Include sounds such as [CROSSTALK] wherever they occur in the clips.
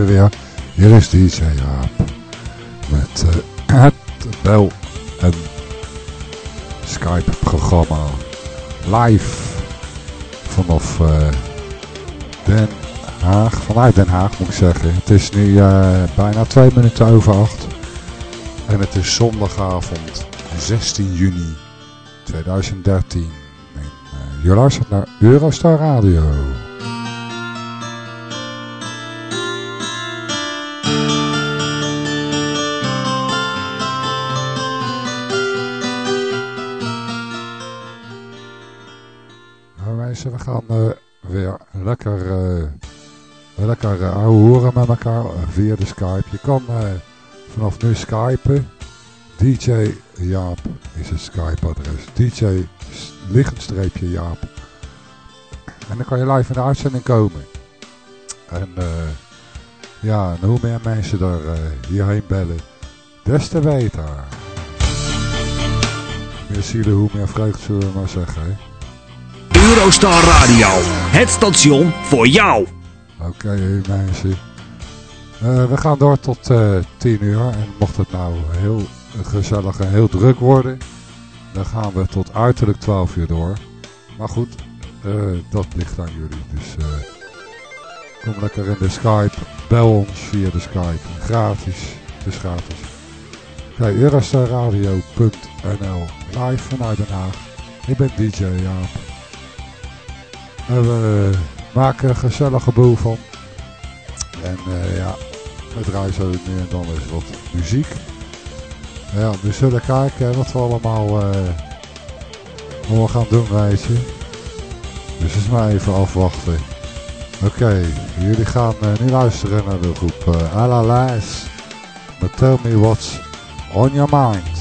weer. Hier is DJ Jaap. Met uh, het bel- en Skype-programma. Live vanaf uh, Den Haag. Vanuit Den Haag moet ik zeggen. Het is nu uh, bijna twee minuten over acht. En het is zondagavond 16 juni 2013. Je luistert naar Eurostar Radio. Elkaar via de Skype. Je kan vanaf nu skypen. DJ Jaap is het Skype adres. DJ liggend Jaap. En dan kan je live in de uitzending komen. En uh, ja, en hoe meer mensen er uh, hierheen bellen, des te beter. Meer zielen, hoe meer vreugd zullen we maar zeggen. Hè? Eurostar Radio, het station voor jou. Oké okay, mensen. Uh, we gaan door tot 10 uur. En mocht het nou heel gezellig en heel druk worden... Dan gaan we tot uiterlijk 12 uur door. Maar goed, uh, dat ligt aan jullie. Dus uh, kom lekker in de Skype. Bel ons via de Skype. Gratis. Het is gratis. Kijk, eurostarradio.nl Live vanuit Den Haag. Ik ben DJ Jaap. En we maken een gezellige boel van. En uh, ja, we draaien zo nu en dan eens wat muziek. Ja, we zullen kijken wat we allemaal uh, gaan doen, weet je. Dus eens maar even afwachten. Oké, jullie gaan uh, nu luisteren naar de groep uh, Alalas. But tell me what's on your mind.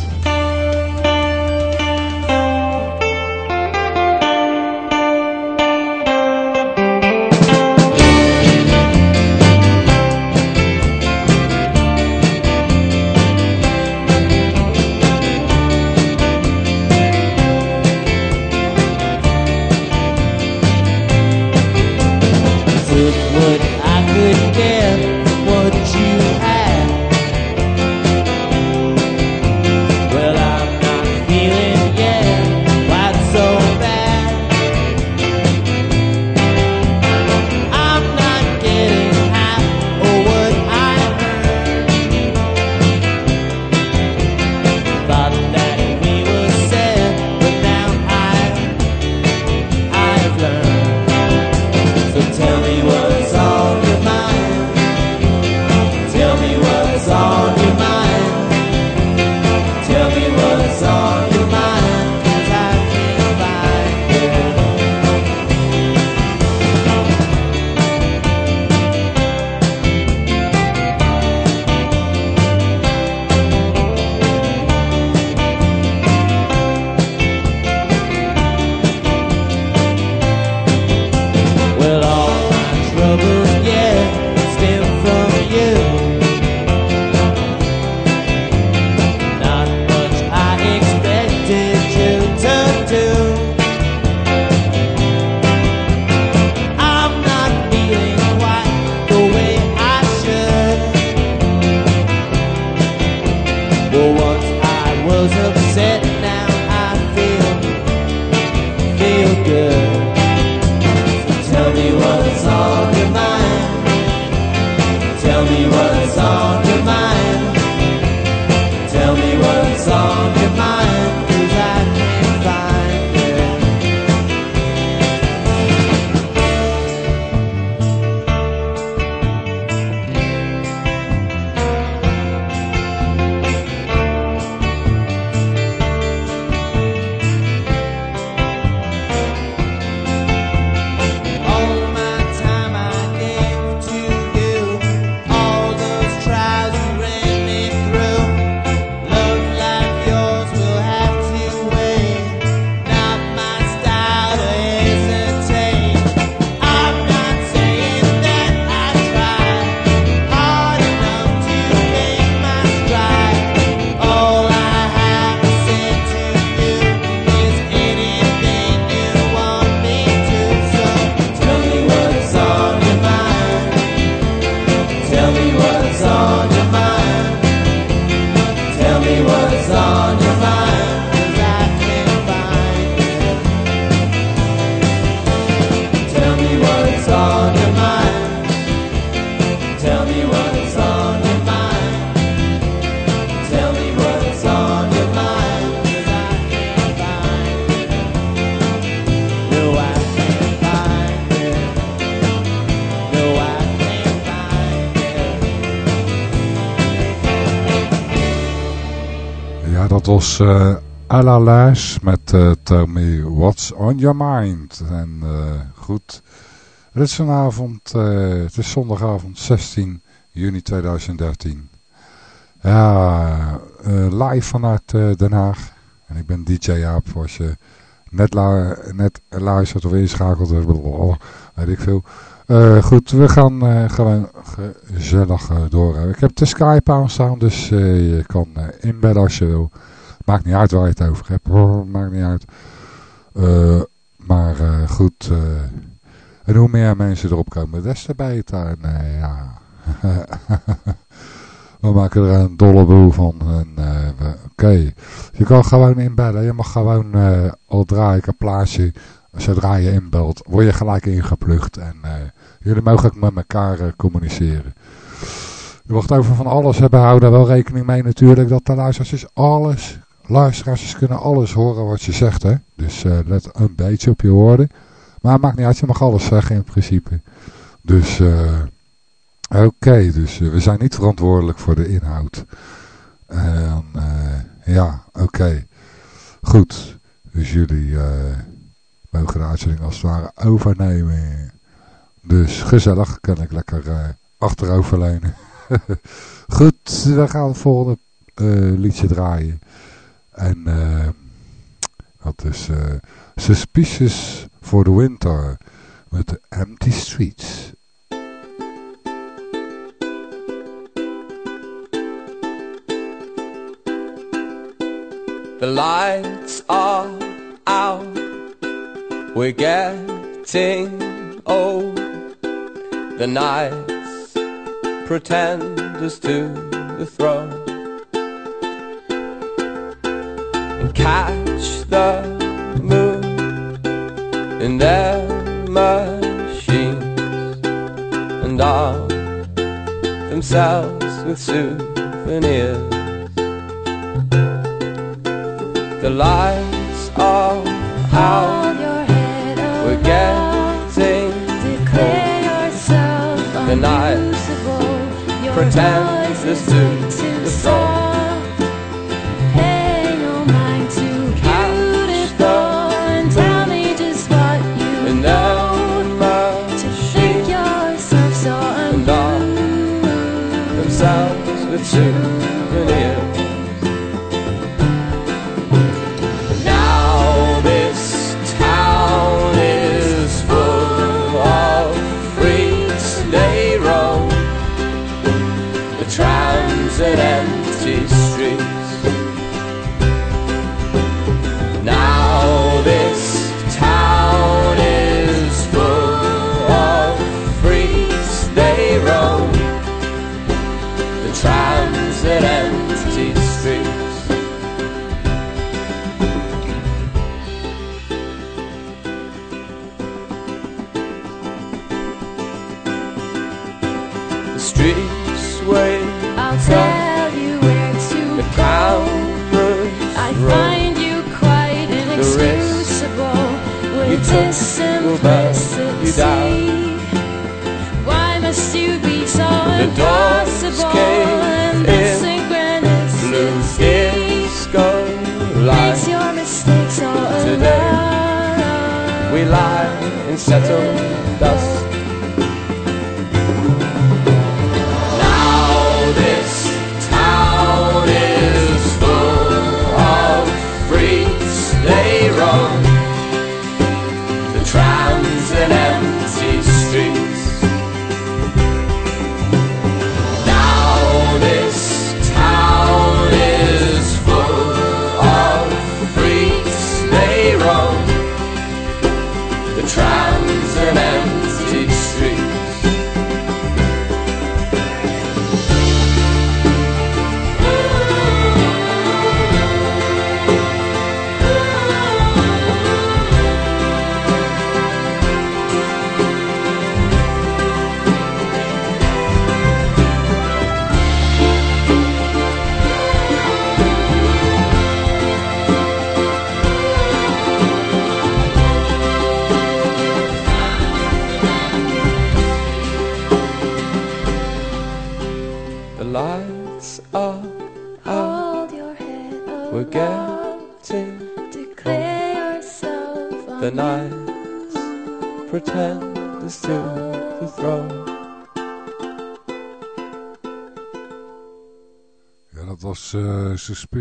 Was uh, Ella met uh, What's On Your Mind. En uh, goed, het is vanavond, het is zondagavond 16 juni 2013. Ja, live vanuit Den Haag. En ik ben DJ Jaap, als je net, net luistert of inschakelt, weet ik veel. Uh, goed, we gaan uh, gewoon gezellig uh, door. Ik heb de Skype aanstaan, dus je kan inbellen als je wil. Maakt niet uit waar je het over hebt, maakt niet uit. maar goed, en hoe meer mensen erop komen, des te beter. En ja, [LAUGHS] we maken er een dolle boel van. Oké, je kan gewoon inbellen. Je mag gewoon, al draai ik een plaatsje zodra je inbelt, word je gelijk ingeplucht. En jullie mogen ook met elkaar communiceren. Je wordt over van alles hebben. Hou daar wel rekening mee natuurlijk. Dat de luisteraars alles, luisteraars kunnen alles horen wat je zegt. Hè? Dus uh, let een beetje op je woorden. Maar het maakt niet uit, je mag alles zeggen in principe. Dus oké, okay, dus we zijn niet verantwoordelijk voor de inhoud. En ja, oké. Goed. Dus jullie mogen de uitzending als het ware overnemen. Dus gezellig, kan ik lekker uh, achteroverleunen. [LAUGHS] Goed, dan gaan we het volgende uh, liedje draaien. En uh, dat is Suspicious for the Winter met The Empty Streets. The lights are out We're getting old. The nights pretend us to the throne catch the moon in their machines and arm themselves with souvenirs. The lights are out We're getting Declare yourself The night pretends to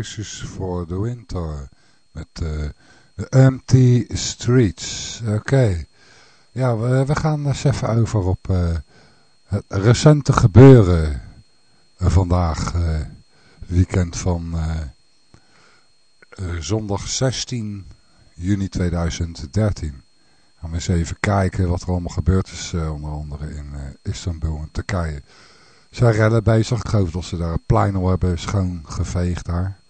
Suspicious for the Winter. Met eh, The Empty Streets. Oké. Ja, we, we gaan eens even over op eh, het recente gebeuren eh, vandaag. weekend van zondag 16 juni 2013. Gaan we eens even kijken wat er allemaal gebeurd is. onder andere in Istanbul en Turkije zijn rellen bezig. Ik geloof dat ze daar het plein al hebben schoongeveegd daar.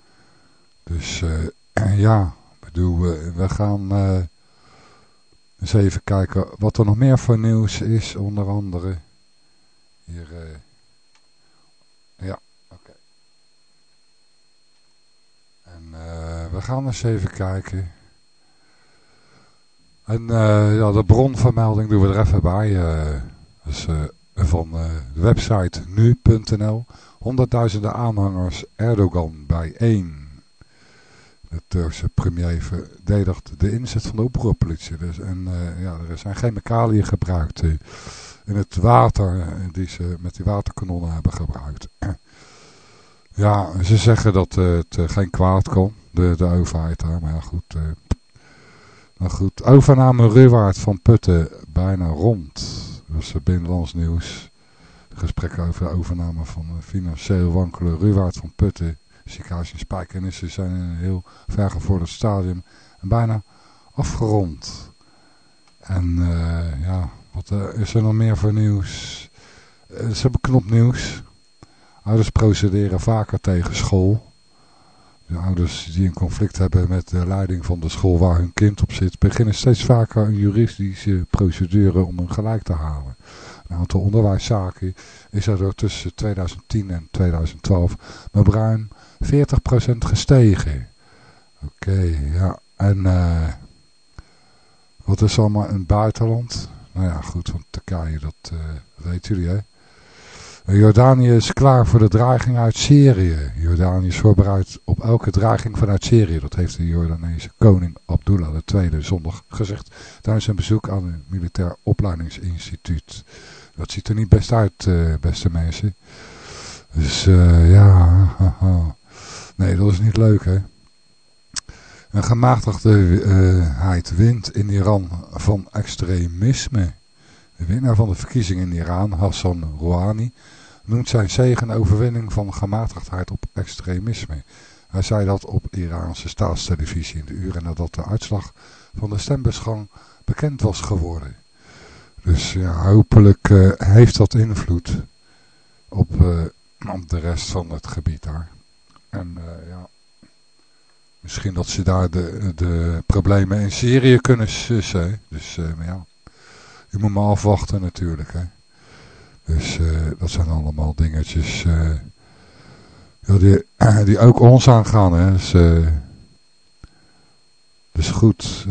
Dus eh, [CLEARS THROAT] ja, bedoel, we gaan eh, eens even kijken wat er nog meer voor nieuws is. Onder andere hier, eh, ja, oké. En eh, we gaan eens even kijken. En ja, de bronvermelding doen we er even bij. dus van de website nu.nl. Honderdduizenden aanhangers Erdogan bijeen. De Turkse premier verdedigt de inzet van de oproerpolitie. Dus, en eh, ja, er zijn chemicaliën gebruikt in het water eh, die ze met die waterkanonnen hebben gebruikt. [CLEARS THROAT] ja, ze zeggen dat het eh, geen kwaad kan, de, de overheid daar. Maar ja, goed. maar goed, overname Ruwaard van Putten bijna rond. Dat is binnenlands nieuws. Gesprekken over de overname van financieel wankele Ruwaard van Putten. Ziekenhuis in Spijkenissen zijn in een heel vergevorderd stadium. En bijna afgerond. En eh, ja, wat eh, is er nog meer voor nieuws? Eh, ze hebben knopnieuws. Ouders procederen vaker tegen school. De ouders die een conflict hebben met de leiding van de school waar hun kind op zit, beginnen steeds vaker een juridische procedure om hem gelijk te halen. Een aantal onderwijszaken is er tussen 2010 en 2012 met ruim 40% gestegen. Oké, ja. En eh, wat is allemaal in buitenland? Nou ja, goed, want Turkije, dat uh, weten jullie hè. Jordanië is klaar voor de dreiging uit Syrië. Jordanië is voorbereid op elke dreiging vanuit Syrië. Dat heeft de Jordaanese koning Abdullah II zondag gezegd tijdens een bezoek aan een militair opleidingsinstituut. Dat ziet er niet best uit, uh, beste mensen. Dus uh, ja, haha. Nee, dat is niet leuk hè. Een gematigdheid wint in Iran van extremisme. De winnaar van de verkiezingen in Iran, Hassan Rouhani, noemt zijn zegen overwinning van gematigdheid op extremisme. Hij zei dat op Iraanse staatstelevisie in de uren nadat de uitslag van de stembusgang bekend was geworden. Dus ja, hopelijk uh, heeft dat invloed op, op de rest van het gebied daar. En uh, ja, misschien dat ze daar de, de problemen in Syrië kunnen sussen. Dus maar ja. Je moet maar afwachten natuurlijk. Hè. Dus dat zijn allemaal dingetjes die, [CLEARS THROAT] die ook ons aangaan. Hè. Dus, dus goed. [LAUGHS]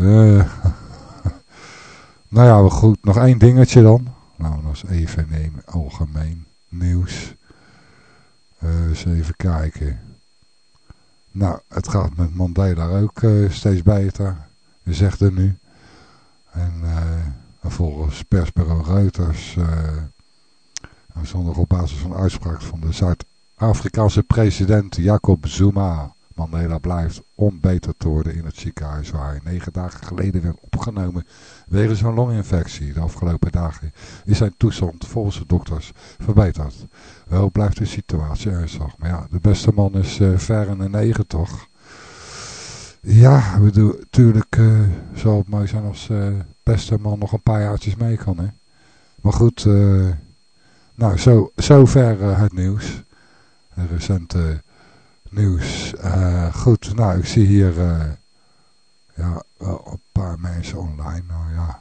nou ja, goed. Nog één dingetje dan. Nou, dat is even nemen. Algemeen nieuws. eens even kijken. Nou, het gaat met Mandela ook steeds beter. Zegt er nu. En... En volgens persbureau Reuters, uh, op basis van uitspraak van de Zuid-Afrikaanse president Jacob Zuma. Mandela blijft onbeter te worden in het ziekenhuis waar hij negen dagen geleden werd opgenomen wegens een longinfectie. De afgelopen dagen is zijn toestand volgens de dokters verbeterd. Wel blijft de situatie ernstig. Maar ja, de beste man is uh, ver in de negen toch? Ja, natuurlijk uh, zou het mooi zijn als uh, beste man nog een paar jaartjes mee kan, hè. Maar goed, nou, zo, zover het nieuws. Het recente nieuws. goed, nou, ik zie hier ja, een paar mensen online. Nou ja.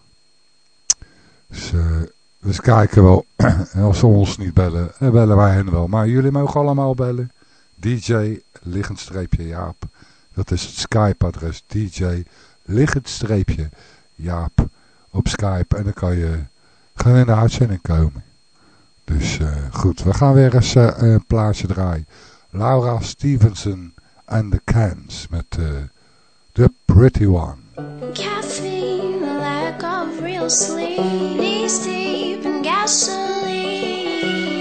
Dus, uh, kijken wel. [CLEARS THROAT] en als ze ons niet bellen, dan bellen wij hen wel. Maar jullie mogen allemaal bellen. DJ liggendstreepje Jaap. Dat is het Skype-adres. DJ liggendstreepje Jaap op Skype. En dan kan je gewoon in de uitzending komen. Dus eh, goed, we gaan weer eens een plaatje draaien. Laura Stevenson en The Cans met... the pretty one. Caffeine, lack of real sleep, knees deep in gasoline.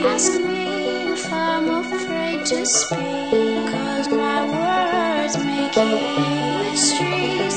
Ask me if I'm afraid to speak, cause my words make it street.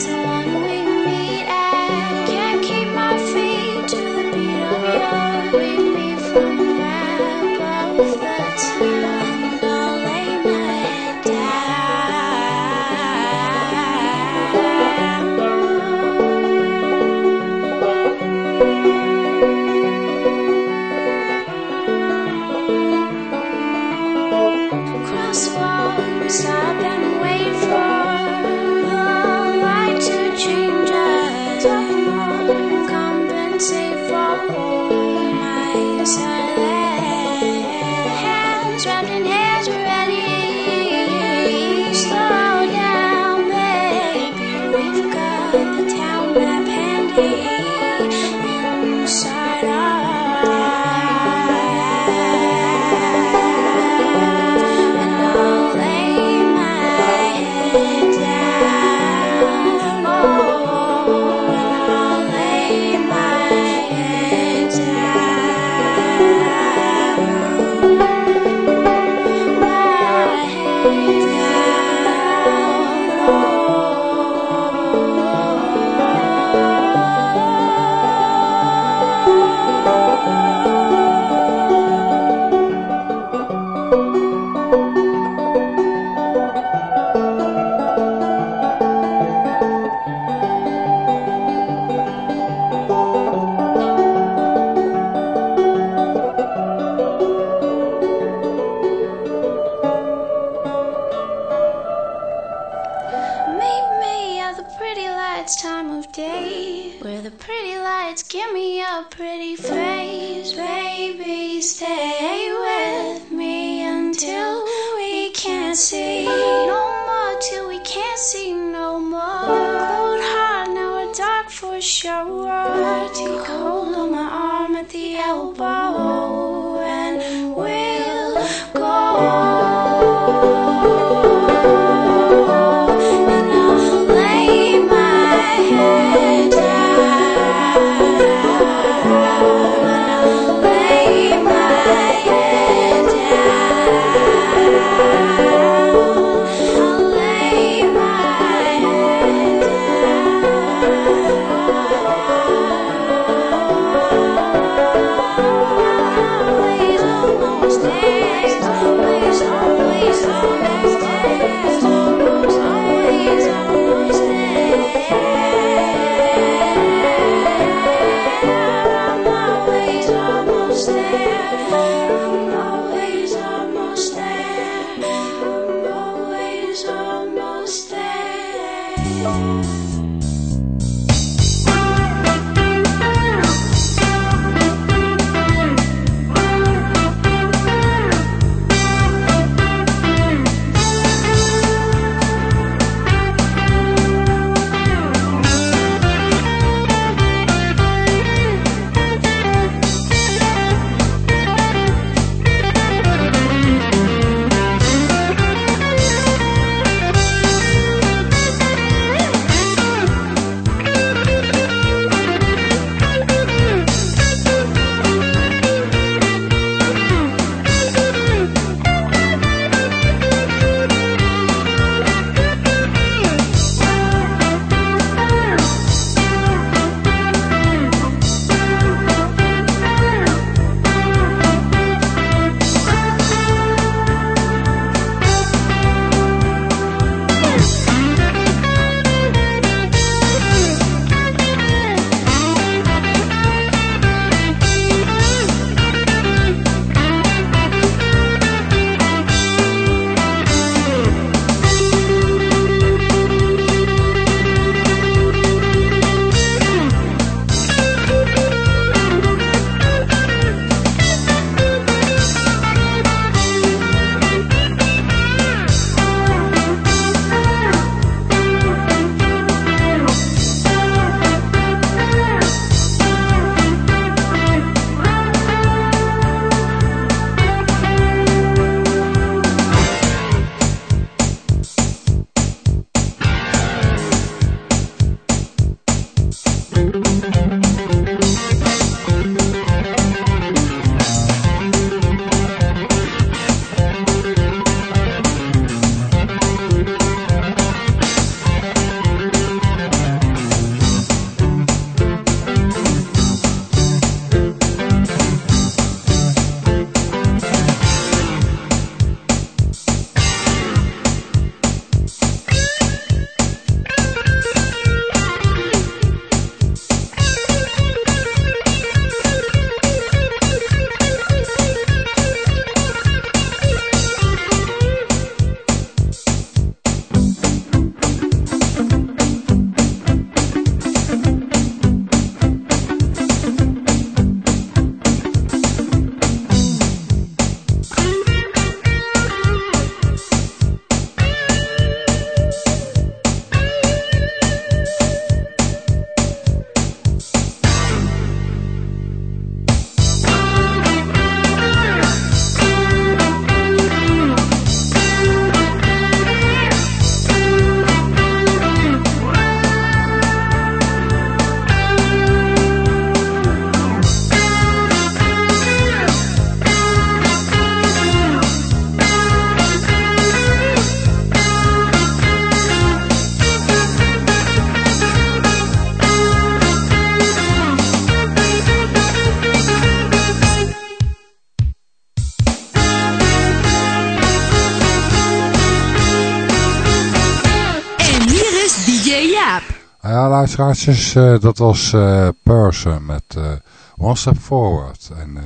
Ja, luisteraars, uh, dat was uh, Person met uh, One Step Forward. En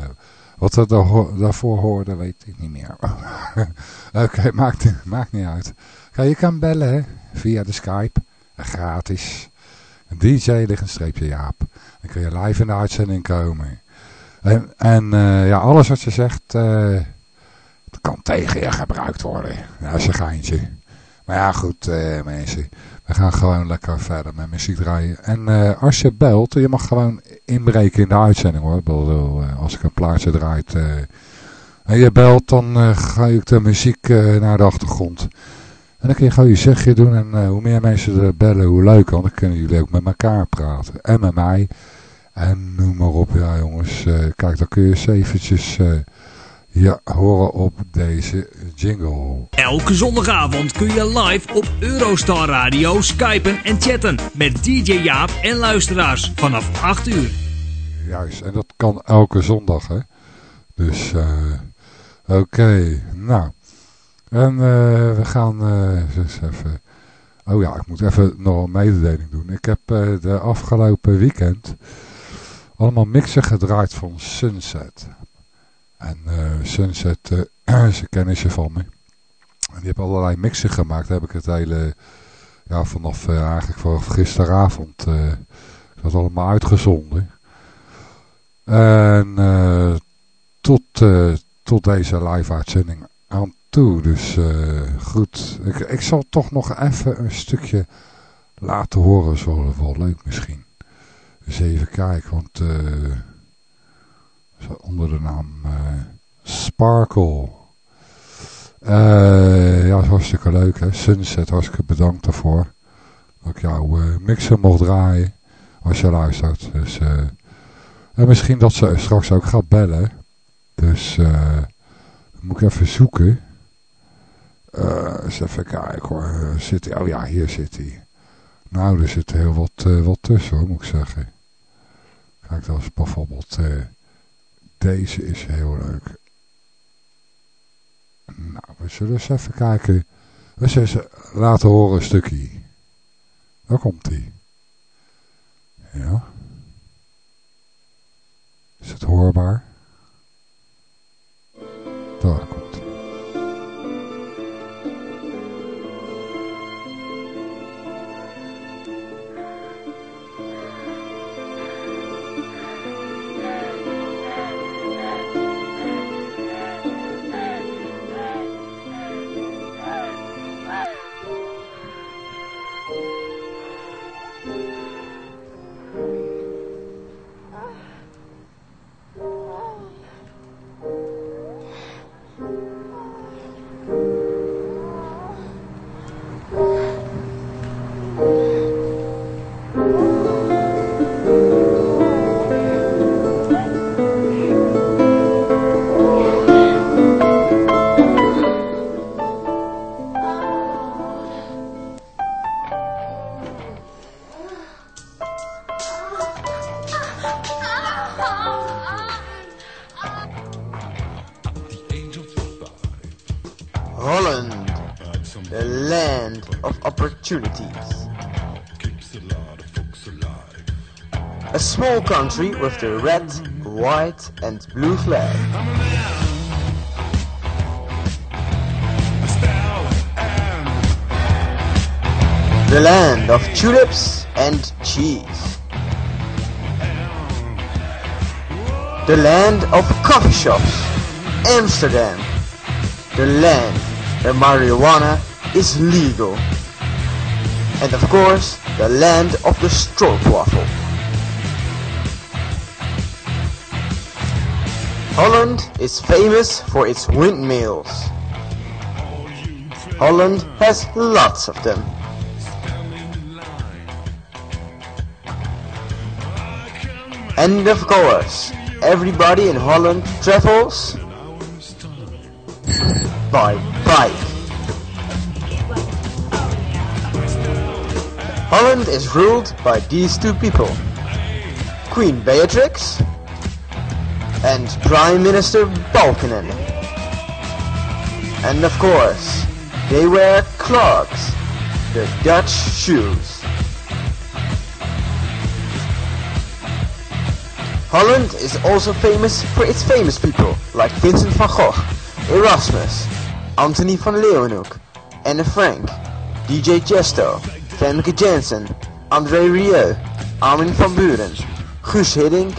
wat we daar, daarvoor hoorden, weet ik niet meer. [LAUGHS] Oké, maakt, maakt niet uit. Kijk, je kan bellen via de Skype, gratis. DJ ligt een streepje Jaap. Dan kun je live in de uitzending komen. En, en ja, alles wat je zegt, kan tegen je gebruikt worden. Dat is een geintje. Maar ja, goed mensen. We gaan gewoon lekker verder met muziek draaien. En uh, als je belt, je mag gewoon inbreken in de uitzending hoor. Bedoel, uh, als ik een plaatje draait uh, en je belt, dan ga ik de muziek naar de achtergrond. En dan kun je gewoon je zegje doen. En hoe meer mensen er bellen, hoe leuker. Want dan kunnen jullie ook met elkaar praten. En met mij. En noem maar op, ja jongens. kijk, dan kun je eens eventjes ja, horen op deze jingle. Elke zondagavond kun je live op Eurostar Radio skypen en chatten met DJ Jaap en luisteraars vanaf 8 uur. Juist, en dat kan elke zondag, hè. Dus, uh, oké, okay, nou. En uh, we gaan uh, eens even... Oh ja, ik moet even nog een mededeling doen. Ik heb de afgelopen weekend allemaal mixen gedraaid van Sunset. En uh, Sunset, uh, ze kennen ze van me. En die hebben allerlei mixen gemaakt. Heb ik het hele, ja vanaf uh, eigenlijk vanaf gisteravond, uh, dat allemaal uitgezonden. En tot, tot deze live uitzending aan toe. Dus goed, ik, ik zal toch nog even een stukje laten horen. Is wel, leuk misschien. Dus even kijken, want onder de naam uh, Sparkle. Uh, ja, hartstikke leuk hè. Sunset, hartstikke bedankt daarvoor. Dat ik jouw uh, mixer mocht draaien. Als je luistert. Dus, en misschien dat ze straks ook gaat bellen. Dus moet ik even zoeken. eens even kijken hoor. Zit hij? Oh ja, hier zit hij. Nou, er zit heel wat, wat tussen hoor, moet ik zeggen. Kijk, dat is bijvoorbeeld... Deze is heel leuk. Nou, we zullen eens even kijken. We zullen eens laten horen een stukje. Daar komt hij. Ja. Is het hoorbaar? Daar komt country with the red, white and blue flag. The land of tulips and cheese. The land of coffee shops. Amsterdam. The land where marijuana is legal. And of course, the land of the stroopwafel. Holland is famous for its windmills. Holland has lots of them. And of course, everybody in Holland travels by bike. Holland is ruled by these two people. Queen Beatrix and Prime Minister Balkanen. And of course, they wear clogs, the Dutch shoes. Holland is also famous for its famous people like Vincent van Gogh, Erasmus, Anthony van Leeuwenhoek, Anne Frank, DJ Chesto, Femke Jensen, André Rieu, Armin van Buren, Guus Hiddink,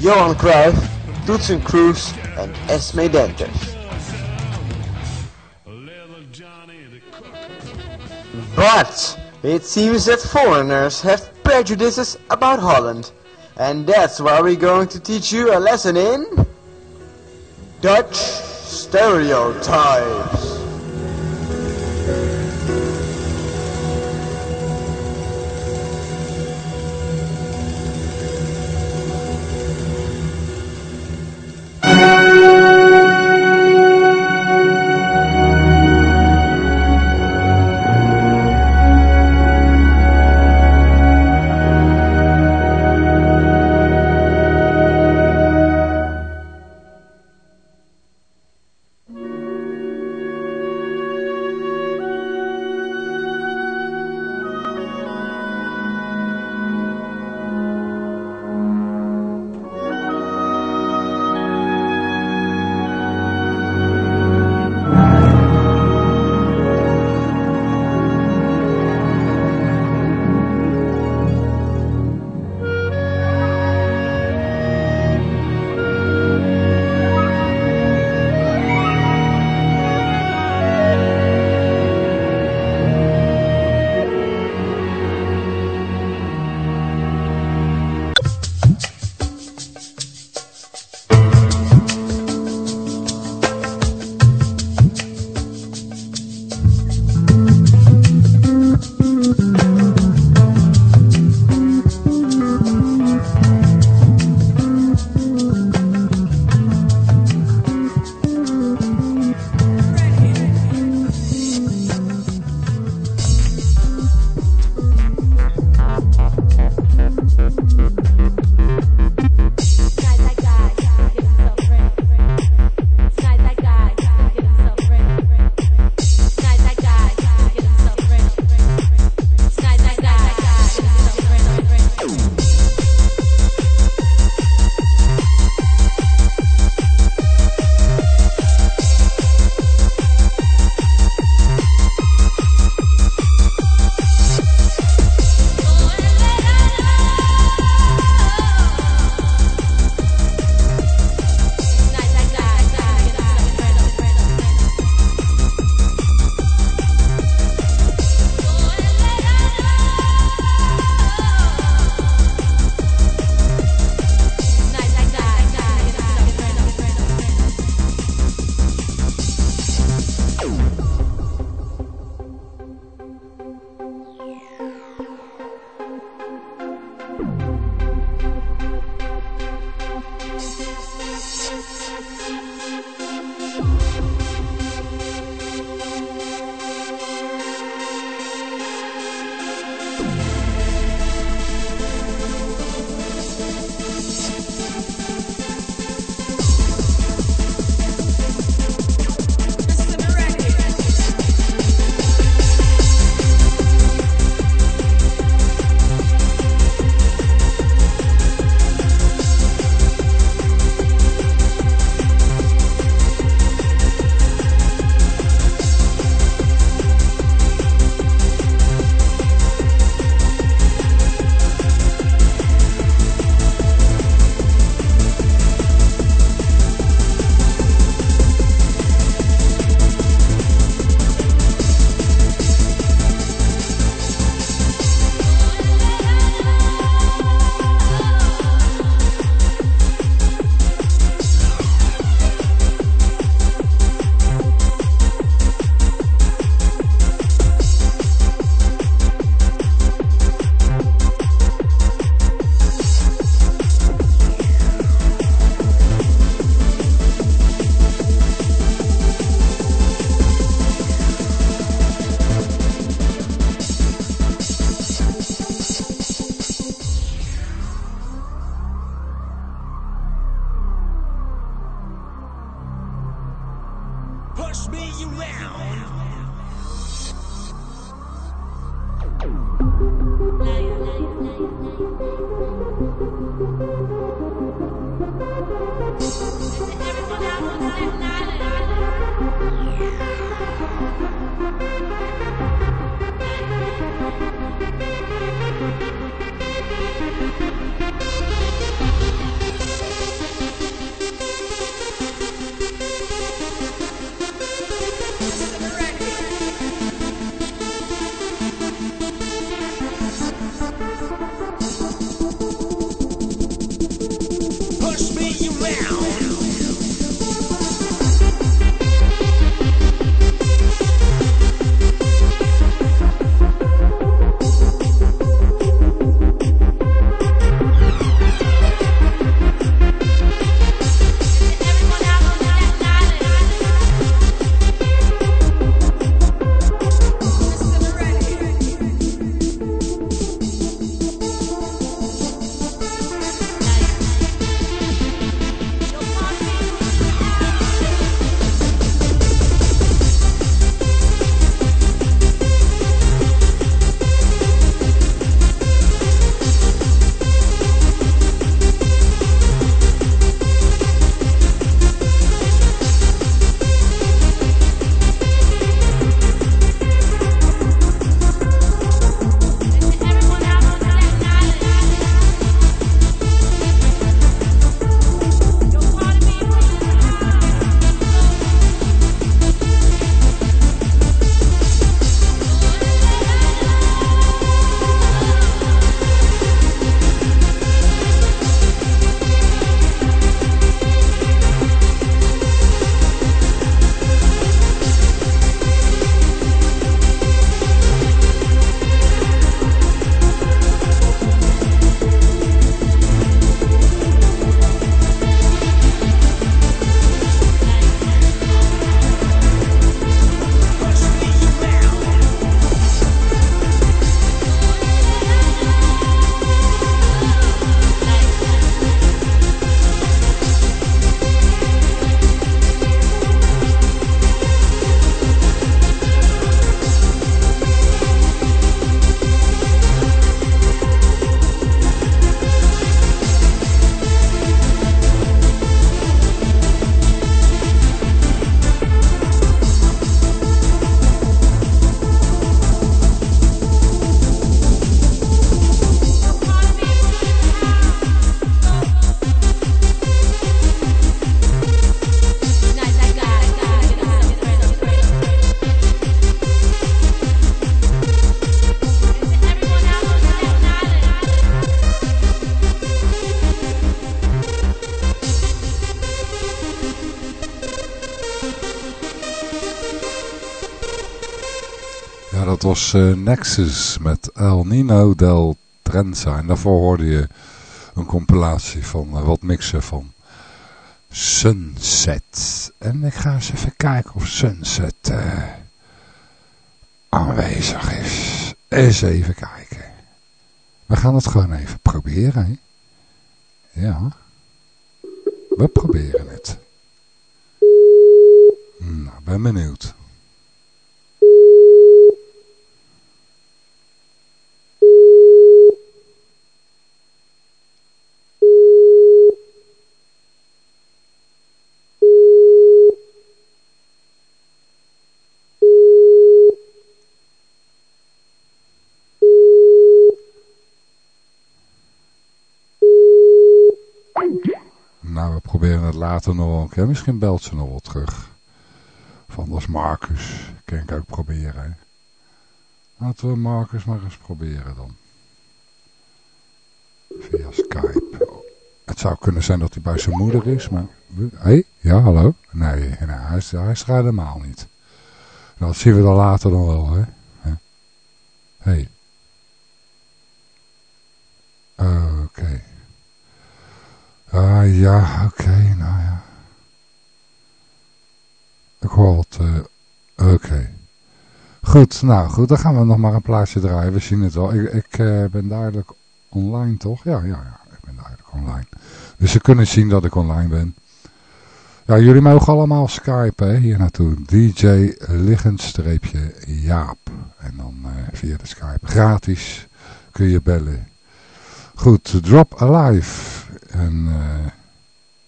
Johan Cruijff, Toetsen Kroes and Esme Denters. But it seems that foreigners have prejudices about Holland. And that's why we're going to teach you a lesson in Dutch stereotypes. me around. Eh, Nexus met El Nino del Trenza. En daarvoor hoorde je een compilatie van eh, wat mixen van Sunset. En ik ga eens even kijken of Sunset eh, aanwezig is. Eens even kijken. We gaan het gewoon even proberen. Hè? Ja. We proberen het. Nou, ben benieuwd. Nou, we later nog keer. Misschien belt ze nog wel terug. Van als Marcus. Kan ik ook proberen. Hè? Laten we Marcus maar eens proberen dan. Via Skype. Het zou kunnen zijn dat hij bij zijn moeder is, maar... Hé? Hey? Ja, hallo? Nee, nee hij, is, hij helemaal niet. Dat zien we dan later dan wel, hè? Hé. Hey. Oké. Ah, ja, oké, nou ja. Ik hoor wat, uh, oké. Goed, nou goed, dan gaan we nog maar een plaatje draaien. We zien het wel. Ik, ik uh, ben duidelijk online, toch? Ja, ja, ja, ik ben duidelijk online. Dus ze kunnen zien dat ik online ben. Ja, jullie mogen allemaal Skype, hè, hier naartoe. DJ liggendstreepje Jaap. En dan uh, via de Skype. Gratis kun je bellen. Goed, Drop Alive. En uh,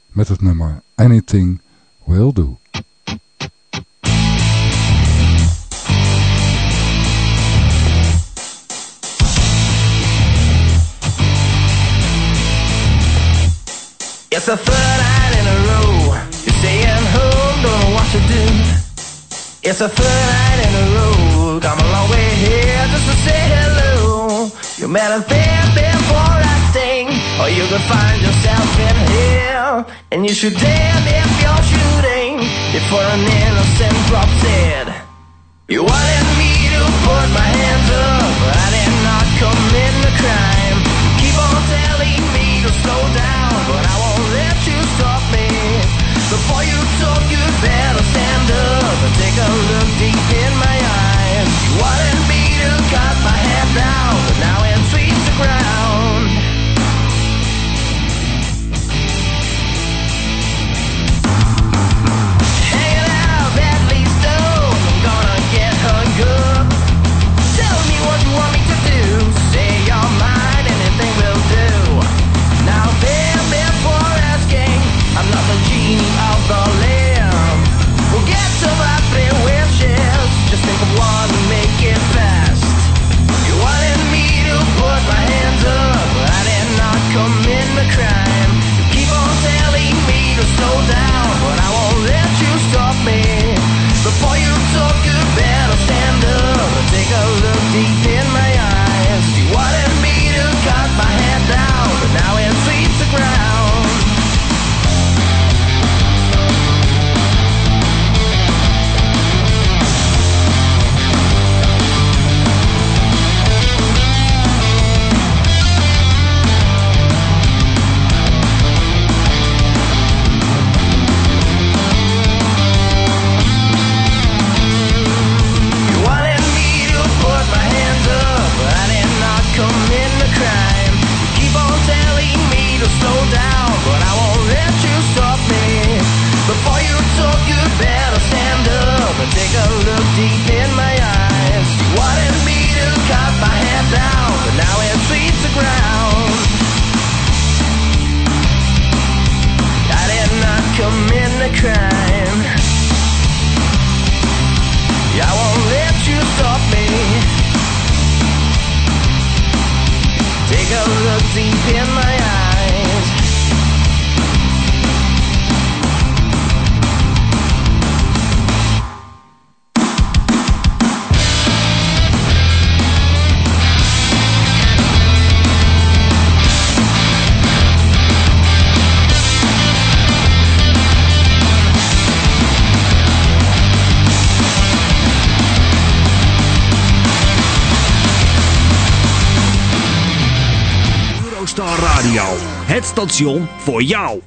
met het nummer Anything Will Do. It's a third night in a row. You're staying home, don't know what to do. It's a third night in a row. Come a long way here just to say hello. You met a thing or you could find yourself in hell. And you should damn if you're shooting before an innocent drops dead. You wanted me to put my hands up, I did not commit the crime. Keep on telling me to slow down, but I won't let you stop me. Before you talk, you better stand up and take a look deep in my eyes. You wanted me to cut my Het station voor jou.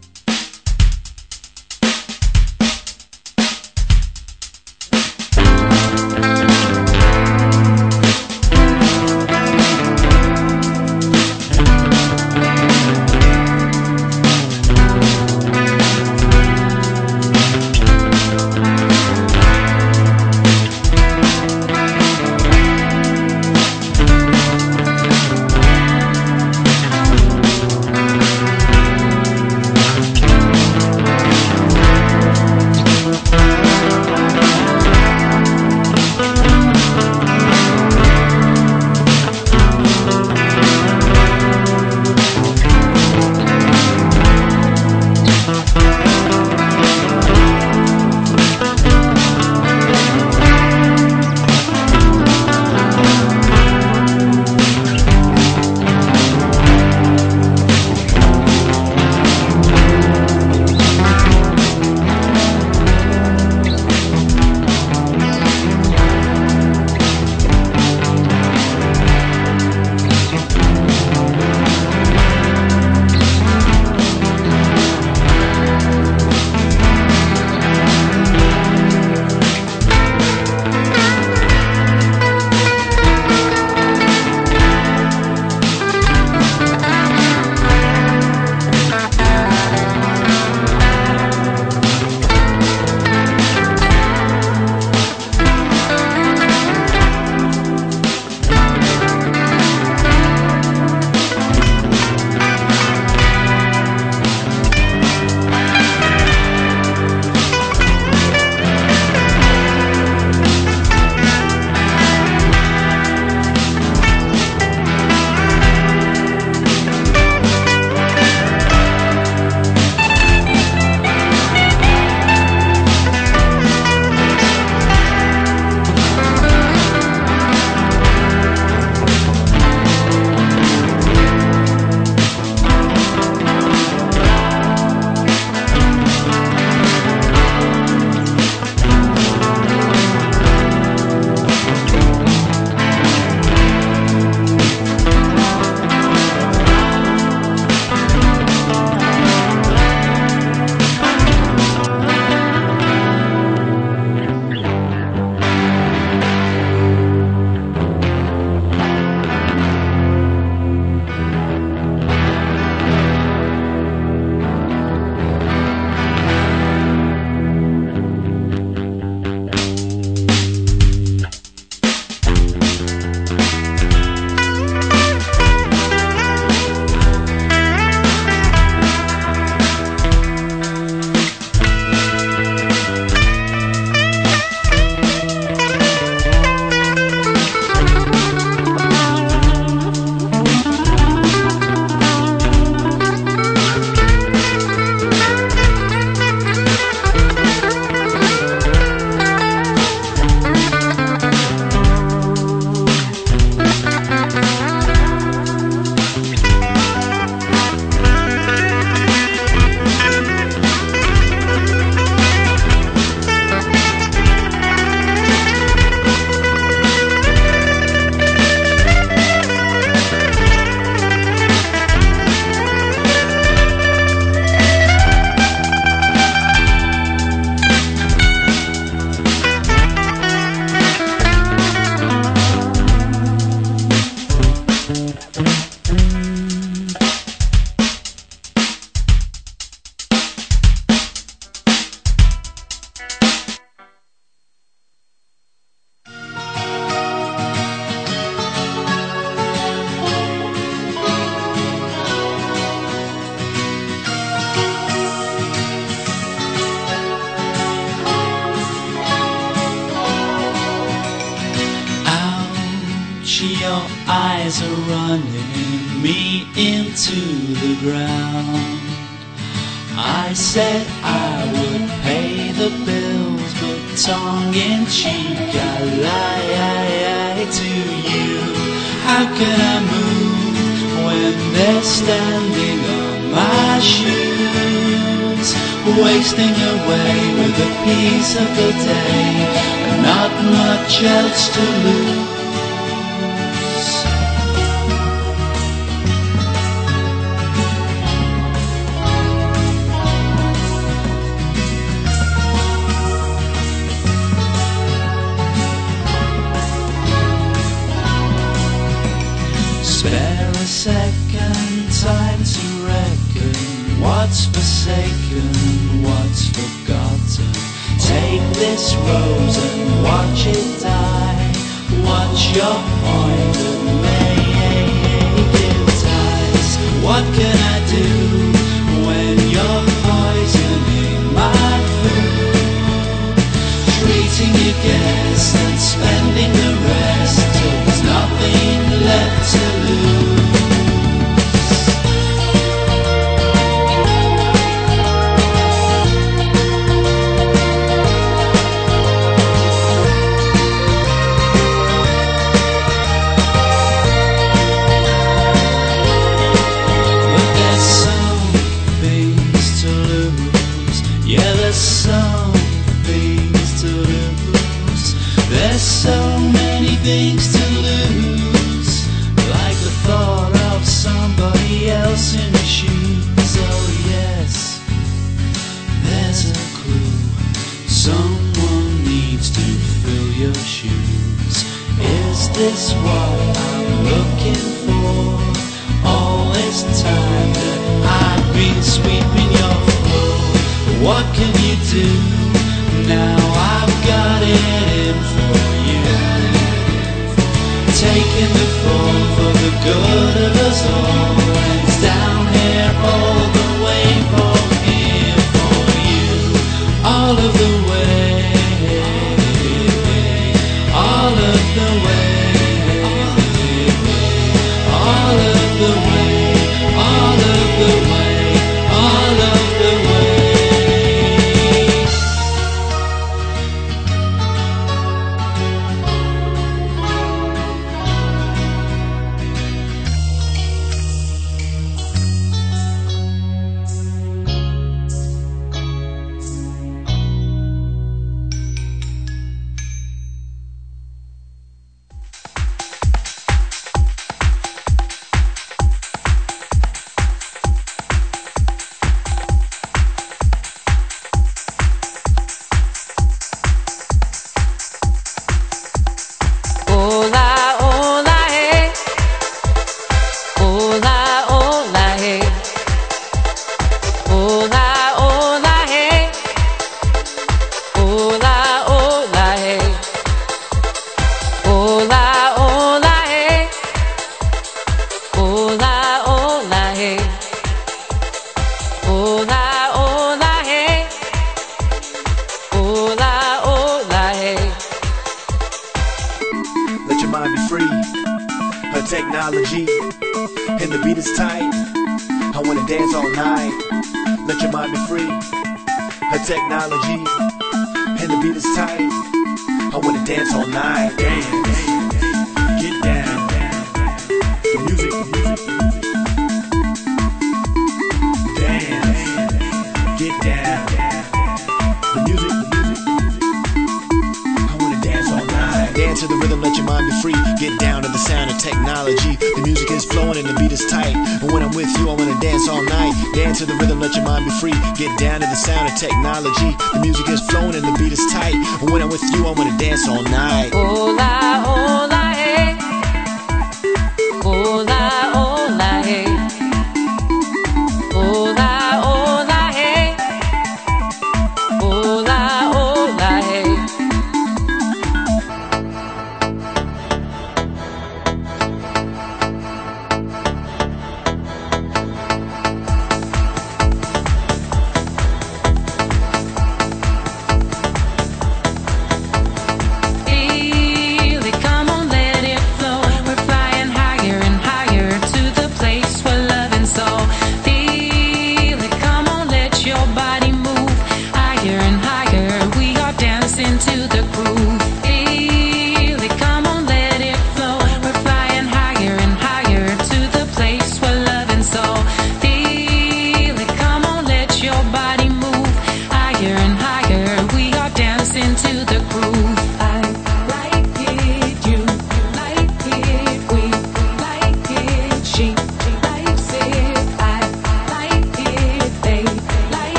beat is tight. When I'm with you, I wanna dance all night.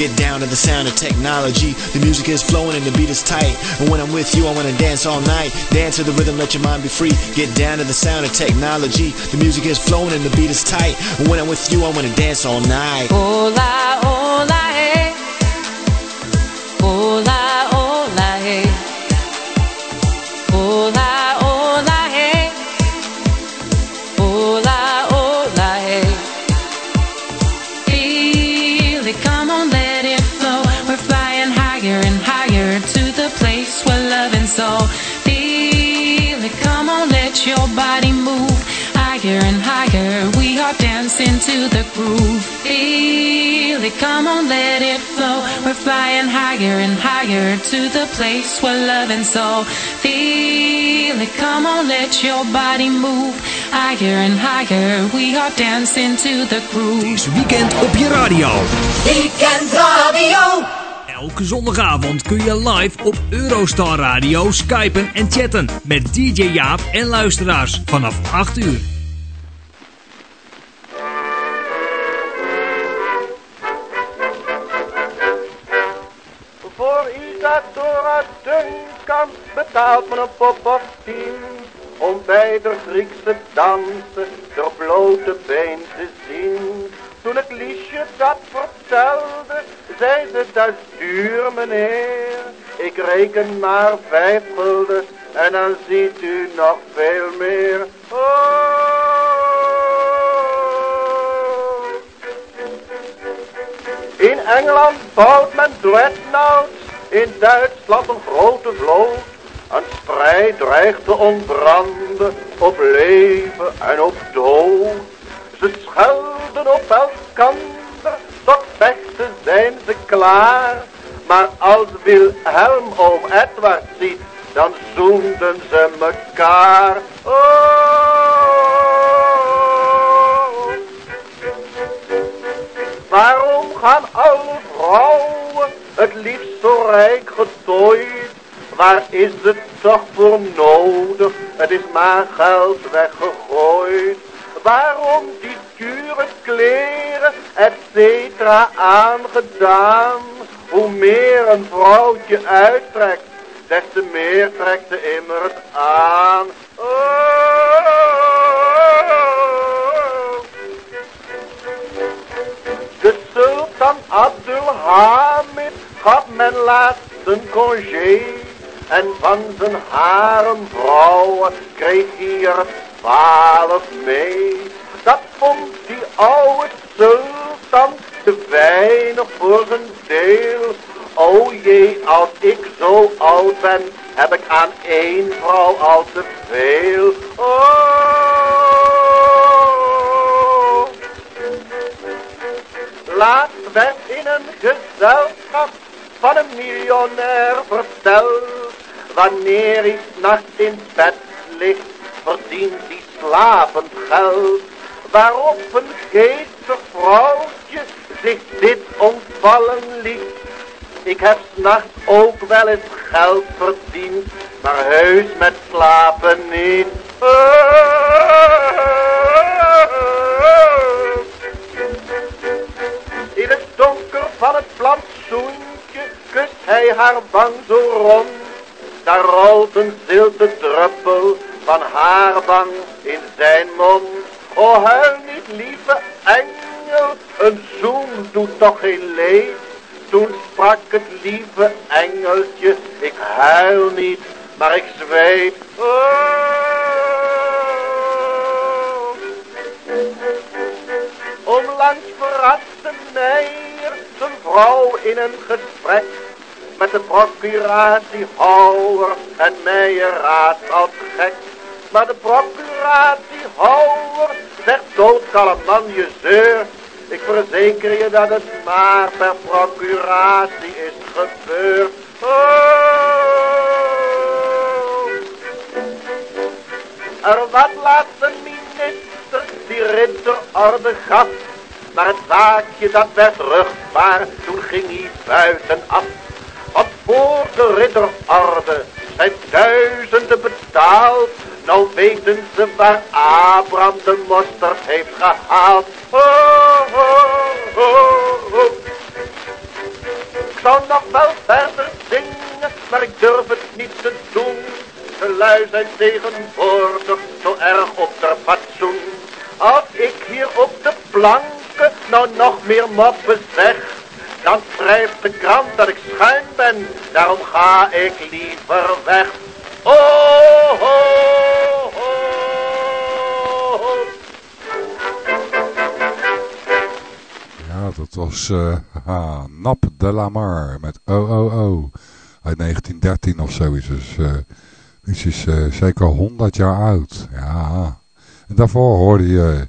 Get down to the sound of technology. The music is flowing and the beat is tight. And when I'm with you, I wanna dance all night. Dance to the rhythm, let your mind be free. Get down to the sound of technology. The music is flowing and the beat is tight. And when I'm with you, I wanna dance all night. Hola, hola, higher and higher to the place where love and soul. Feel it, come on, let your body move higher and higher. We are dancing to the groove. Deze weekend op je radio. Weekend Radio. Elke zondagavond kun je live op Eurostar Radio skypen en chatten met DJ Jaap en luisteraars vanaf 8 uur. Duncan betaalt men een pop of tien. Om bij de Griekse dansen de blote been te zien. Toen het liesje dat vertelde, zei ze dat duur meneer. Ik reken maar vijf gulden en dan ziet u nog veel meer. In Engeland bouwt men dreadnoughts, in Duitsland een grote vloot. Een strijd dreigt te ontbranden op leven en op dood. Ze schelden op elkander, tot zijn ze klaar. Maar als Wilhelm oom Edward ziet dan zoenden ze mekaar. Oh. Waarom gaan alle vrouwen het liefst rijk getooid? Waar is het toch voor nodig? Het is maar geld weggegooid. Waarom die dure kleren, et cetera, aangedaan? Hoe meer een vrouwtje uittrekt, des te meer trekt ze immer het aan. Oh. De sultan Abdulhamid gaf men laatst een congé. En van zijn haremvrouwen kreeg hij er twaalf mee. Dat vond die oude sultan te weinig voor zijn deel. O jee, als ik zo oud ben, heb ik aan één vrouw al te veel. Oh. Laatst werd in een gezelschap van een miljonair verteld. Wanneer hij nachts in bed ligt, verdient hij slapend geld. Waarop een geestig vrouwtje zich dit ontvallen liet. Ik heb s'nachts ook wel eens geld verdiend, maar heus met slapen niet. In het donker van het plantsoentje kust hij haar wang zo rond. Daar rolt een zilte druppel van haar wang in zijn mond. O huil niet lieve engel, een zoen doet toch geen leed. Toen sprak het lieve engeltje, ik huil niet, maar ik zweet. Onlangs verraste Meijer zijn vrouw in een gesprek met de procuratiehouder en Meijer raadt als gek. Maar de procuratiehouder zegt doodkalm man je zeur. Ik verzeker je dat het maar per procuratie is gebeurd. Oh. Er wat laat de minister die ridderorde gaf. Maar het zaakje dat werd rugbaar, toen ging hij buitenaf. Want voor de ridderorde zijn duizenden betaald. Nou weten ze waar Abraham de mosterd heeft gehaald. Oh, oh, oh. Ik zou nog wel verder zingen, maar ik durf het niet te doen. De lui zijn tegenwoordig zo erg op de fatsoen. Als ik hier op de nou nog meer moppen zeg, dan schrijft de krant dat ik schuin ben. Daarom ga ik liever weg. Oh, oh, oh. Ja, dat was eh, haha, Nap de Lamar met OOO uit 1913 of zoiets. Dus eh dit is eh, zeker 100 jaar oud. Ja. En daarvoor hoorde je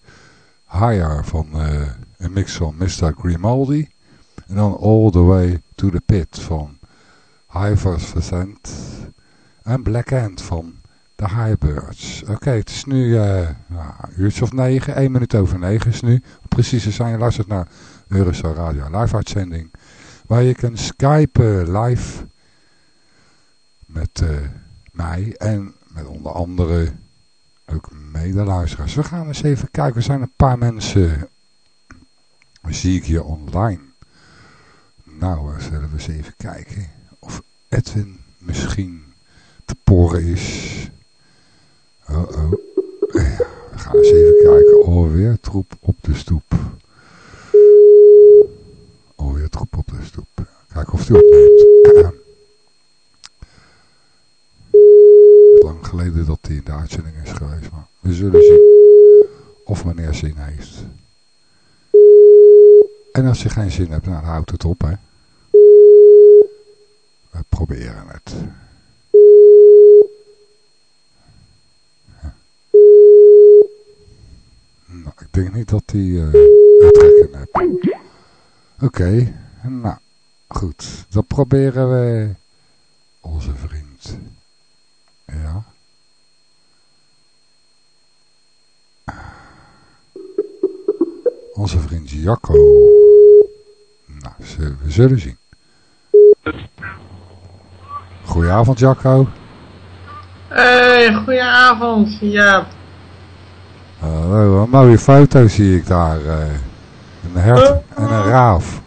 Higher van eh, een mix van Mr. Grimaldi. En dan All the Way to the Pit van Hivers Vercent. En Black End van The Highbirds. Oké, het is nu eh nou, een uurtje of negen. 1 minuut over negen is nu. Precies te zijn. Je luistert naar Eurostar Radio live uitzending. Waar je kan skypen live met eh, mij en met onder andere ook medeluisteraars. We gaan eens even kijken. Er zijn een paar mensen, zie ik hier online. Nou, eh, zullen we eens even kijken of Edwin misschien te poren is. Oh oh. Ja, we gaan eens even kijken. Alweer troep op de stoep. Alweer troep op de stoep. Kijken of hij opneemt. [CLEARS THROAT] Geleden dat hij in de uitzending is geweest. Maar we zullen zien of meneer zin heeft. En als je geen zin hebt, nou, dan houdt het op, hè. We proberen het. Ja. Nou, ik denk niet dat hij uh, het trekken heeft. Oké, nou, goed. Dan proberen we onze vriend onze vriend Jacco. Nou, we zullen zien. Goedenavond Jacco. Hey, goedenavond. Ja, Hallo, een mooie foto zie ik daar. eh. een hert en een raaf.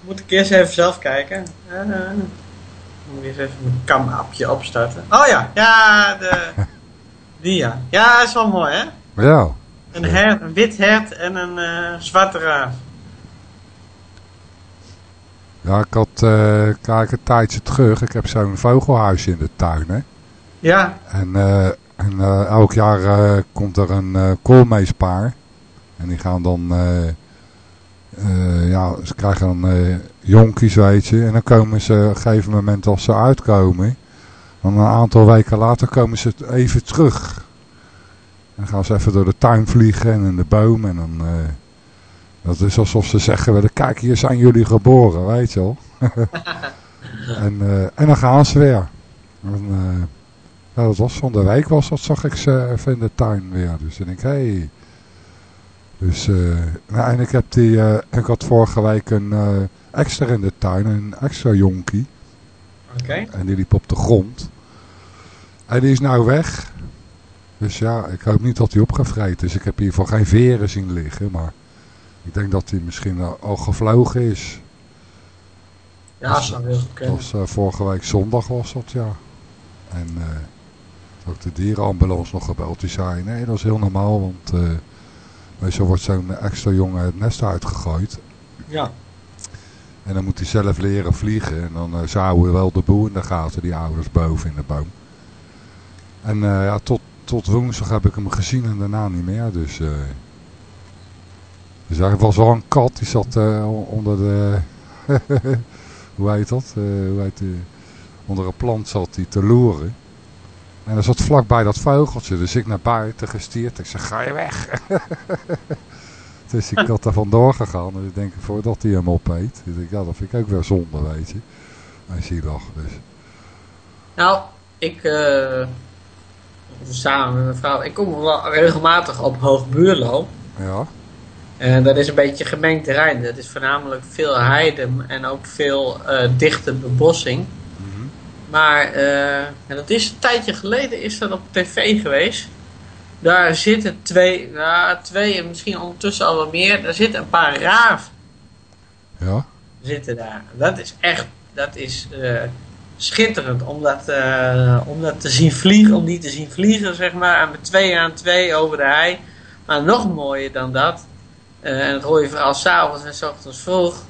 moet ik eerst even zelf kijken. Eh, moet ik eens even mijn cam-appje opstarten. Oh ja, ja, de, die ja. Ja, is wel mooi hè? Ja, Een, hert, een wit hert en een eh, zwarte raaf. ja ik had, eh, kijk een tijdje terug, ik heb zo'n vogelhuisje in de tuin hè. Ja, En, eh, en elk jaar komt er een koolmeespaar. En die gaan dan, ja, ze krijgen dan jonkies, weet je. En dan komen ze op een gegeven moment als ze uitkomen. Dan een aantal weken later komen ze even terug. En dan gaan ze even door de tuin vliegen en in de boom. En dan, eh, dat is alsof ze zeggen kijk hier zijn jullie geboren, weet je wel. [LAUGHS] en, eh, en dan gaan ze weer. En, eh, ja, dat was van de week was dat, zag ik ze even in de tuin weer. Dus ik denk, hé. Hey. Dus, nou, en ik heb die, ik had vorige week een extra in de tuin, een extra jonkie. oké. En die liep op de grond. En die is nou weg. Dus ja, ik hoop niet dat hij opgevreten is. Ik heb hier voor geen veren zien liggen, maar ik denk dat hij misschien al- gevlogen is. Ja, dat zou heel goed Dat kunnen. was eh, vorige week zondag was dat, ja. En eh ook de dierenambulance nog gebeld. Die zei, nee, dat is heel normaal, want eh meestal wordt zo'n extra jongen het nest uitgegooid. Ja. En dan moet hij zelf leren vliegen. En dan uh, ze houden wel de boel in de gaten, die ouders boven in de boom. En eh, ja, tot, tot woensdag heb ik hem gezien en daarna niet meer. Dus, eh dus er was wel een kat, die zat eh, onder de... [LAUGHS] hoe heet dat? Eh, hoe heet die? Onder een plant zat hij te loeren. En hij zat vlakbij dat vogeltje. Dus ik naar buiten gestuurd. Ik zeg, ga je weg. [LAUGHS] dus ik had er vandoor gegaan. En ik denk, voordat hij hem opeet. Ik, ja, dat vind ik ook weer zonde, weet je. Hij zielig. Dus. Nou, ik, samen met mijn vrouw, ik kom wel regelmatig op Hoog Buurlo. Ja. En dat is een beetje gemengd terrein. Dat is voornamelijk veel heide en ook veel eh, dichte bebossing. Maar eh, ja, dat is een tijdje geleden is dat op tv geweest. Daar zitten twee, ja, twee en misschien ondertussen al wat meer. Daar zitten een paar raven Ja. zitten daar. Dat is echt, dat is eh, schitterend om dat, eh, om dat te zien vliegen, om die te zien vliegen, zeg maar. En met twee aan twee over de hei. Maar nog mooier dan dat, eh, en dat hoor je vooral s'avonds en s ochtends vroeg,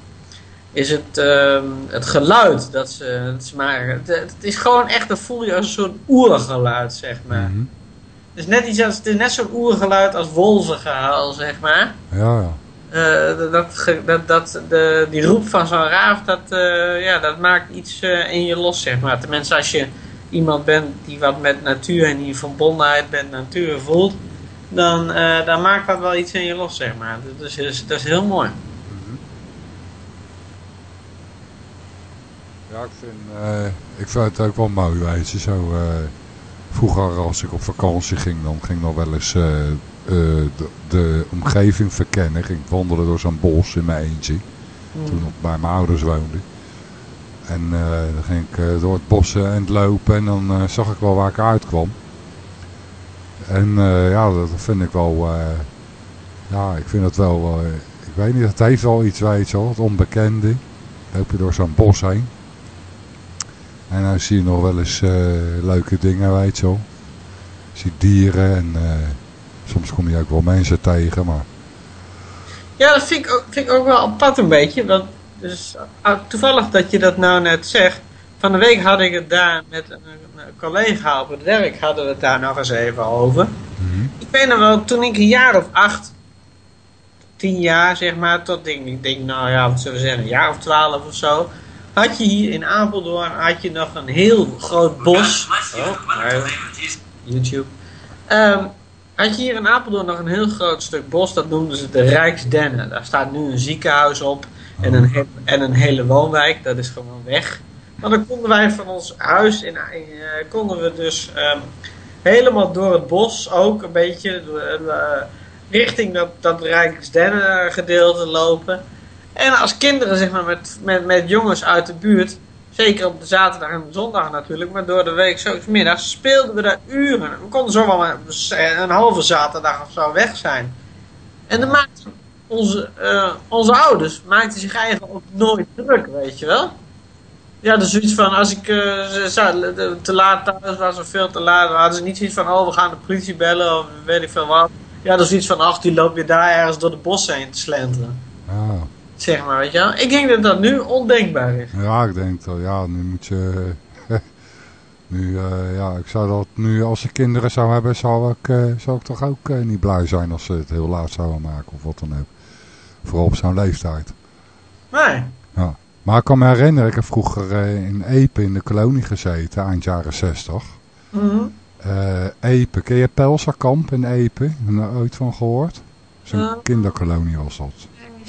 is het, ehm, het geluid dat ze, dat ze maken. Het, het is gewoon echt, dat voel je als een soort oergeluid, zeg maar. Mhm. Het is net iets als, het is net zo'n oergeluid als wolvengehuil, zeg maar. Ja, ja. Eh, dat, dat, dat, de, die roep van zo'n raaf, dat, eh, ja, dat maakt iets eh, in je los, zeg maar. Tenminste, als je iemand bent die wat met natuur en die verbondenheid met natuur voelt, dan, dan maakt dat wel iets in je los, zeg maar. Dat is, dat is, heel mooi. Ja, ik vind, ik vind het ook wel mooi, weet. Zo, eh, vroeger als ik op vakantie ging, dan ging nog wel eens de, de omgeving verkennen. Ging ik wandelen door zo'n bos in mijn eentje. Toen ik bij mijn ouders woonde. En eh, dan ging ik eh, door het bos en het lopen en dan eh, zag ik wel waar ik uitkwam. En eh, ja, dat vind ik wel... eh, ja, ik vind het wel... eh, ik weet niet, het heeft wel iets, weet je wel. Het onbekende. Loop je door zo'n bos heen. En dan zie je nog wel eens eh, leuke dingen, weet je wel. Je ziet dieren en eh, soms kom je ook wel mensen tegen, maar... Ja, dat vind ik ook, vind ik ook wel apart een beetje. Want, dus, ah, toevallig dat je dat nou net zegt. Van de week had ik het daar met een, een collega op het werk, hadden we het daar nog eens even over. Ik weet nog wel, toen ik een jaar of acht, tien jaar zeg maar, tot ik, ik denk, nou ja, wat zullen we zeggen, een jaar of twaalf of zo. Had je hier in Apeldoorn had je nog een heel groot bos. Oh, YouTube. Ehm, had je hier in Apeldoorn nog een heel groot stuk bos, dat noemden ze de Rijksdennen. Daar staat nu een ziekenhuis op en een, en een hele woonwijk, dat is gewoon weg. Maar dan konden wij van ons huis, in, eh, konden we dus ehm, helemaal door het bos ook een beetje, door, eh, richting dat, dat Rijksdennen gedeelte lopen. En als kinderen zeg maar met, met, met jongens uit de buurt, zeker op de zaterdag en de zondag natuurlijk, maar door de week, zo middags, speelden we daar uren. We konden zo wel een, een halve zaterdag of zo weg zijn. En dan maakten onze, eh, onze ouders maakten zich eigenlijk ook nooit druk, weet je wel. Ja, dus zoiets van, als ik ze- te laat thuis was of veel te laat, hadden ze niet zoiets van, oh, we gaan de politie bellen of weet ik veel wat. Ja, dus zoiets van, ach, die loopt weer daar ergens door de bossen heen te slenteren. Ja. Zeg maar, weet je wel. Ik denk dat dat nu ondenkbaar is. Ja, ik denk dat, ja, nu moet je... [LAUGHS] nu, eh, ja, ik zou dat nu, als ik kinderen zou hebben, zou ik, eh, zou ik toch ook eh, niet blij zijn als ze het heel laat zouden maken of wat dan ook. Vooral op zo'n leeftijd. Nee. Ja. Maar ik kan me herinneren, ik heb vroeger in Epe in de kolonie gezeten, eind jaren 60. Mhm. Eh, Epe, ken je Pelserkamp in Epe? Heb je er ooit van gehoord? Zo'n kinderkolonie was dat.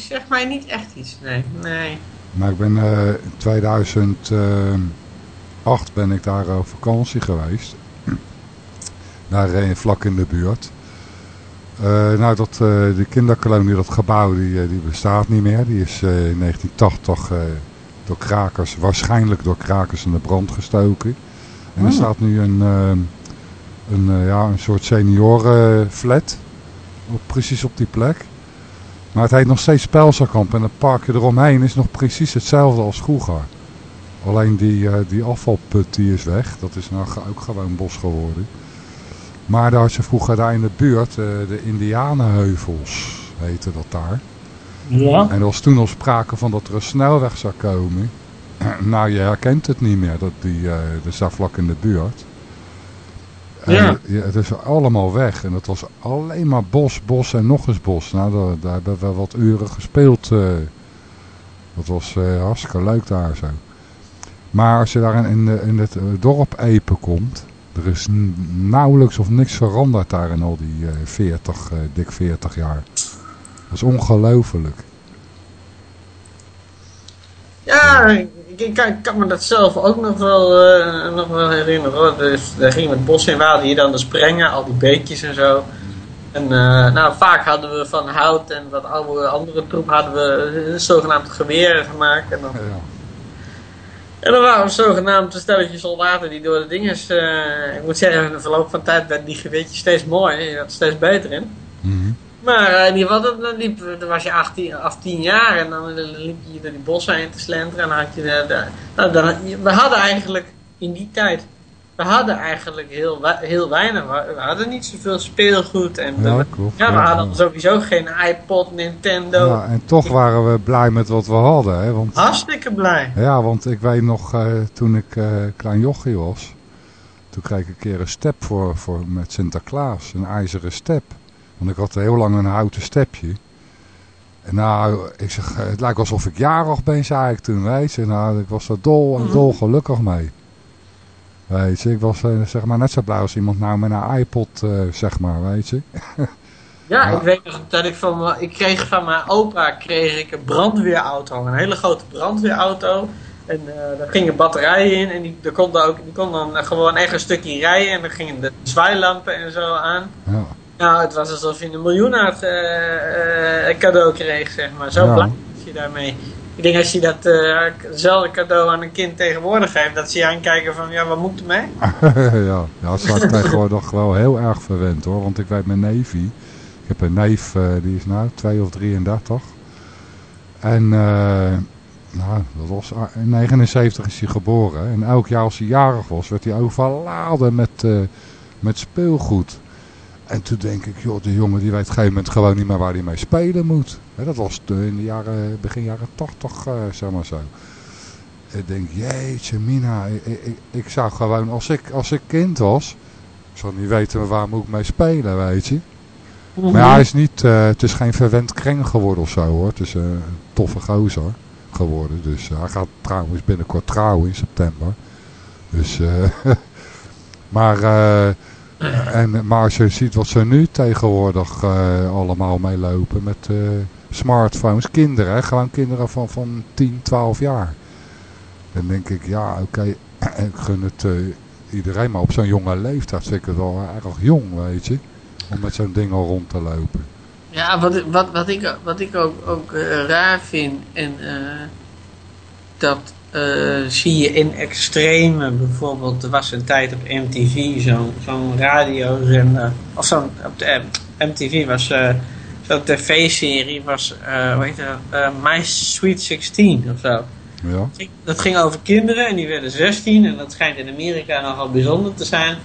Zeg mij niet echt iets, nee. Nee. Maar ik ben eh, in 2008 ben ik daar op vakantie geweest. [CLEARS THROAT] Daar eh, vlak in de buurt. Eh, nou, dat, eh, de kinderkolonie, dat gebouw, die, eh, die bestaat niet meer. Die is eh, in 1980 eh, door krakers, waarschijnlijk door krakers in de brand gestoken. En er Oh. staat nu een, eh, een, eh, ja, een soort seniorenflat. Op, precies op die plek. Maar het heet nog steeds Pelserkamp en het parkje eromheen is nog precies hetzelfde als vroeger. Alleen die, eh, die afvalput die is weg. Dat is nou ook gewoon bos geworden. Maar daar had je vroeger daar in de buurt, eh, de Indianenheuvels heette dat daar. Ja. En er was toen al sprake van dat er een snelweg zou komen. [CLEARS THROAT] nou, je herkent het niet meer, dat die, eh dat staat vlak in de buurt. En Ja. het is allemaal weg. En het was alleen maar bos, bos en nog eens bos. Nou, daar, daar hebben we wat uren gespeeld. eh. dat was eh, hartstikke leuk daar zo. Maar als je daar in, in, de- in het eh, dorp Epe komt... Er is nauwelijks of niks veranderd daar in al die eh 40, eh, dik 40 jaar. Dat is ongelooflijk. Ja, ik, ik kan, ik kan me dat zelf ook nog wel, eh, nog wel herinneren. Hoor. Dus, daar gingen we het bos in, we hadden hier dan de sprengen, al die beekjes en zo. En eh, nou, vaak hadden we van hout en wat oude andere troep hadden we eh, zogenaamd geweren gemaakt. En dan, en dan waren we zogenaamd een stelletje soldaten die door de dinges... eh, ik moet zeggen, in de verloop van tijd werden die geweertjes steeds mooier. Je werd er steeds beter in. Maar eh, in ieder geval, dan, liep, dan was je 18, 18 jaar en dan liep je door die bossen heen te slenteren. En dan had je de, de- nou, dan, we hadden eigenlijk in die tijd, we hadden eigenlijk heel, heel weinig. We, we hadden niet zoveel speelgoed. En Ja, we, klopt, ja, we ja. hadden sowieso geen iPod, Nintendo. Ja, en toch waren we blij met wat we hadden. Hè? Want, Hartstikke blij. ja, want ik weet nog, eh, toen ik eh, klein jochie was... Toen kreeg ik een keer een step voor, voor, met Sinterklaas. Een ijzeren step. Want ik had heel lang een houten stepje. En nou, ik zeg, eh, het lijkt alsof ik jarig ben, zei ik toen, weet je. Nou, ik was er dol en dol gelukkig mee. Weet je, ik was eh, zeg maar net zo blij als iemand nou met een iPod, eh, zeg maar, weet je. [LAUGHS] Ja, Ja. ik weet nog dat ik van mijn- ik kreeg van mijn opa kreeg ik een brandweerauto, een hele grote brandweerauto. En daar gingen batterijen in en die, daar kon, dan ook, die kon dan gewoon echt een stukje rijden en dan gingen de zwaailampen en zo aan. Ja. Nou, het was alsof je een miljoenaard eh, eh, cadeau kreeg, zeg maar. Zo Ja. blij was je daarmee. Ik denk als je dat datzelfde cadeau aan een kind tegenwoordig geeft, dat ze je aankijken van, ja, wat moet ik ermee? [LAUGHS] ja, ja, dat is tegenwoordig wel heel erg verwend hoor. Want ik weet mijn neefie. Ik heb een neef, eh, die is nou 2 of 33. En eh, nou, dat was, a- in 79 is hij geboren. En elk jaar als hij jarig was, werd hij overladen met, eh, met speelgoed. En toen denk ik, joh, de jongen die weet op een gegeven moment gewoon niet meer waar hij mee spelen moet. Dat was in de jaren, begin jaren 80, eh, zeg maar zo. Ik denk, jeetje mina, ik, ik, ik- zou gewoon, als ik, als ik kind was, zou niet weten waar moet ik mee spelen, weet je. Maar ja, hij is niet, eh, het is geen verwend kreng geworden of zo hoor. Het is eh, een toffe gozer geworden. Dus hij gaat trouwens binnenkort trouwen in september. Dus, eh, [LAUGHS] maar, eh, en, maar als je ziet wat ze nu tegenwoordig eh, allemaal meelopen met eh, smartphones. Kinderen, hè, gewoon kinderen van, van 10, 12 jaar. Dan denk ik, ja oké, [CLEARS THROAT] ik gun het eh, iedereen. Maar op zo'n jonge leeftijd vind ik het wel erg jong, weet je. Om met zo'n ding al rond te lopen. Ja, wat, wat, wat, ik, wat ik ook, ook raar vind, en dat eh, zie je in extreme, bijvoorbeeld, er was een tijd op MTV zo'n zo'n radiozender, of zo'n, op de MTV was eh, zo'n tv-serie, was, eh hoe heet dat, My Sweet 16 of zo. Ja. Dat ging over kinderen en die werden 16 en dat schijnt in Amerika nogal bijzonder te zijn.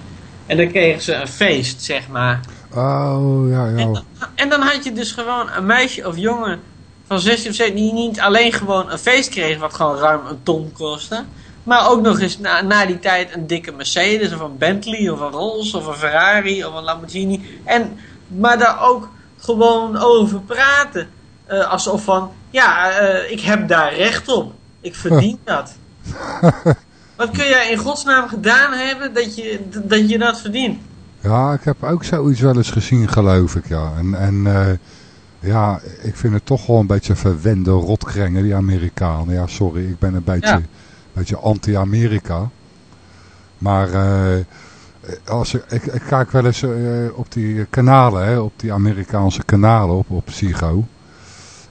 En dan kregen ze een feest, zeg maar. Oh, ja, ja. En dan had je dus gewoon een meisje of jongen van 16 of 17 die niet alleen gewoon een feest kreeg wat gewoon ruim een ton kostte. Maar ook nog eens na, na die tijd een dikke Mercedes of een Bentley of een Rolls of een Ferrari of een Lamborghini. En, maar daar ook gewoon over praten. Eh, alsof van, ja, eh, ik heb daar recht op. Ik verdien [LAUGHS] dat. Wat kun jij in godsnaam gedaan hebben dat je dat, je dat verdient? Ja, ik heb ook zoiets wel eens gezien, geloof ik, ja. En, en eh, ja, ik vind het toch wel een beetje verwende rotkrengen, die Amerikanen. Ja, sorry, ik ben een beetje, Ja. beetje anti-Amerika. Maar eh, als ik, ik, ik kijk wel eens eh, op die kanalen, hè, op die Amerikaanse kanalen, op, op Psycho.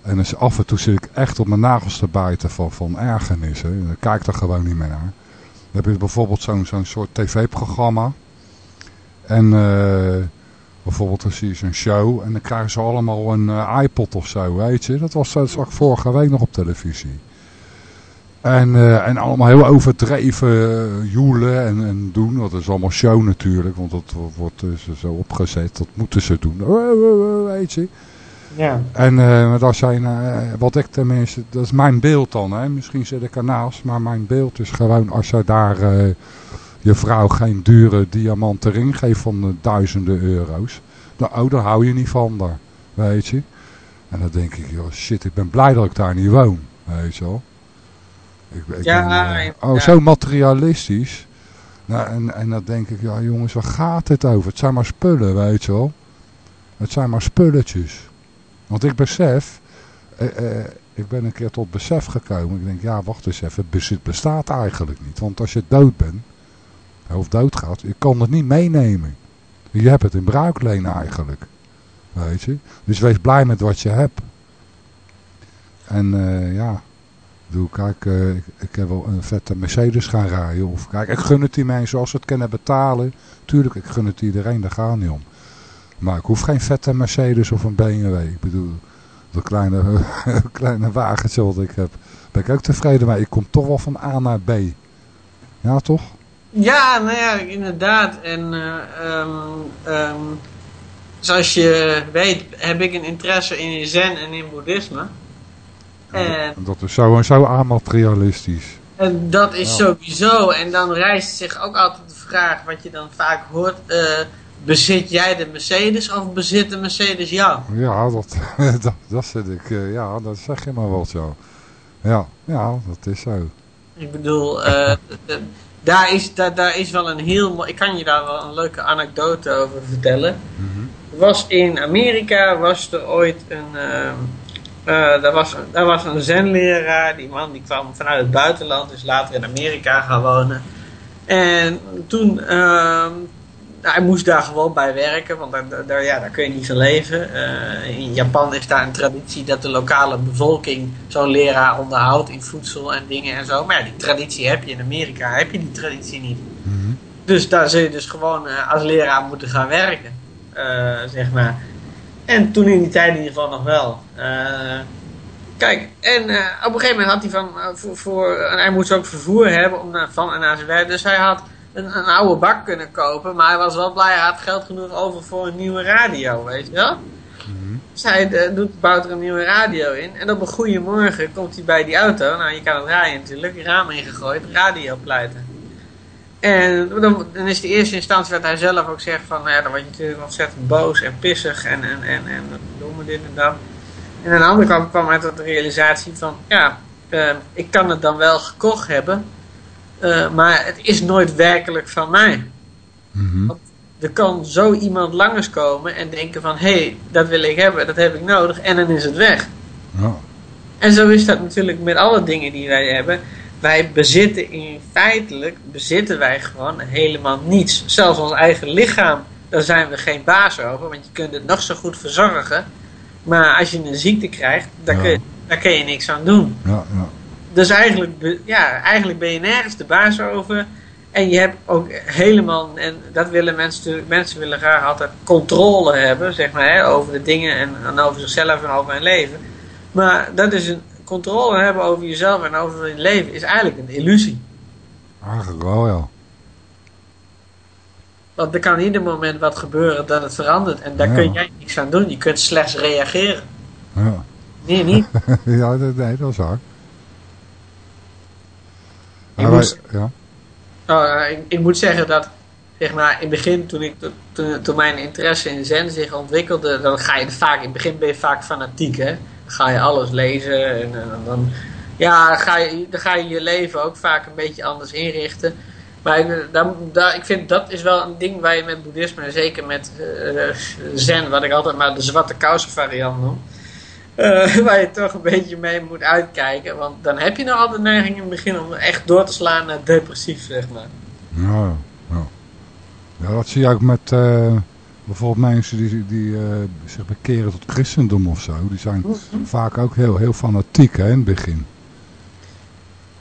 En dus af en toe zit ik echt op mijn nagels te bijten van, van ergernis. Hè. Kijk er gewoon niet meer naar. Dan heb je bijvoorbeeld zo'n zo'n soort tv-programma. En eh, bijvoorbeeld dan zie je zo'n show en dan krijgen ze allemaal een eh, iPod of zo, weet je. Dat was, dat zag ik vorige week nog op televisie. En, eh, en allemaal heel overdreven uh, joelen en, en doen. Dat is allemaal show natuurlijk, want dat wordt dus zo opgezet. Dat moeten ze doen, weet je. Ja. En eh, maar dat zijn, eh, wat ik tenminste, dat is mijn beeld dan. Hè. Misschien zit ik ernaast, maar mijn beeld is gewoon als je daar eh, je vrouw geen dure diamanten ring geeft van duizenden euro's. Dan, oh, daar hou je niet van daar, weet je. En dan denk ik, joh, shit, ik ben blij dat ik daar niet woon, weet je wel. Ik, ik Ja, ben, eh, inderdaad. oh, zo materialistisch. Nou, en, en dan denk ik, ja jongens, waar gaat het over? Het zijn maar spullen, weet je wel. Het zijn maar spulletjes. Want ik besef, eh, eh, ik ben een keer tot besef gekomen. Ik denk, ja, wacht eens even, het bezit bestaat eigenlijk niet. Want als je dood bent, of doodgaat, je kan het niet meenemen. Je hebt het in bruikleen eigenlijk. Weet je. Dus wees blij met wat je hebt. En eh, ja, ik bedoel, kijk, eh, ik, ik heb wel een vette Mercedes gaan rijden. Of kijk, ik gun het die mensen als ze het kunnen betalen. Tuurlijk, ik gun het iedereen, daar gaat niet om. Maar ik hoef geen vette Mercedes of een BMW. Ik bedoel, dat kleine, [LAUGHS] kleine wagentje wat ik heb, ben ik ook tevreden mee. Ik kom toch wel van A naar B. Ja, toch? Ja, nou ja, inderdaad. En eh, ehm, ehm, zoals je weet heb ik een interesse in zen en in boeddhisme. En, Dat is zo zo amaterialistisch. en dat is Ja. sowieso. En dan rijst zich ook altijd de vraag, wat je dan vaak hoort. eh, bezit jij de Mercedes of bezit de Mercedes jou? Ja, dat, [LAUGHS] dat, dat zit ik, eh, ja, dat zeg je maar wat zo. Ja, ja, dat is zo. Ik bedoel, [LAUGHS] daar, is, daar, daar is wel een heel mooi... Ik kan je daar wel een leuke anekdote over vertellen. Er was in Amerika was er ooit een... eh, daar, was, daar was een zenleraar. Die man die kwam vanuit het buitenland. Is later in Amerika gaan wonen. En toen... ehm, nou, hij moest daar gewoon bij werken. Want daar, daar, ja, daar kun je niet van leven. Eh, in Japan is daar een traditie dat de lokale bevolking zo'n leraar onderhoudt in voedsel en dingen en zo. Maar ja, die traditie heb je in Amerika. Heb je die traditie niet. Dus daar zul je dus gewoon eh, als leraar moeten gaan werken. eh, zeg maar. En toen in die tijd in ieder geval nog wel. Kijk, en op een gegeven moment had hij van, voor, voor, en hij moest ook vervoer hebben om naar, van en naar zijn werk. Dus hij had een, een oude bak kunnen kopen, maar hij was wel blij, hij had geld genoeg over voor een nieuwe radio, weet je wel. Dus hij eh, doet, bouwt er een nieuwe radio in. En op een goede morgen komt hij bij die auto. Nou, je kan het rijden natuurlijk. Raam ingegooid, radio pleiten. En dan, dan is de eerste instantie dat hij zelf ook zegt van... Nou ja, dan word je natuurlijk ontzettend boos en pissig en, en, en, en doen we dit en dat. En aan de andere kant kwam hij tot de realisatie van... Ja, eh, ik kan het dan wel gekocht hebben. Eh, maar het is nooit werkelijk van mij. Want er kan zo iemand langskomen en denken van... Hé, hey, dat wil ik hebben, dat heb ik nodig. En dan is het weg. Ja. En zo is dat natuurlijk met alle dingen die wij hebben. Wij bezitten in feitelijk, bezitten wij gewoon helemaal niets. Zelfs ons eigen lichaam, daar zijn we geen baas over. Want je kunt het nog zo goed verzorgen. Maar als je een ziekte krijgt, daar, Ja. kun, je, daar kun je niks aan doen. Ja, ja. Dus eigenlijk, ja, eigenlijk ben je nergens de baas over. En je hebt ook helemaal, en dat willen mensen mensen willen graag altijd controle hebben, zeg maar, hè, over de dingen en, en over zichzelf en over hun leven. Maar dat is een controle hebben over jezelf en over je leven is eigenlijk een illusie. Eigenlijk wel, ja. Want er kan ieder moment wat gebeuren dat het verandert en daar Ja. kun jij niks aan doen. Je kunt slechts reageren. Ja, Nee, niet. [LAUGHS] ja dat, nee, dat is waar. Ik moest- ja. Nou, eh, ik, ik moet zeggen dat, zeg maar, in het begin, toen, ik, toen, toen mijn interesse in zen zich ontwikkelde, dan ga je vaak, in het begin ben je vaak fanatiek, hè. Dan ga je alles lezen en, eh, dan, ja, dan ga, je, dan ga je je leven ook vaak een beetje anders inrichten. Maar ik, daar, daar, ik vind dat is wel een ding waar je met boeddhisme en zeker met eh, zen, wat ik altijd maar de zwarte kousen variant noem. Eh, [LAUGHS] waar je toch een beetje mee moet uitkijken. Want dan heb je nou al de neiging in het begin om echt door te slaan naar depressief, zeg maar. Ja, ja. ja, dat zie je ook met eh, bijvoorbeeld mensen die, die eh, zich bekeren tot christendom of zo. Die zijn vaak ook heel, heel fanatiek hè, in het begin.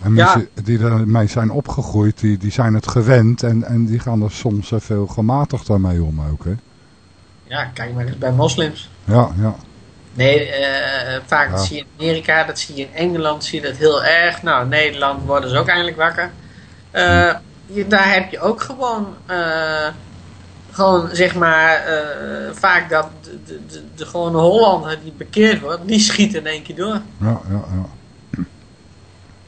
En Ja. mensen die daarmee zijn opgegroeid, die, die zijn het gewend en, en die gaan er soms veel gematigder mee om ook. Hè. Ja, kijk maar eens bij moslims. Ja, ja. Nee, eh, vaak dat zie je in Amerika, dat zie je in Engeland, zie je dat heel erg. Nou, Nederland worden ze ook eindelijk wakker. Eh, je- daar heb je ook gewoon, eh, gewoon zeg maar, vaak dat de, de, de, de gewone Hollander die bekeerd wordt, die schiet in één keer door. Ja, ja, ja.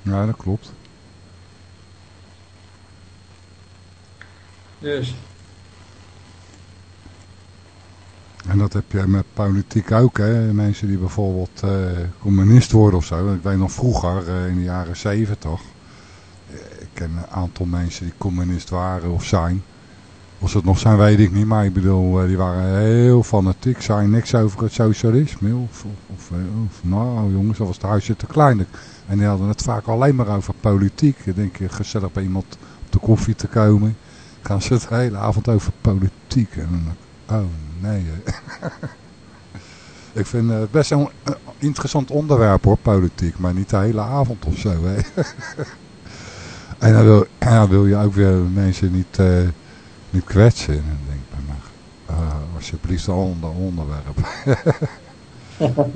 Ja, dat klopt. Dus, En dat heb je met politiek ook, hè. Mensen die bijvoorbeeld eh, communist worden of zo. Ik weet nog vroeger, eh, in de jaren zeventig. eh, Ik ken een aantal mensen die communist waren of zijn. Of ze het nog zijn, weet ik niet. Maar ik bedoel, die waren heel fanatiek. Zei niks over het socialisme. Of, of, nou jongens, dat was het huisje te klein. En die hadden het vaak alleen maar over politiek. Ik denk, gezellig bij iemand op de koffie te komen. Gaan ze het hele avond over politiek. En oh nee. hè. [LAUGHS] ik vind het best een eh, interessant onderwerp hoor, politiek. Maar niet de hele avond of zo. Hè. [LAUGHS] en dan wil, dan wil je ook weer mensen niet, eh, niet kwetsen. En denk ik alsjeblieft een ander onderwerp. [LAUGHS]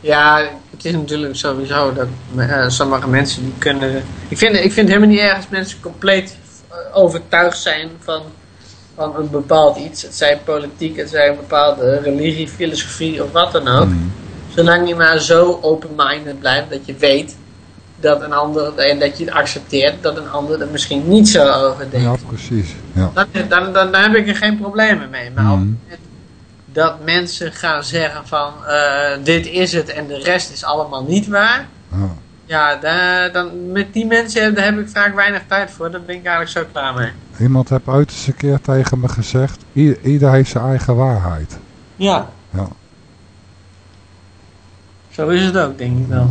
ja, het is natuurlijk sowieso dat eh, sommige mensen die kunnen... Ik vind, ik vind helemaal niet erg als mensen compleet eh, overtuigd zijn van, van een bepaald iets. Het zij politiek, het zij een bepaalde religie, filosofie of wat dan ook. Zolang je maar zo open-minded blijft dat je weet dat een ander, en dat je accepteert dat een ander er misschien niet zo over denkt. ja, precies. Ja. Dan, dan, dan, dan heb ik er geen problemen mee. Maar op Mhm. het moment dat mensen gaan zeggen van eh, dit is het en de rest is allemaal niet waar. Ja. Ja, daar, dan, met die mensen daar heb ik vaak weinig tijd voor. Daar ben ik eigenlijk zo klaar mee. Iemand heeft ooit eens een keer tegen me gezegd, "I- ieder heeft zijn eigen waarheid. Ja, Ja. zo is het ook, denk ik wel.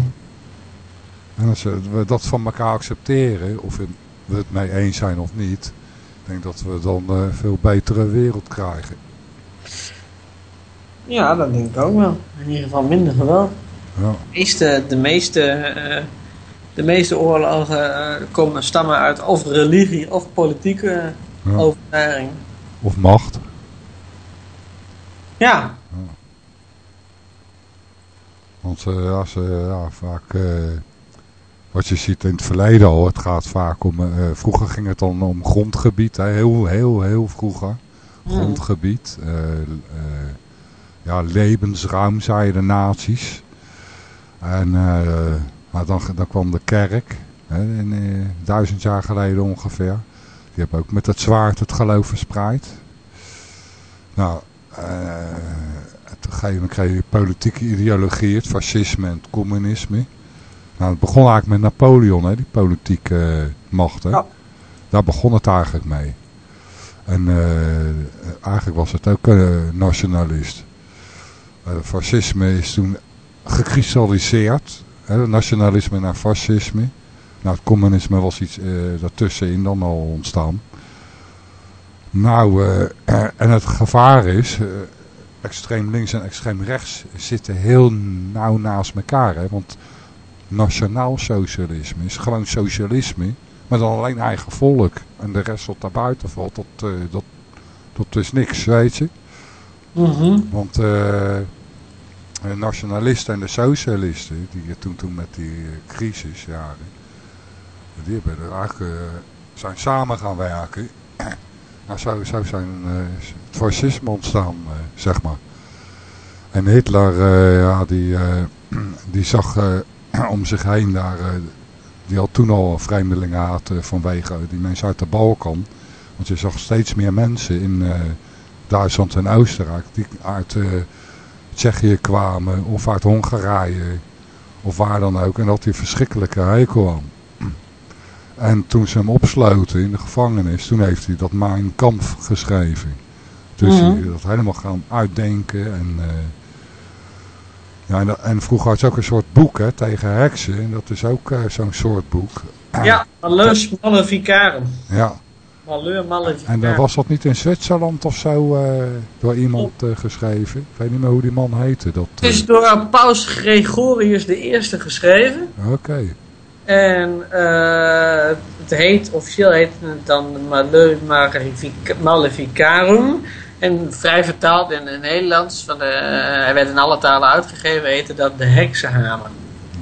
En als we dat van elkaar accepteren, of we we het mee eens zijn of niet, ik denk dat we dan een veel betere wereld krijgen. Ja, dat denk ik ook wel. In ieder geval minder geweld. De meeste, de meeste, eh, de meeste oorlogen eh, komen, stammen uit of religie of politieke Ja. overtuiging. Of macht. Ja, Want als, eh, ja, vaak, wat je ziet in het verleden al, het gaat vaak om, vroeger ging het dan om grondgebied, hè, heel, heel, heel vroeger. Grondgebied, ja, levensruim, zeiden de nazi's. En eh, maar dan, dan kwam de kerk, hè, in, eh, duizend jaar geleden ongeveer. Die hebben ook met het zwaard het geloof verspreid. Nou, eh, op een gegeven moment kreeg je politieke ideologie, het fascisme en het communisme. Nou, het begon eigenlijk met Napoleon, hè, die politieke macht. Hè. Ja. Daar begon het eigenlijk mee. En eigenlijk was het ook nationalist. Fascisme is toen gekristalliseerd. Hè, nationalisme naar fascisme. Nou, het communisme was iets eh, daartussenin dan al ontstaan. Nou, eh, en het gevaar is, eh, extreem links en extreem rechts zitten heel nauw naast elkaar. Hè? Want nationaal socialisme is gewoon socialisme, maar dan alleen eigen volk. En de rest wat daarbuiten valt, dat, eh, dat, dat is niks, weet je. Mhm. Want eh, de nationalisten en de socialisten, die toen, toen met die eh, crisisjaren, die hebben er eh, zijn samen gaan werken. [CLEARS THROAT] nou, zo, zijn eh, het fascisme ontstaan, eh, zeg maar. En Hitler, eh, ja, die, eh, [CLEARS THROAT] die zag eh, [CLEARS THROAT] om zich heen daar, eh, die had toen al vreemdelingen eh, vanwege die mensen uit de Balkan. Want je zag steeds meer mensen in eh, Duitsland en Oostenrijk die uit eh, Tsjechië kwamen of uit Hongarije of waar dan ook. En dat die verschrikkelijke hekel aan. En toen ze hem opsloten in de gevangenis, toen heeft hij dat Mein Kampf geschreven. Dus Mhm. hij dat helemaal gaan uitdenken. En, eh, ja, en, vroeger had ze ook een soort boek hè, tegen heksen. En dat is ook eh, zo'n soort boek. Ja, Malus Maleficarum. Ja. En dan was dat niet in Zwitserland of zo eh, door iemand eh, geschreven? Ik weet niet meer hoe die man heette. Dat, Het is door Paus Gregorius I geschreven. Oké. En eh, het heet, officieel heet het dan Malefic- Maleficarum. En vrij vertaald in het Nederlands, van de, eh, hij werd in alle talen uitgegeven, heette dat de heksenhamer.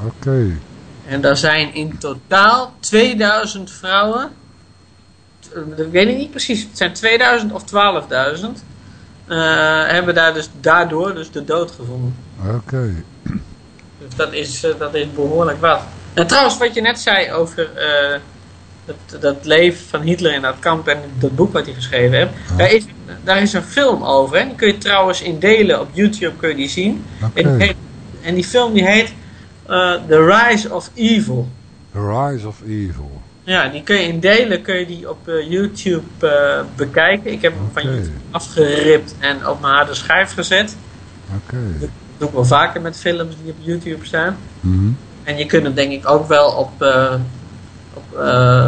Oké. En daar zijn in totaal 2000 vrouwen, eh, dat weet ik niet precies, het zijn 2000 of 12.000, eh, hebben daar dus daardoor dus de dood gevonden. Oké. Dus dat is, eh, dat is behoorlijk wat. En trouwens, wat je net zei over eh, dat, dat leven van Hitler in dat kamp en dat boek wat hij geschreven heeft. Daar, is, daar is een film over. Hè? Die kun je trouwens in delen op YouTube kun je die zien. En, die heet- en die film die heet The Rise of Evil. The Rise of Evil. Ja, die kun je in delen kun je die op eh, YouTube eh, bekijken. Ik heb hem van YouTube afgeript en op mijn harde schijf gezet. Oké. Dat doe ik wel vaker met films die op YouTube staan. Mhm. En je kunt hem denk ik ook wel op, eh op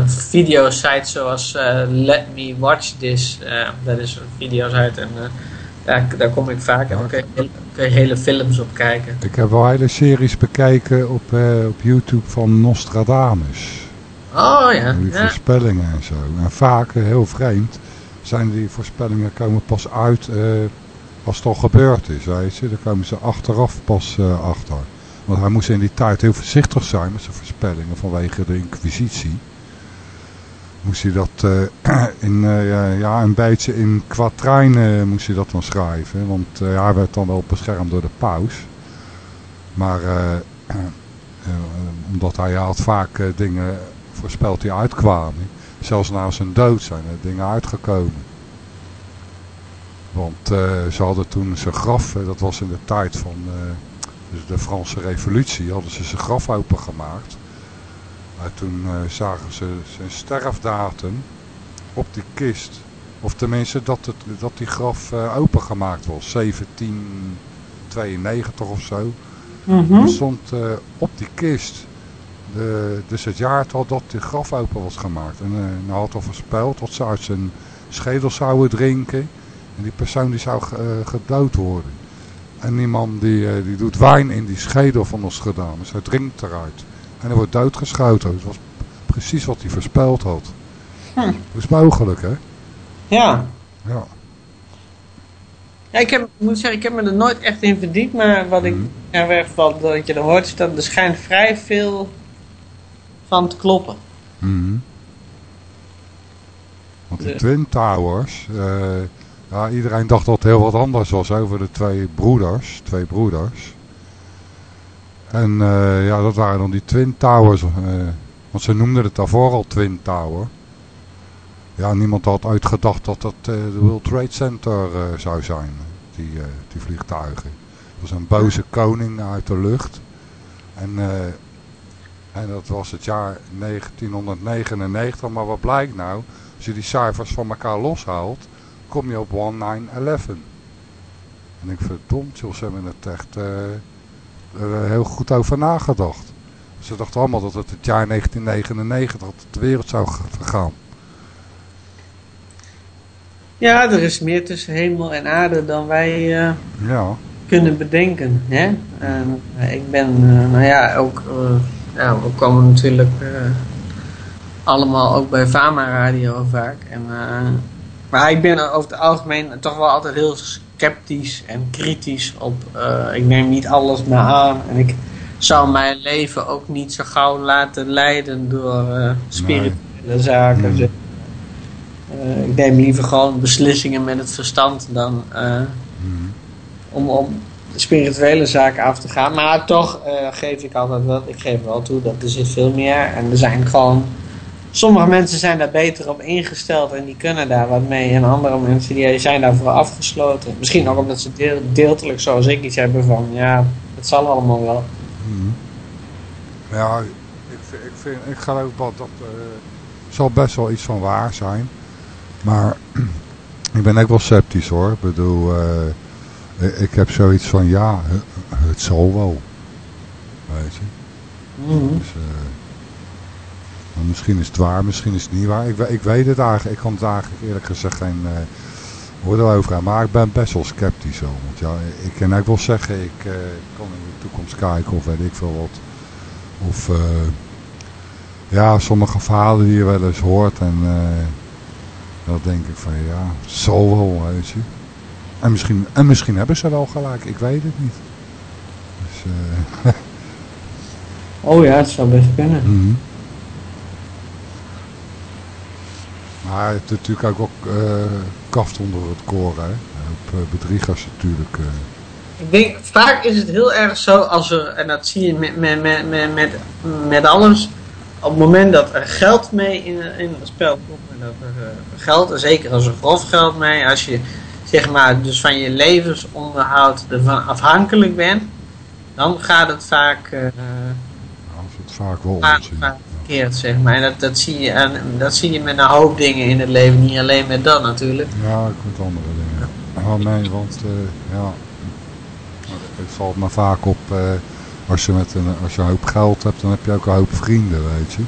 videosites zoals Let Me Watch This. dat is een videosite en eh, daar, daar kom ik vaak en dan kun je, hele- kun je hele films op kijken. Ik heb wel hele series bekeken op, op YouTube van Nostradamus. Oh ja, Die voorspellingen en zo. En vaak, eh, heel vreemd, zijn die voorspellingen komen pas uit eh, als het al gebeurd is. Weet je? Daar komen ze achteraf pas eh, achter. Want hij moest in die tijd heel voorzichtig zijn met zijn voorspellingen vanwege de inquisitie. Moest hij dat [CLEARS THROAT] in, ja, een beetje in kwatrijnen moest hij dat dan schrijven. Want hij werd dan wel beschermd door de paus. Maar [CLEARS THROAT] omdat hij had vaak dingen voorspeld die uitkwamen. Zelfs na zijn dood zijn er dingen uitgekomen. Want eh, ze hadden toen zijn graf, eh, dat was in de tijd van eh, dus de Franse revolutie, hadden ze zijn graf opengemaakt. En toen zagen ze zijn sterfdatum op die kist. Of tenminste dat, het, dat die graf opengemaakt was, 1792 of zo. Mhm. Er stond op die kist dus het jaartal dat de graf open was gemaakt. En eh hij had al voorspeld dat ze uit zijn schedel zouden drinken. En die persoon die zou eh, gedood worden. En die man die, eh, die doet wijn in die schedel van ons gedaan. Dus hij drinkt eruit. En hij wordt doodgeschoten. Dat was precies wat hij voorspeld had. Hm. Dat is mogelijk hè? Ja. Ja. Ja, ik, heb, ik moet zeggen, ik heb me er nooit echt in verdiept, maar wat ik erg erg valt dat je er hoort, is dat er schijnt vrij veel van te kloppen. Mhm. Want die Ja. Twin Towers, eh, ja, iedereen dacht dat het heel wat anders was over de twee broeders, twee broeders. En eh, ja, dat waren dan die Twin Towers, eh, want ze noemden het daarvoor al Twin Tower. Ja, niemand had uitgedacht dat dat de World Trade Center zou zijn, die, die vliegtuigen. Het was een boze koning uit de lucht. En, eh, en dat was het jaar 1999. Maar wat blijkt nou? Als je die cijfers van elkaar loshaalt, kom je op 1911. En ik verdomd, joh, ze hebben het echt eh, er heel goed over nagedacht. Ze dachten allemaal dat het het jaar 1999 dat de wereld zou vergaan. Ja, er is meer tussen hemel en aarde dan wij eh, Ja. kunnen bedenken. Hè? En, eh, ik ben, eh, nou ja, ook, eh, ja, we komen natuurlijk eh, allemaal ook bij Fama Radio vaak. En, eh, maar ik ben over het algemeen toch wel altijd heel sceptisch en kritisch op. eh, ik neem niet alles meer aan en ik zou mijn leven ook niet zo gauw laten leiden door spirituele zaken. Eh, ik neem liever gewoon beslissingen met het verstand dan eh, om op spirituele zaken af te gaan. Maar toch eh, geef ik altijd wel, ik geef wel toe dat er zit veel meer. En er zijn gewoon, sommige mensen zijn daar beter op ingesteld en die kunnen daar wat mee. En andere mensen die zijn daarvoor afgesloten. Misschien ook omdat ze deel, deeltelijk zoals ik iets hebben van, ja, het zal allemaal wel. Mhm. Ja, ik, ik, vind, ik geloof dat dat eh, zal best wel iets van waar zijn. Maar [CLEARS THROAT] ik ben ook wel sceptisch hoor. Ik bedoel, eh, ik, ik heb zoiets van ja, het, zal wel. Weet je. Mhm. Dus, eh, maar misschien is het waar, misschien is het niet waar. Ik, ik weet het eigenlijk, ik kan het eigenlijk eerlijk gezegd geen eh oordeel over hebben. Maar ik ben best wel sceptisch wel. Want ja, ik kan ook wel zeggen, ik eh, kan in de toekomst kijken of weet ik veel wat. Of eh, ja, sommige verhalen die je wel eens hoort. En eh dan denk ik van ja, het zal wel, weet je. En misschien, en misschien hebben ze wel gelijk, ik weet het niet. Dus, eh, [LAUGHS] Oh ja, het zou best kunnen. Mhm. Maar het is natuurlijk ook wel eh, kaft onder het koren. Hè? Op eh, bedriegers natuurlijk. eh. Ik denk, vaak is het heel erg zo als er, en dat zie je met, met, met, met, met, alles, op het moment dat er geld mee in, in het spel komt, en dat er eh, geld, en zeker als er grof geld mee, als je zeg maar dus van je levensonderhoud ervan afhankelijk bent, dan gaat het vaak, eh, Als het vaak wel vaak, vaak verkeerd, zeg maar. En dat, dat, zie je, en dat zie je met een hoop dingen in het leven, niet alleen met dat natuurlijk. Ja, ik met andere dingen. Oh nee, want eh, ja, het valt me vaak op eh, als, je met een, als je een hoop geld hebt, dan heb je ook een hoop vrienden, weet je.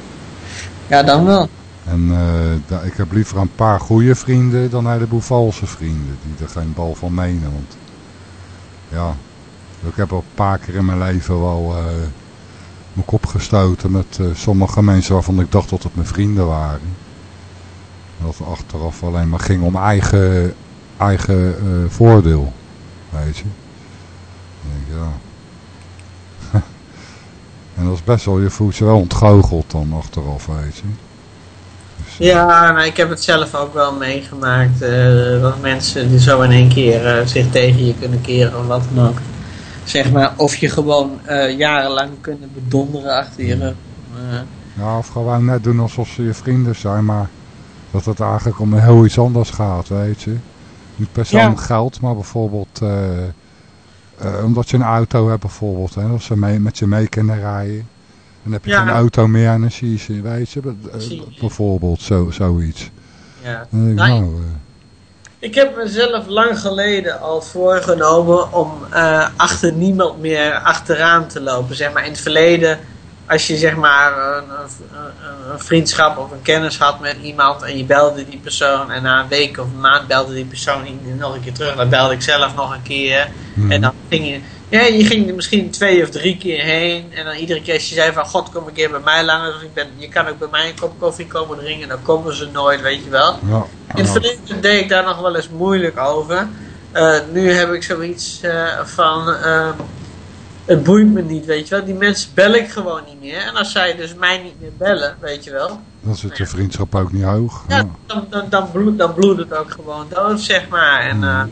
Ja, dan wel. En eh, ik heb liever een paar goede vrienden dan een heleboel valse vrienden die er geen bal van menen. Want ja, ik heb al een paar keer in mijn leven wel eh, mijn kop gestoten met eh, sommige mensen waarvan ik dacht dat het mijn vrienden waren. Dat het achteraf alleen maar ging om eigen, eigen voordeel, weet je. Denk ja. [LAUGHS] en dat is best wel, je voelt je wel ontgoocheld dan achteraf, weet je. Ja, nou, ik heb het zelf ook wel meegemaakt. eh, dat mensen die zo in één keer eh, zich tegen je kunnen keren of wat dan ook. Zeg maar, of je gewoon eh, jarenlang kunnen bedonderen achter je rug. Eh, Ja, of gewoon net doen alsof ze je vrienden zijn, maar dat het eigenlijk om heel iets anders gaat, weet je. Niet per se Ja. om geld, maar bijvoorbeeld eh, eh, omdat je een auto hebt bijvoorbeeld, hè, dat ze mee, met je mee kunnen rijden. Dan heb je Ja. geen auto meer en dan zie je ze, weet je, be- eh, bijvoorbeeld zo, zoiets. ja. Ik, Nou, nou, eh, Ik heb mezelf lang geleden al voorgenomen om eh, achter niemand meer achteraan te lopen. Zeg maar in het verleden, als je zeg maar een, een, een vriendschap of een kennis had met iemand en je belde die persoon en na een week of een maand belde die persoon niet- nog een keer terug, dan belde ik zelf nog een keer. Mhm. En dan ging je, ja, je ging er misschien twee of drie keer heen en dan iedere keer als je zei van god kom een keer bij mij langs, of ik ben, je kan ook bij mij een kop koffie komen drinken, dan komen ze nooit, weet je wel. ja, In het verleden deed ik daar nog wel eens moeilijk over. Eh, nu heb ik zoiets eh, van. ehm, het boeit me niet, weet je wel. Die mensen bel ik gewoon niet meer. En als zij dus mij niet meer bellen, weet je wel. dan zit je vriendschap ook niet hoog. Ja, Ja. dan, dan, dan, bloed, dan bloedt het ook gewoon dood, zeg maar. En eh,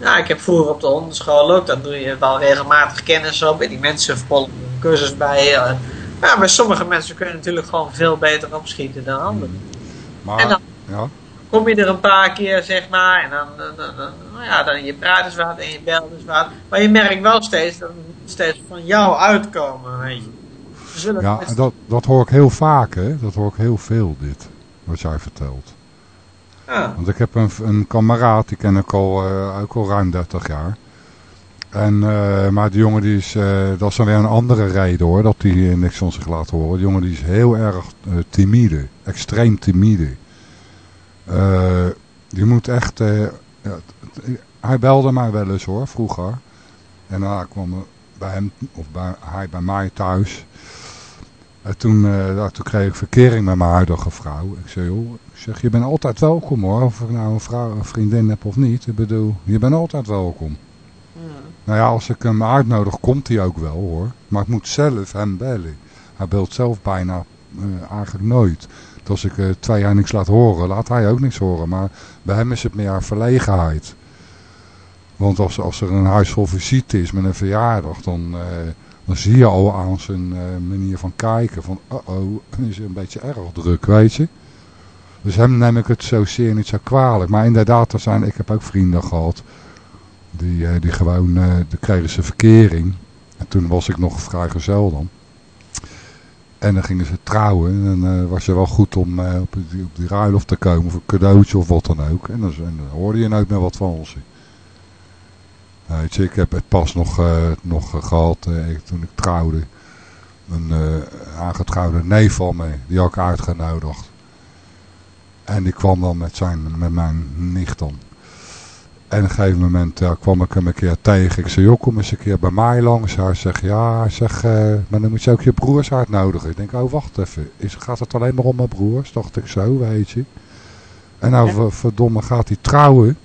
ja, ik heb vroeger op de hondenschool ook. Dan doe je wel regelmatig kennis op. En die mensen volgen een cursus bij. En, ja, maar sommige mensen kunnen natuurlijk gewoon veel beter opschieten dan anderen. Maar, En dan- ja, kom je er een paar keer, zeg maar, en dan, dan, nou ja, dan je praat is wat en je belt is wat. Maar je merkt wel steeds dat steeds van jou uitkomen, weet je. Ja best- dat, dat hoor ik heel vaak, hè. Dat hoor ik heel veel, dit, wat jij vertelt. Want ik heb een, een kameraad, die ken ik al, eh, ook al ruim 30 jaar. En, eh, maar die jongen die is, eh, dat is dan weer een andere reden hoor, dat eh, niks van zich laat horen. Die jongen die is heel erg timide, extreem timide. Je moet echt... hij belde mij wel eens hoor, vroeger. En daarna kwam bij hem, of bij, hij bij mij thuis. En toen, eh, ja, toen kreeg ik verkering met mijn huidige vrouw. Ik zei, joh, ik zeg, je bent altijd welkom hoor. Of ik nou een, vrouw, een vriendin heb of niet. Ik bedoel, je bent altijd welkom. Nou ja, als ik hem uitnodig, komt hij ook wel hoor. Maar ik moet zelf hem bellen. Hij belt zelf bijna eh, eigenlijk nooit. Dus als ik eh, twee jaar niks laat horen, laat hij ook niks horen. Maar bij hem is het meer verlegenheid. Want als, als er een huis vol visite is met een verjaardag, dan, dan zie je al aan zijn eh, manier van kijken. Van, uh-oh, is het een beetje erg druk, weet je. Dus hem neem ik het zozeer niet zo kwalijk. Maar inderdaad, er zijn, ik heb ook vrienden gehad. Die, eh, die gewoon, eh kregen ze verkering. En toen was ik nog vrijgezel dan. En dan gingen ze trouwen. En dan was je wel goed om op, die, op die ruiloft te komen. Of een cadeautje of wat dan ook. En dan, en dan hoorde je nooit meer wat van ons. Weet je, ik heb het pas nog, eh, nog eh, gehad eh, toen ik trouwde. Een aangetrouwde neef van me. Die had ik uitgenodigd. En die kwam dan met, zijn, met mijn nicht dan. En op een gegeven moment ja, kwam ik hem een keer tegen. Ik zei, joh, kom eens een keer bij mij langs. Hij zegt, ja, hij zegt, eh, maar dan moet je ook je broers uitnodigen. Ik denk, oh, wacht even. Is, gaat het alleen maar om mijn broers? Dacht ik zo, weet je. En nou, ver- verdomme, gaat hij trouwen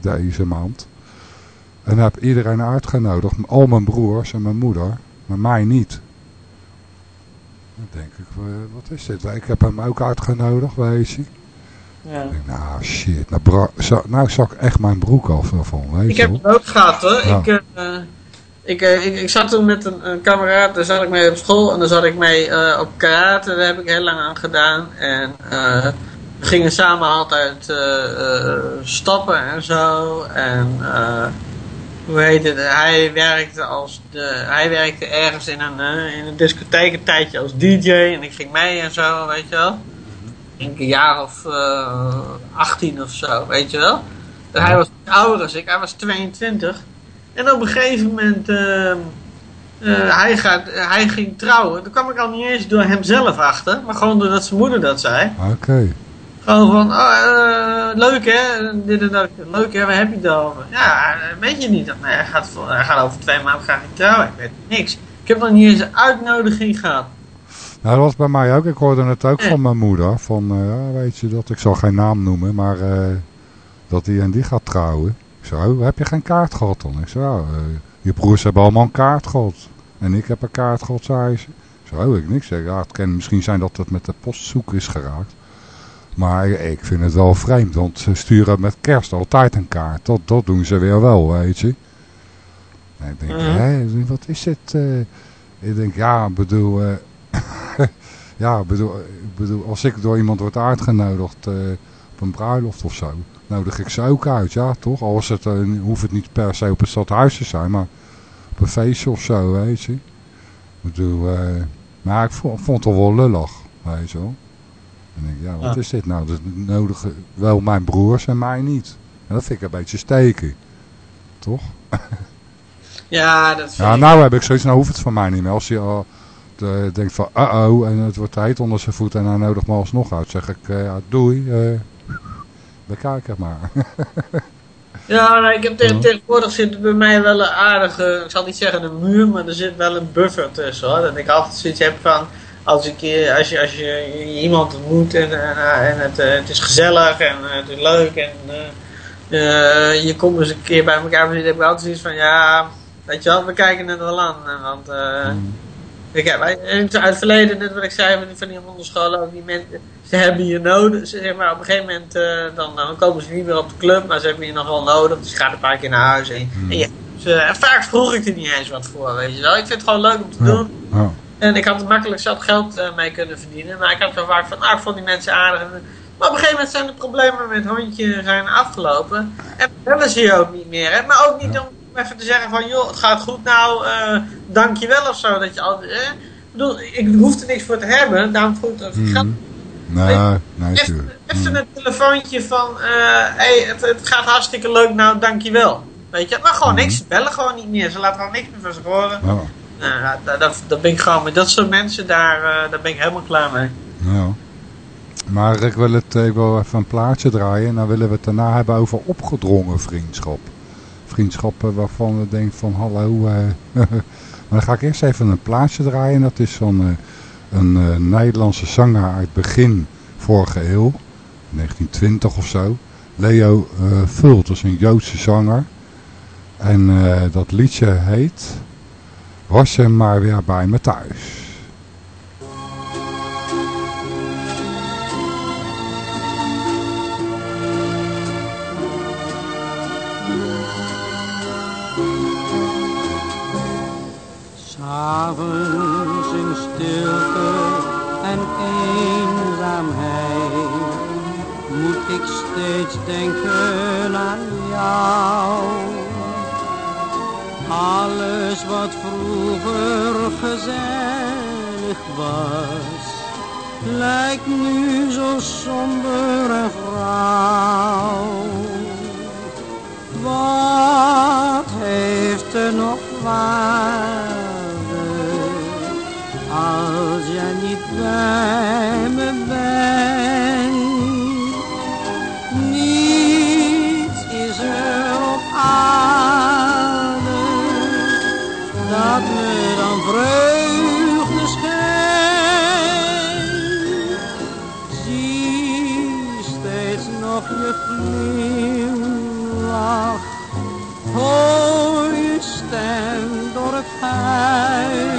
deze maand. En dan heb iedereen uitgenodigd. Al mijn broers en mijn moeder. Maar mij niet. Dan denk ik, eh, wat is dit? Ik heb hem ook uitgenodigd, weet je. Ja. Ik denk, nou shit, nou, nou zak echt mijn broek af ervan, weet Ik je heb wel. het ook gehad hoor. Ja. Ik, eh, ik, eh, ik, ik zat toen met een, een kameraad, daar zat ik mee op school en daar zat ik mee eh, op karate, daar heb ik heel lang aan gedaan. En eh, we gingen samen altijd stappen en zo. En eh, hoe heet het? Hij werkte, als de, hij werkte ergens in een, eh, in een discotheek een tijdje als DJ en ik ging mee en zo, weet je wel. Ik denk een jaar of eh 18 of zo, weet je wel. En hij was ouder dan ik, hij was 22. En op een gegeven moment, eh, hij, gaat, hij ging trouwen. Daar kwam ik al niet eens door hemzelf achter, maar gewoon doordat zijn moeder dat zei. Oké. Gewoon van, oh, eh, leuk hè, dit en dat. Leuk hè, waar heb je het over? Ja, eh, weet je niet. Nee, hij, gaat, hij gaat over twee maanden gaan trouwen. Ik weet niks. Ik heb nog niet eens een uitnodiging gehad. Nou, dat was bij mij ook. Ik hoorde het ook van mijn moeder. Van, ja, weet je dat, ik zal geen naam noemen, maar dat die en die gaat trouwen. Ik zei, oh, heb je geen kaart gehad dan? Ik zei, ja, je broers hebben allemaal een kaart gehad. En ik heb een kaart gehad, zei ze. Ik zei, oh, ik niks. Ik zeg, ja, het kan misschien zijn dat het met de postzoek is geraakt. Maar ik vind het wel vreemd, want ze sturen met kerst altijd een kaart. Dat, dat doen ze weer wel, weet je. En ik denk, Mhm. hè, wat is dit? eh? ik denk, ja, bedoel... eh, [LAUGHS] ja, bedoel, bedoel, als ik door iemand word uitgenodigd eh, op een bruiloft of zo, nodig ik ze ook uit, ja, toch? Al het, hoeft het niet per se op het stadhuis te zijn, maar op een feestje of zo, weet je. Ik bedoel, maar ik vond, vond het wel lullig, weet je wel. En ik denk, ja, wat Ja. is dit nou? Dat nodigen wel mijn broers en mij niet. En dat vind ik een beetje steken. Toch? [LAUGHS] Ja, dat Ja, ik- nou heb ik zoiets, nou hoeft het van mij niet meer. Als hij al denkt van, uh-oh, en het wordt tijd onder zijn voet en hij nodigt me alsnog uit, zeg ik, eh, ja, doei, eh, bekijk het maar. [LAUGHS] Ja, nou, ik heb tegenwoordig zit bij mij wel een aardige, ik zal niet zeggen een muur, maar er zit wel een buffer tussen hoor. Dat ik altijd zoiets heb van, als, ik, eh, als, je, als je iemand ontmoet en, en, en het, eh, het is gezellig en eh, het is leuk en eh, eh, je komt eens een keer bij elkaar zitten, heb ik altijd zoiets van, ja, weet je wel, we kijken het wel aan. eh, Want eh, ik heb, uit het verleden, net wat ik zei van die, van die onderscholen, ook die mensen, ze hebben je nodig. Ze, zeg maar, op een gegeven moment eh, dan, dan komen ze niet meer op de club, maar ze hebben je nog wel nodig. Dus je gaat een paar keer naar huis. En, en, je, ze, en vaak vroeg ik er niet eens wat voor, weet je wel. Ik vind het gewoon leuk om te doen. Ja. En ik had er makkelijk zelf geld eh, mee kunnen verdienen. Maar ik had zo vaak van, ah, ik vond die mensen aardig. Maar op een gegeven moment zijn de problemen met het hondje zijn afgelopen. En bellen ze je ook niet meer. Hè? Maar ook niet om even te zeggen van, joh, het gaat goed nou, eh dankjewel of zo. Dat je altijd, eh? Ik bedoel, ik hoef er niks voor te hebben. Daarom vroeg ik ik geld Nee, nee, tuurlijk. Even een telefoontje van, eh hey, het, het gaat hartstikke leuk, nou dankjewel. Weet je, maar gewoon niks, ze bellen gewoon niet meer, ze laten gewoon niks meer van zich horen. Nou, daar, daar ben ik gewoon met dat soort mensen, daar, eh, daar ben ik helemaal klaar mee. ja. Maar ik wil het ik wil even een plaatje draaien en dan willen we het daarna hebben over opgedrongen vriendschap. Vriendschappen waarvan we denken van hallo. eh, [LAUGHS] maar dan ga ik eerst even een plaatje draaien. En dat is van eh, een eh, Nederlandse zanger uit begin vorige eeuw. 1920 of zo. Leo eh Vult, dat is een Joodse zanger. En eh, dat liedje heet Was je maar weer bij me thuis. S'avonds in stilte en eenzaamheid moet ik steeds denken aan jou. Alles wat vroeger gezellig was, lijkt nu zo somber en grauw. Wat heeft er nog waarde als jij niet bij me vreugde schenkt. Zie steeds nog je glimlach, hoor je stem door het huis.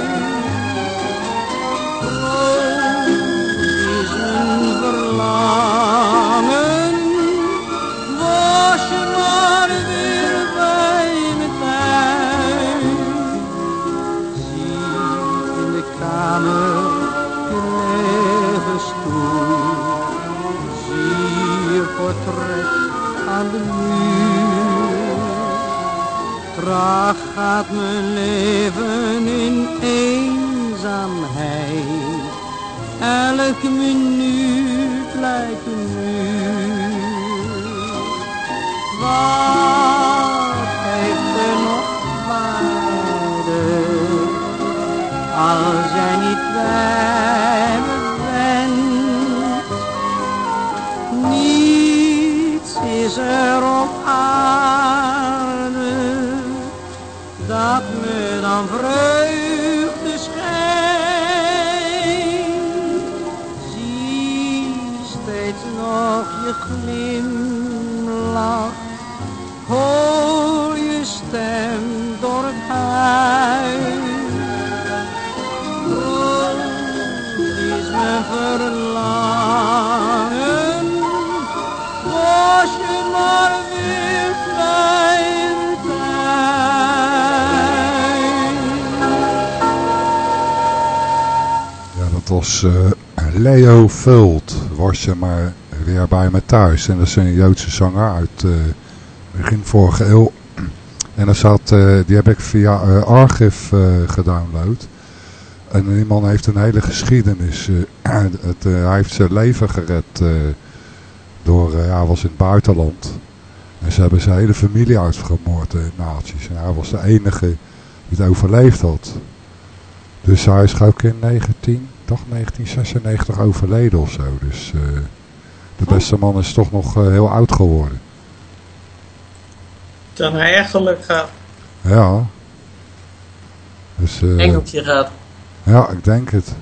Aan muur. Gaat mijn leven in eenzaamheid. Elke minuut lijkt een uur. Wat heeft er nog waarde als jij niet bij is er op aarde dat me dan vreugde schenkt. Zie steeds nog je glimlach, hoor je stem door het. Was eh, Leo Vult. Was je maar weer bij me thuis. En dat is een Joodse zanger uit eh, begin vorige eeuw. [CLEARS THROAT] En er zat, eh, die heb ik via Archive gedownload. En die man heeft een hele geschiedenis. [CLEARS THROAT] het, hij heeft zijn leven gered door, hij was in het buitenland. En ze hebben zijn hele familie uitgemoord, de nazi's. En hij was de enige die het overleefd had. Dus hij is ook in 19, toch 1996 overleden of zo. Dus eh, de beste man is toch nog eh, heel oud geworden. Dan hij echt geluk gehad. Ja. Dus, eh, Engeltje gehad. Ja, ik denk het.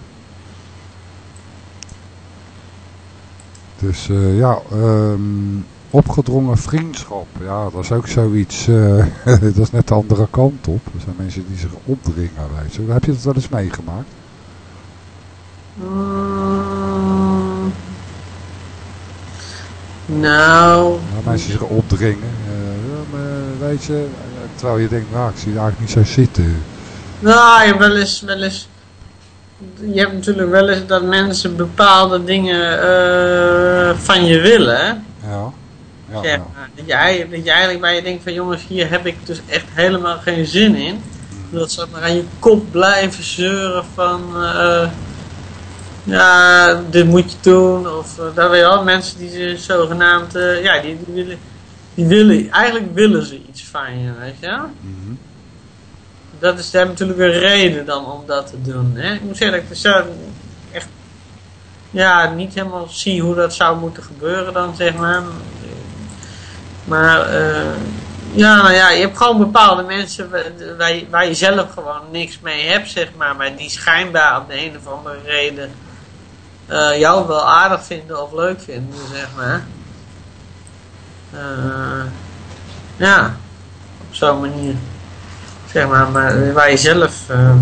Dus eh, ja, ehm, opgedrongen vriendschap. Ja, dat is ook zoiets. eh, [LAUGHS] dat is net de andere kant op. Er zijn mensen die zich opdringen. Weet je. Heb je dat wel eens meegemaakt? Mm. Nou, Ja, mensen zich opdringen. eh, ja, maar weet je, terwijl je denkt, nou, ik zie het eigenlijk niet zo zitten. nou, je wel eens, wel eens, je hebt natuurlijk wel eens dat mensen bepaalde dingen eh, van je willen? Ja. Ja, zeg ja. maar. Dat, je, dat je eigenlijk bij je denkt van jongens, hier heb ik dus echt helemaal geen zin in. Dat ze maar aan je kop blijven zeuren van eh, ja, dit moet je doen. Of uh, daar weet je wel, mensen die ze zogenaamd, eh, ja, die, die willen, die willen, eigenlijk willen ze iets van je, weet je? Mhm. Dat is, hebben natuurlijk een reden dan om dat te doen. Hè? Ik moet zeggen dat ik zelf echt ja, niet helemaal zie hoe dat zou moeten gebeuren dan, zeg maar. Maar eh, ja, nou ja, je hebt gewoon bepaalde mensen wa- waar je, waar je zelf gewoon niks mee hebt, zeg maar. Maar die schijnbaar om de een of andere reden eh, jou wel aardig vinden of leuk vinden, zeg maar. Eh, ja, op zo'n manier. Zeg maar, maar waar je zelf... ehm,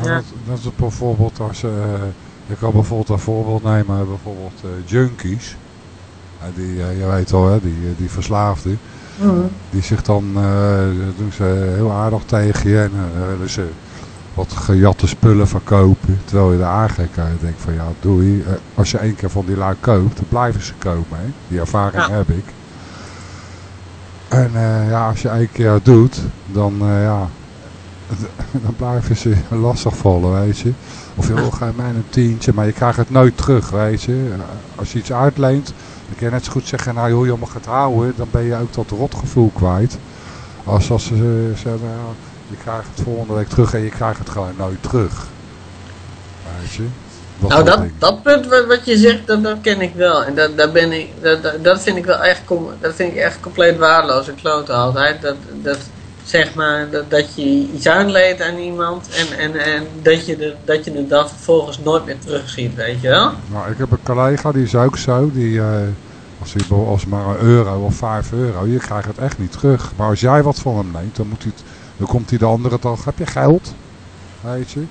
Nou, Ja. dat, is bijvoorbeeld als eh, je kan bijvoorbeeld een voorbeeld nemen, bijvoorbeeld junkies. Die, je weet wel, hè, die, die verslaafden. Mhm. Die zich dan, doen ze heel aardig tegen je en willen ze wat gejatte spullen verkopen. Terwijl je er eigenlijk aan denkt van ja, doei. Eh, als je één keer van die lui koopt, dan blijven ze kopen. Hè? Die ervaring Ja. heb ik. En eh, ja, als je één keer doet, dan eh, ja, [LAUGHS] dan blijven ze lastig vallen, weet je. Of joh, ga mij een tientje, maar je krijgt het nooit terug, weet je. Als je iets uitleent, dan kun je net zo goed zeggen, nou joh, je mag het houden, dan ben je ook dat rotgevoel kwijt. Als, als ze zeggen, je krijgt het volgende week terug en je krijgt het gewoon nooit terug. Weet je. Dat nou, dat, dat punt wat, wat je zegt, dat, dat ken ik wel. En dat, dat, ben ik, dat, dat, vind ik wel echt, dat vind ik echt compleet waardeloos en kloten altijd. Dat, dat, zeg maar, dat, dat je iets uitleent aan iemand en, en, en dat, je de, dat je het dan vervolgens nooit meer terugziet, weet je wel? Nou, ik heb een collega, die is ook zo, die, eh, als, hij, als maar een euro of vijf euro, je krijgt het echt niet terug. Maar als jij wat van hem neemt, dan, moet hij het, dan komt hij de andere dag, heb je geld? Weet je?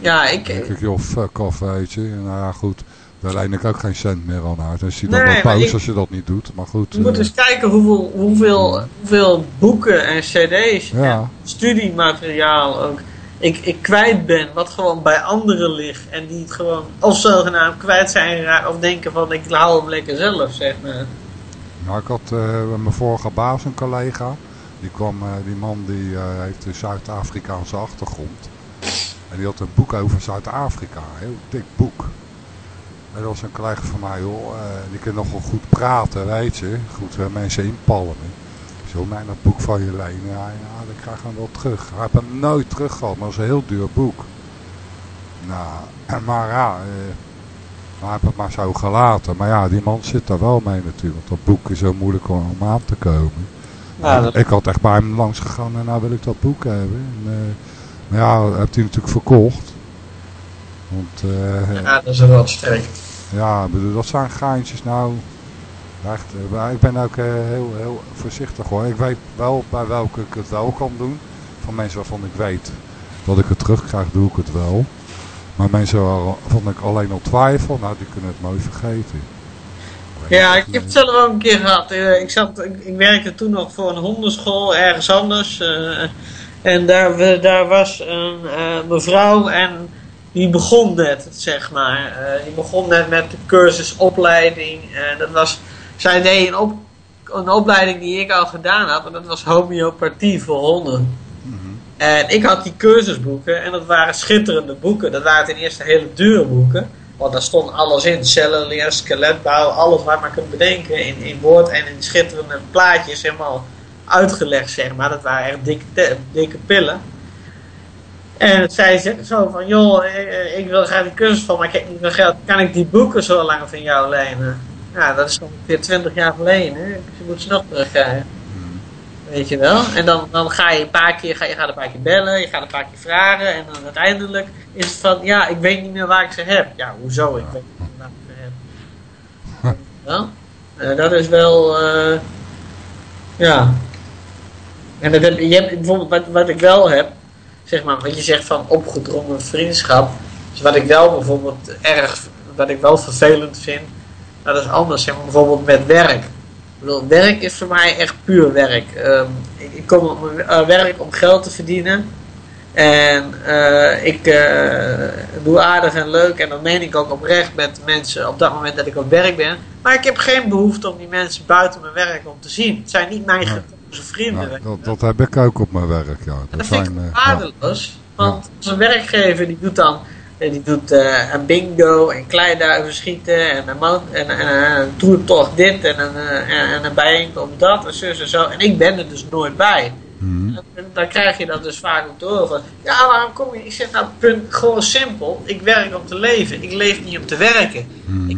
Ja, ik... Dan denk ik, joh, fuck off, weet je. Nou ja, goed, daar leen ik ook geen cent meer aan uit. Dan is hij dan Nee, pauze ik- als je dat niet doet, maar goed. Je moet eh, eens kijken hoeveel, hoeveel, hoeveel boeken en cd's Ja. en studiemateriaal ook ik, ik kwijt ben, wat gewoon bij anderen ligt. En die het gewoon of zogenaamd kwijt zijn geraakt of denken van ik hou hem lekker zelf, zeg maar. Nou, ik had eh, mijn vorige baas een collega. Die kwam, eh, die man die eh, heeft een Zuid-Afrikaanse achtergrond. En die had een boek over Zuid-Afrika. Een heel dik boek. En dat was een collega van mij, joh. eh, die kan nog wel goed praten, weet je. Goed mensen inpalmen. Zei, mij dat boek van je lenen. Ja, ja, dan krijg je hem wel terug. Hij heeft hem nooit terug gehad, maar dat was een heel duur boek. Nou, [CLEARS THROAT] maar ja... eh, hij heeft het maar zo gelaten. Maar ja, die man zit daar wel mee natuurlijk. Dat boek is zo moeilijk om aan te komen. Ja, dat- Ik had echt bij hem langs gegaan en nou wil ik dat boek hebben. En, eh, maar ja, dat heeft hij natuurlijk verkocht. Want eh, Ja, dat is een rotstreek. ja, bedoel, dat zijn geintjes nou. Echt, eh, ik ben ook heel, heel voorzichtig hoor. Ik weet wel bij welke ik het wel kan doen. Van mensen waarvan ik weet dat ik het terugkrijg, doe ik het wel. Maar mensen waarvan ik alleen al twijfel, nou die kunnen het mooi vergeten. Ja, ik heb het zelf ook een keer gehad. Eh, Ik, zat, ik, ik werkte toen nog voor een hondenschool ergens anders. eh, en daar, daar was een eh, mevrouw en die begon net, zeg maar. Die begon net met de cursus opleiding. En dat was, zij deed een, op, een opleiding die ik al gedaan had. En dat was homeopathie voor honden. En ik had die cursusboeken en dat waren schitterende boeken. Dat waren ten eerste hele dure boeken. Want daar stond alles in. Cellenleer, skeletbouw, alles wat maar kunt bedenken. In, in woord en in schitterende plaatjes helemaal uitgelegd, zeg maar. Dat waren echt dikke, dikke pillen. En zij zegt zo van, joh, eh, ik wil graag die cursus van, maar ik heb niet geld. Kan ik die boeken zo lang van jou lenen? Ja, dat is ongeveer 20 jaar geleden. Hè? Je moet snel terugkrijgen. Weet je wel? En dan, dan ga je een paar keer, ga, je gaat een paar keer bellen, je gaat een paar keer vragen. En dan uiteindelijk is het van, ja, ik weet niet meer waar ik ze heb. Ja, hoezo? Ik weet niet meer waar ik ze heb. [LAUGHS] Eh, dat is wel, eh, ja. En dat heb, je hebt bijvoorbeeld, wat, wat ik wel heb, zeg maar, wat je zegt van opgedrongen vriendschap. Dus wat ik wel bijvoorbeeld erg, wat ik wel vervelend vind, dat is anders, zeg maar, bijvoorbeeld met werk. Ik bedoel, werk is voor mij echt puur werk. Ehm, ik, ik kom op mijn eh, werk om geld te verdienen. En eh, ik eh, doe aardig en leuk. En dat meen ik ook oprecht met mensen op dat moment dat ik op werk ben. Maar ik heb geen behoefte om die mensen buiten mijn werk om te zien. Het zijn niet mijn gekozen vrienden. Ja, dat, dat heb ik ook op mijn werk, ja. Dat, Dat vind ik zijn, ja. waardeloos. Want als een werkgever die doet dan eh, die doet eh, een bingo en kleiduiven schieten en een, mo- en, en, en een toertocht dit en een, eh, en, en een bijeenkomst dat en zus en zo. En ik ben er dus nooit bij. En dan, krijg je dat dus vaak ook te horen van, ja, waarom kom je? Ik zeg, nou, punt, gewoon simpel. Ik werk om te leven. Ik leef niet om te werken. Ik,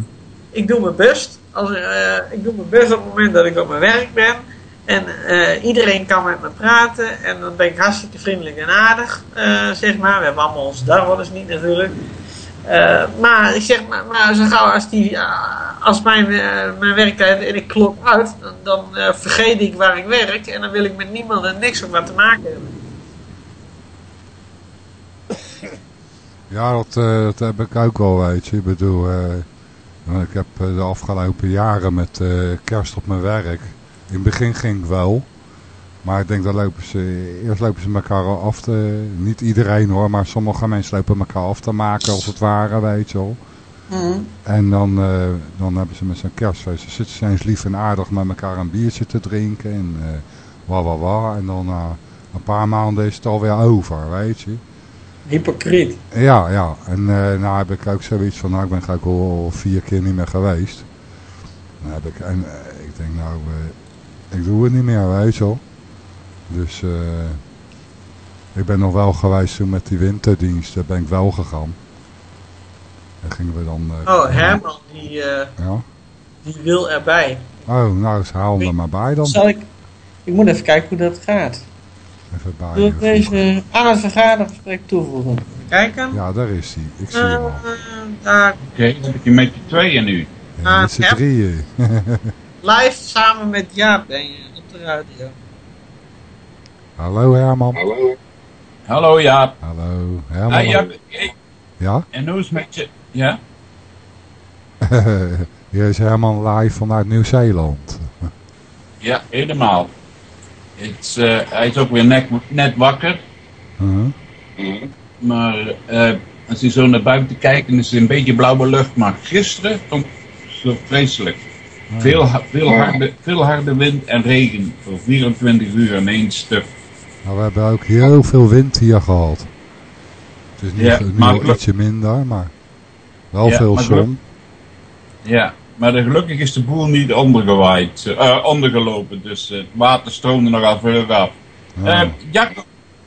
ik doe mijn best. Als, eh, ik doe mijn best op het moment dat ik op mijn werk ben. En eh, iedereen kan met me praten. En dan ben ik hartstikke vriendelijk en aardig, eh, zeg maar. We hebben allemaal onze dag niet natuurlijk. Eh, maar zeg, maar, maar zo gauw als, die, als mijn, mijn werktijd en ik klok uit, dan, vergeet ik waar ik werk en dan wil ik met niemand en niks op wat te maken hebben. [LAUGHS] Ja, dat, dat heb ik ook wel, weet je. Ik bedoel, ik heb de afgelopen jaren met kerst op mijn werk. In het begin ging ik wel. Maar ik denk dat lopen ze, eerst lopen ze elkaar al af te, niet iedereen hoor, maar sommige mensen lopen elkaar af te maken als het ware, weet je wel. En dan, eh, dan hebben ze met zo'n kerstfeest, dan zitten ze eens lief en aardig met elkaar een biertje te drinken en eh wa wa wa. En dan na een paar maanden is het alweer over, weet je. Hypocriet. Ja, ja. En eh nou heb ik ook zoiets van, nou ik ben ook al vier keer niet meer geweest. Dan heb ik, en eh, ik denk nou, eh, ik doe het niet meer, weet je wel. Dus eh ik ben nog wel geweest toen met die winterdienst, daar ben ik wel gegaan. En gingen we dan... eh, Oh, Herman, die, eh, Ja. die wil erbij. Oh, nou, ze haal er maar bij dan. Zal ik... Ik moet even kijken hoe dat gaat. Even bij. Wil ik deze aan het vergadergesprek toevoegen? Kijken. Ja, daar is hij. Ik zie hem al. Eh, daar, Oké, dan heb je met je tweeën nu. Ja, met z'n ja. drieën. [LAUGHS] live samen met Jaap ben je op de radio. Hallo Herman. Hallo. Hallo Jaap. Hallo Herman. Jaap, hey, Ja? en hoe is het met je? Ja? [LAUGHS] Hier is Herman live vanuit Nieuw-Zeeland. Ja, helemaal. Het, is, eh, hij is ook weer net, net wakker. Uh-huh. Maar eh, als hij zo naar buiten kijkt, dan is het een beetje blauwe lucht. Maar gisteren vond ik het zo vreselijk. Veel, veel, harde, veel harde wind en regen voor 24 uur in één stuk. Nou, we hebben ook heel veel wind hier gehad. Het is nu, Ja, nu al ietsje minder, maar wel Ja, veel maar zon. Ja, maar de- gelukkig is de boel niet ondergewaaid, eh, ondergelopen. Dus het water stroomde nogal veel af. Ja. Eh, Jacco,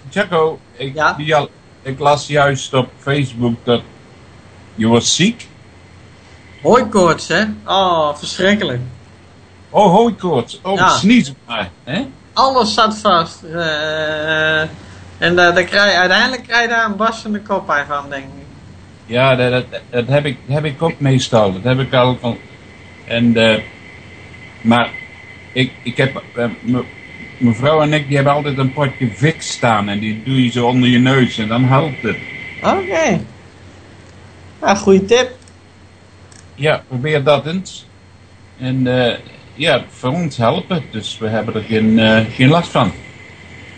Jacco ik, die al, ik las juist op Facebook dat je was ziek. Hooikoorts, hè? Oh, verschrikkelijk. Oh, hooikoorts. Oh, Ja. sneeze maar. Hè? Alles zat vast. Eh, en daar daar krijg, uiteindelijk krijg je daar een barstende koppijn van, denk ik. Ja, dat, dat, dat heb, ik, heb ik ook meestal. Dat heb ik al van. En, eh, maar ik, ik heb. eh, me- mijn vrouw en ik die hebben altijd een potje Vicks staan. En die doe je zo onder je neus en dan helpt het. Oké. Ja, goede tip. Ja, probeer dat eens. En eh, ja, voor ons helpt het. Dus we hebben er geen, eh, geen last van.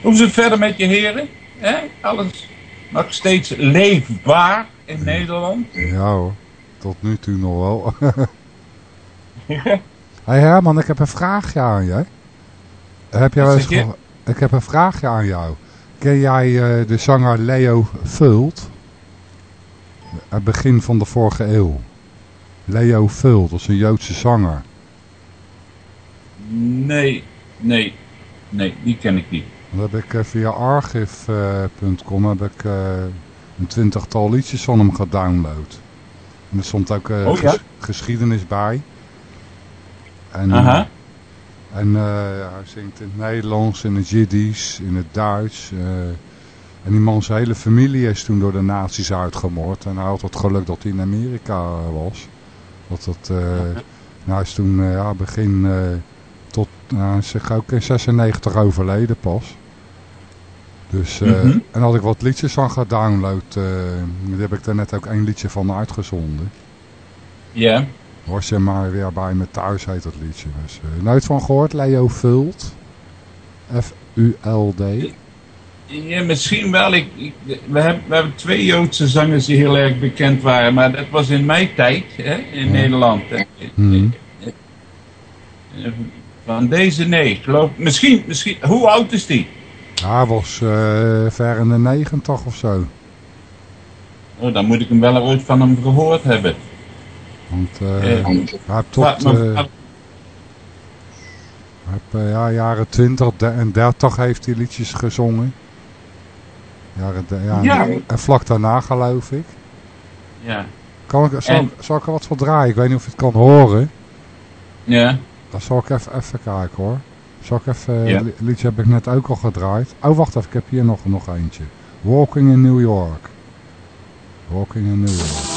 Hoe is het verder met je heren? Hè? Alles nog steeds leefbaar in Nederland? Ja hoor, tot nu toe nog wel. [LAUGHS] hey Herman, ik heb een vraagje aan je. Heb jij wel eens je? ik heb een vraagje aan jou. Ken jij eh, de zanger Leo Vult? Het begin van de vorige eeuw. Leo Vult, dat is een Joodse zanger. Nee, nee, nee, die ken ik niet. Dat heb ik eh, via archive.com heb ik eh, een twintigtal liedjes van hem gedownload. En er stond ook eh, Oh, ja? ges- geschiedenis bij. En, Aha. en eh, hij zingt in het Nederlands, in het Jiddisch, in het Duits. eh. en die man zijn hele familie is toen door de nazi's uitgemoord. En hij had het geluk dat hij in Amerika eh, was. Dat eh, nou, is toen eh, ja, begin eh, tot, nou, zich ook in 96 overleden pas. Dus, Mhm. en had ik wat liedjes van gedownload. daar heb ik er net ook één liedje van uitgezonden. Ja. Was je maar weer bij me thuis heet dat liedje. Dus, nooit van gehoord, Leo Vult. F-U-L-D. Ja, misschien wel. Ik, ik, we, hebben, we hebben twee Joodse zangers die heel erg bekend waren, maar dat was in mijn tijd hè, in Ja. Nederland. hè. Eh, Van deze nee, geloof. Misschien, misschien. Hoe oud is die? Hij was eh, ver in de 90 of zo. Oh, dan moet ik hem wel ooit van hem gehoord hebben. Want hij heeft tot, maar- maar- eh, hij heb, eh, ja, jaren 20 de- en 30 heeft hij liedjes gezongen. Jaren, de- ja, Ja. En vlak daarna geloof ik. Ja. Kan ik, zal, En- zal ik er wat voor draaien? Ik weet niet of je het kan horen. Ja. Dan zal ik even, even kijken hoor. Zal ik even, Ja. li- liedje heb ik net ook al gedraaid. Oh wacht even, ik heb hier nog, nog eentje. Walking in New York. Walking in New York.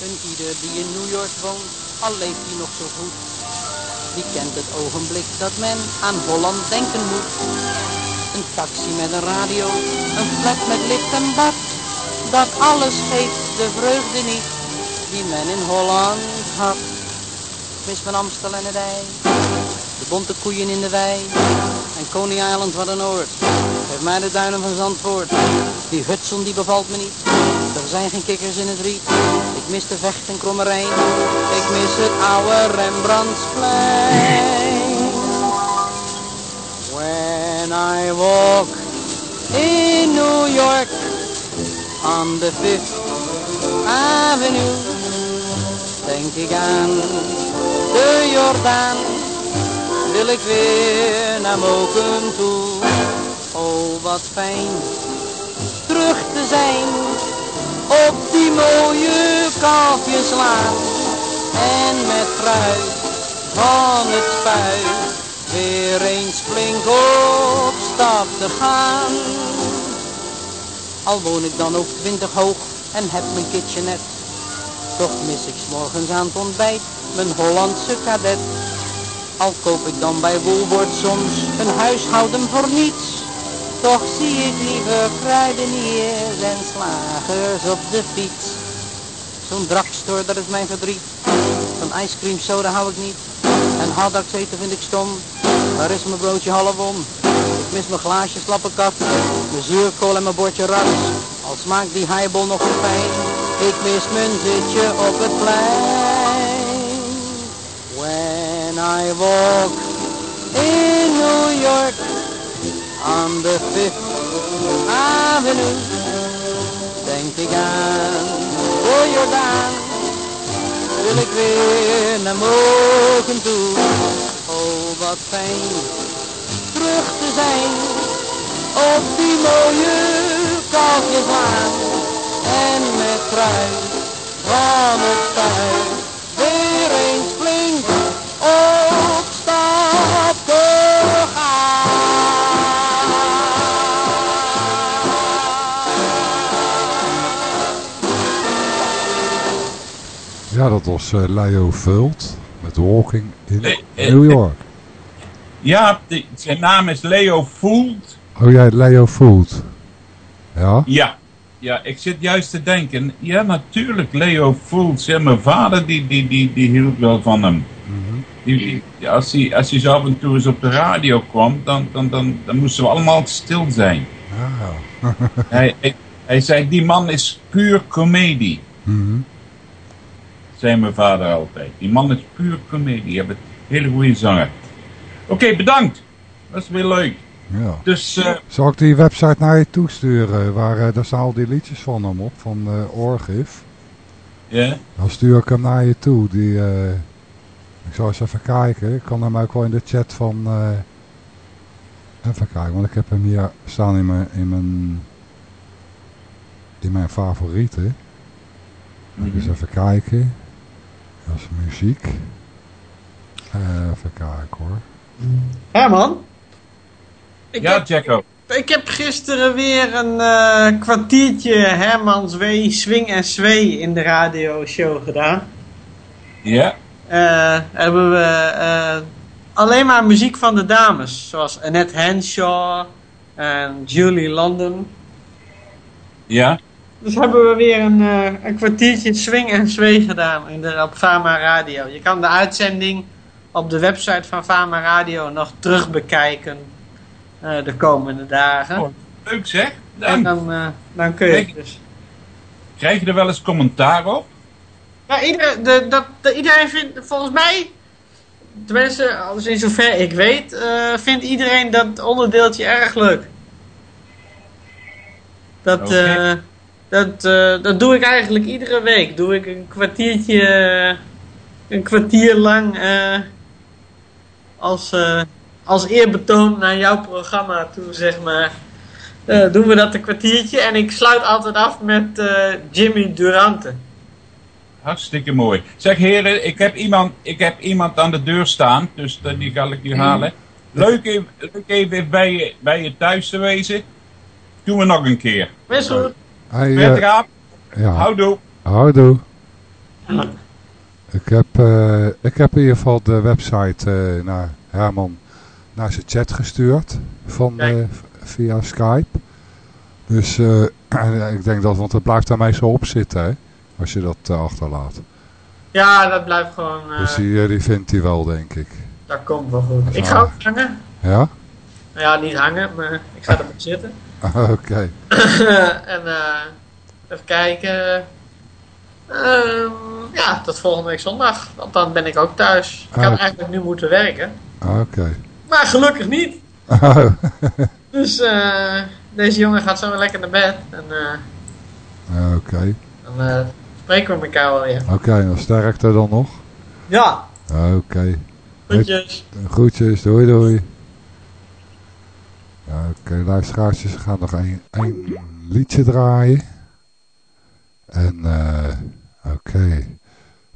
Een ieder die in New York woont, al leeft hij nog zo goed. Die kent het ogenblik dat men aan Holland denken moet. Een taxi met een radio, een flat met lift en bad. Dat alles geeft de vreugde niet die men in Holland had. Mis van Amstel en het ei, de bonte koeien in de wei. En Coney Island wat een oord, geef mij de duinen van Zandvoort. Die Hudson die bevalt me niet, er zijn geen kikkers in het riet. Ik mis de vecht en kromme Rijn, ik mis het oude Rembrandtsplein. When I walk in New York on the Fifth Avenue, denk ik aan de Jordaan, wil ik weer naar Moken toe. Oh, wat fijn terug te zijn op die mooie kalfjeslaan. En met fruit van het spuit weer eens flink op stap te gaan. Al woon ik dan ook twintig hoog en heb mijn kitchenet. Toch mis ik morgens aan het ontbijt mijn Hollandse kadet. Al koop ik dan bij Woolworth soms een huishouden voor niets. Toch zie ik liever kruideniers en slagers op de fiets. Zo'n drugstore, dat is mijn verdriet. Van ijscream soda hou ik niet. En hotdogs eten vind ik stom. Waar is mijn broodje half om? Ik mis mijn glaasje slappe kat. Mijn zuurkool en mijn bordje ras. Al smaakt die highball nog zo fijn. Ik mis mijn zitje op het plein. I walk in New York on the Fifth Avenue, denk ik aan de Jordaan. Wil ik weer naar Moken toe. Oh, wat fijn terug te zijn op die mooie kalfjeslaan. En met kruid van het spuit weer op stap te Ja, dat was eh, Leo Vult met Walking in Eh, eh, New York. Ja, die- zijn naam is Leo Voelt. Oh jij, Leo Vult. Ja? Ja. Ja, ik zit juist te denken, ja natuurlijk, Leo Voelt. Ja, mijn vader die, die, die, die hield wel van hem. Die, die- ja, als, hij, als hij zo af en toe eens op de radio kwam, dan, dan, dan, dan moesten we allemaal stil zijn. Ah. hij, hij, hij zei, die man is puur comedie. Mhm. Zei mijn vader altijd. Die man is puur comedie. Je hebt een hele goede zanger. Oké, bedankt. Dat is weer leuk. Ja. Dus, eh, Zal ik die website naar je toesturen? Waar, eh, daar staan al die liedjes van hem op, van eh Orgif. ja. Dan stuur ik hem naar je toe. Die, ik zal eens even kijken. Ik kan hem ook wel in de chat van... eh, even kijken, want ik heb hem hier staan in mijn, in mijn, in mijn favorieten. Ik eens even kijken. Dat is muziek. Eh, even kijken hoor. Herman? Ik ja, heb, Jacko. ik heb gisteren weer een eh, kwartiertje Hermans W. Swing en Sway in de radioshow gedaan. Ja. Eh, hebben we eh, alleen maar muziek van de dames. Zoals Annette Henshaw en Julie London. Ja. Dus hebben we weer een, eh, een kwartiertje swing en sway gedaan in de, op Fama Radio. Je kan de uitzending op de website van Fama Radio nog terug bekijken de komende dagen. Oh, leuk zeg. En dan, dan kun je dus. Krijg je er wel eens commentaar op? Ja, iedereen, de, dat, de, iedereen vindt, volgens mij, tenminste, als in zover ik weet, eh, vindt iedereen dat onderdeeltje erg leuk. Dat, eh, Dat, eh, dat doe ik eigenlijk iedere week. Doe ik een kwartiertje, een kwartier lang als, als eerbetoon naar jouw programma toe, zeg maar. Doen we dat een kwartiertje en ik sluit altijd af met Jimmy Durante. Hartstikke mooi. Zeg heren, ik heb iemand, ik heb iemand aan de deur staan, dus die ga ik nu halen. Leuk even, leuk even bij, je, bij je thuis te wezen. Doen we nog een keer. Wees goed. Hij, Prettig eh, ja. Houdoe. Houdoe. Ik heb, eh, ik heb in ieder geval de website eh, naar Herman naar zijn chat gestuurd van, eh, via Skype. Dus eh, [CLEARS THROAT] ik denk dat, want het blijft daarmee zo op zitten, hè, als je dat eh, achterlaat. Ja, dat blijft gewoon, eh, Dus die, eh, die vindt hij wel, denk ik. dat komt wel goed. Ik ga ook hangen. Ja? Nou ja, niet hangen, maar ik ga erbij zitten. [LAUGHS] Oké. [LAUGHS] en eh, even kijken. Ehm, ja, tot volgende week zondag. Want dan ben ik ook thuis. Ik had Ah. eigenlijk nu moeten werken. Oké. Maar gelukkig niet. [LAUGHS] Dus eh, deze jongen gaat zo weer lekker naar bed. En Oké. Spreken we elkaar wel weer. Oké, dan sterkte dan nog. Ja, Oké. groetjes. Groetjes, doei doei. Ja, Oké, luisteraartjes, we gaan nog één liedje draaien. En, eh, oké.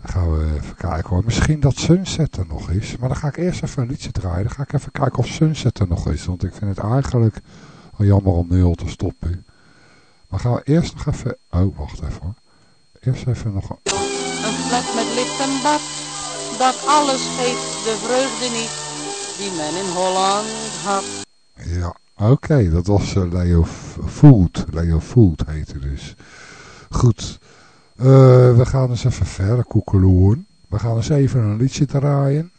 Dan gaan we even kijken hoor. Misschien dat Sunset er nog is. Maar dan ga ik eerst even een liedje draaien. Dan ga ik even kijken of Sunset er nog is. Want ik vind het eigenlijk jammer om nu al te stoppen. Maar gaan we eerst nog even... Oh, wacht even hoor. Eerst even nog... een- Een flat met lift en bad, dat alles geeft de vreugde niet die men in Holland had. Ja, oké, dat was eh, Leo Food. Leo Food heette dus. Goed, Eh, we gaan eens even verder koekeloeren. We gaan eens even een liedje draaien.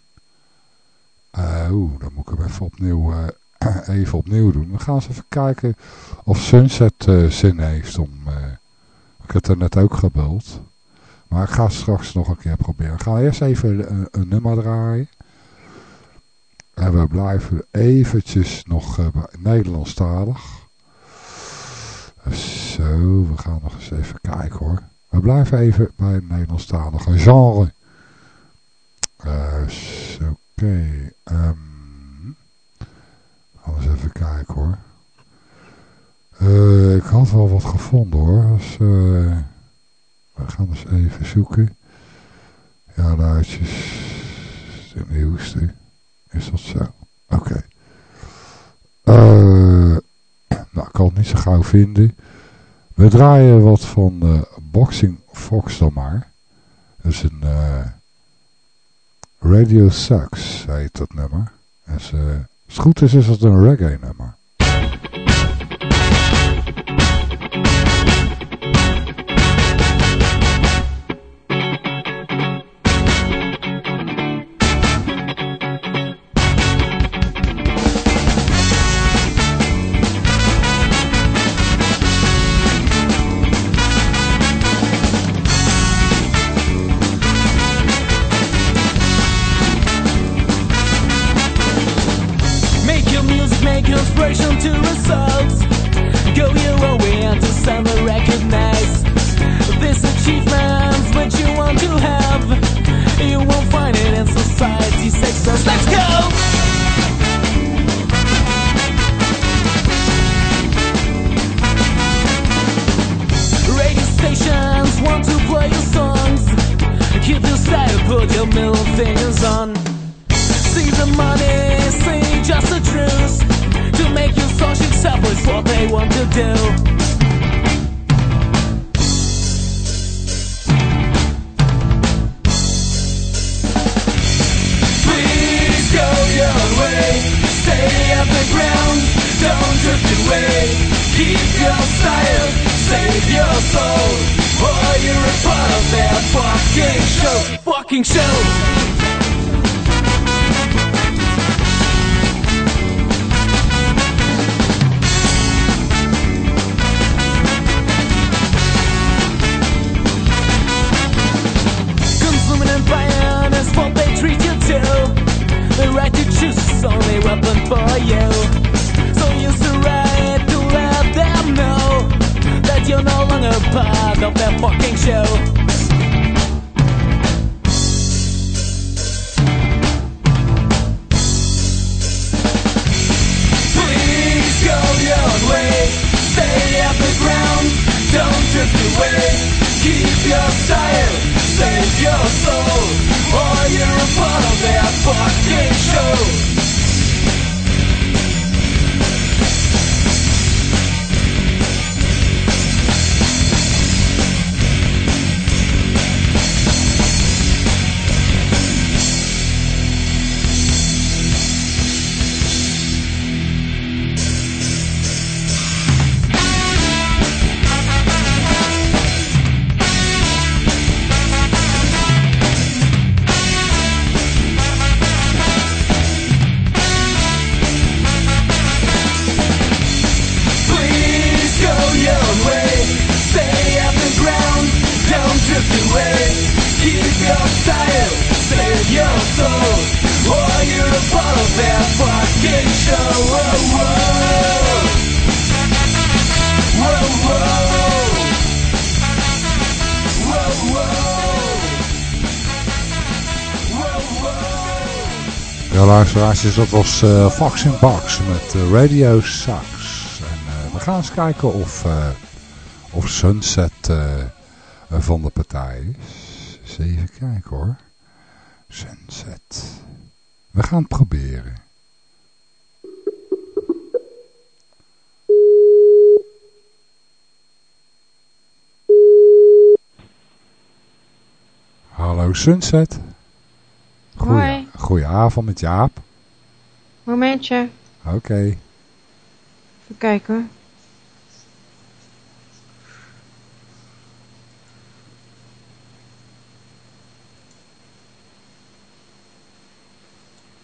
Eh, Oeh, dan moet ik hem even opnieuw, eh, [CLEARS THROAT] even opnieuw doen. We gaan eens even kijken of Sunset zin heeft om... eh, ik heb er net ook gebeld. Maar ik ga straks nog een keer proberen. Ik ga eerst even een, een nummer draaien. En we blijven eventjes nog uh, Nederlandstalig. Zo, we gaan nog eens even kijken hoor. We blijven even bij het Nederlandstalige genre. Uh, Oké. ehm, gaan we eens even kijken hoor. Uh, ik had wel wat gevonden hoor. Dus, uh, we gaan eens even zoeken. Ja, luidjes. De nieuwste. Is dat zo? Oké. Uh, [CLEARS THROAT] nou, ik kan het niet zo gauw vinden. We draaien wat van Boxing Fox dan maar. Dat is een Radio Sucks, heet dat nummer. Uh, als het goed is, is het een reggae nummer. Ja, luisteraars, dat was eh Fox in Box met eh, Radio Sax. En eh, we gaan eens kijken of, eh, of Sunset van de partij is. Even kijken hoor. Sunset. We gaan het proberen. Hallo Sunset. Hoi. Goedenavond met Jaap. Momentje. Oké. Even kijken.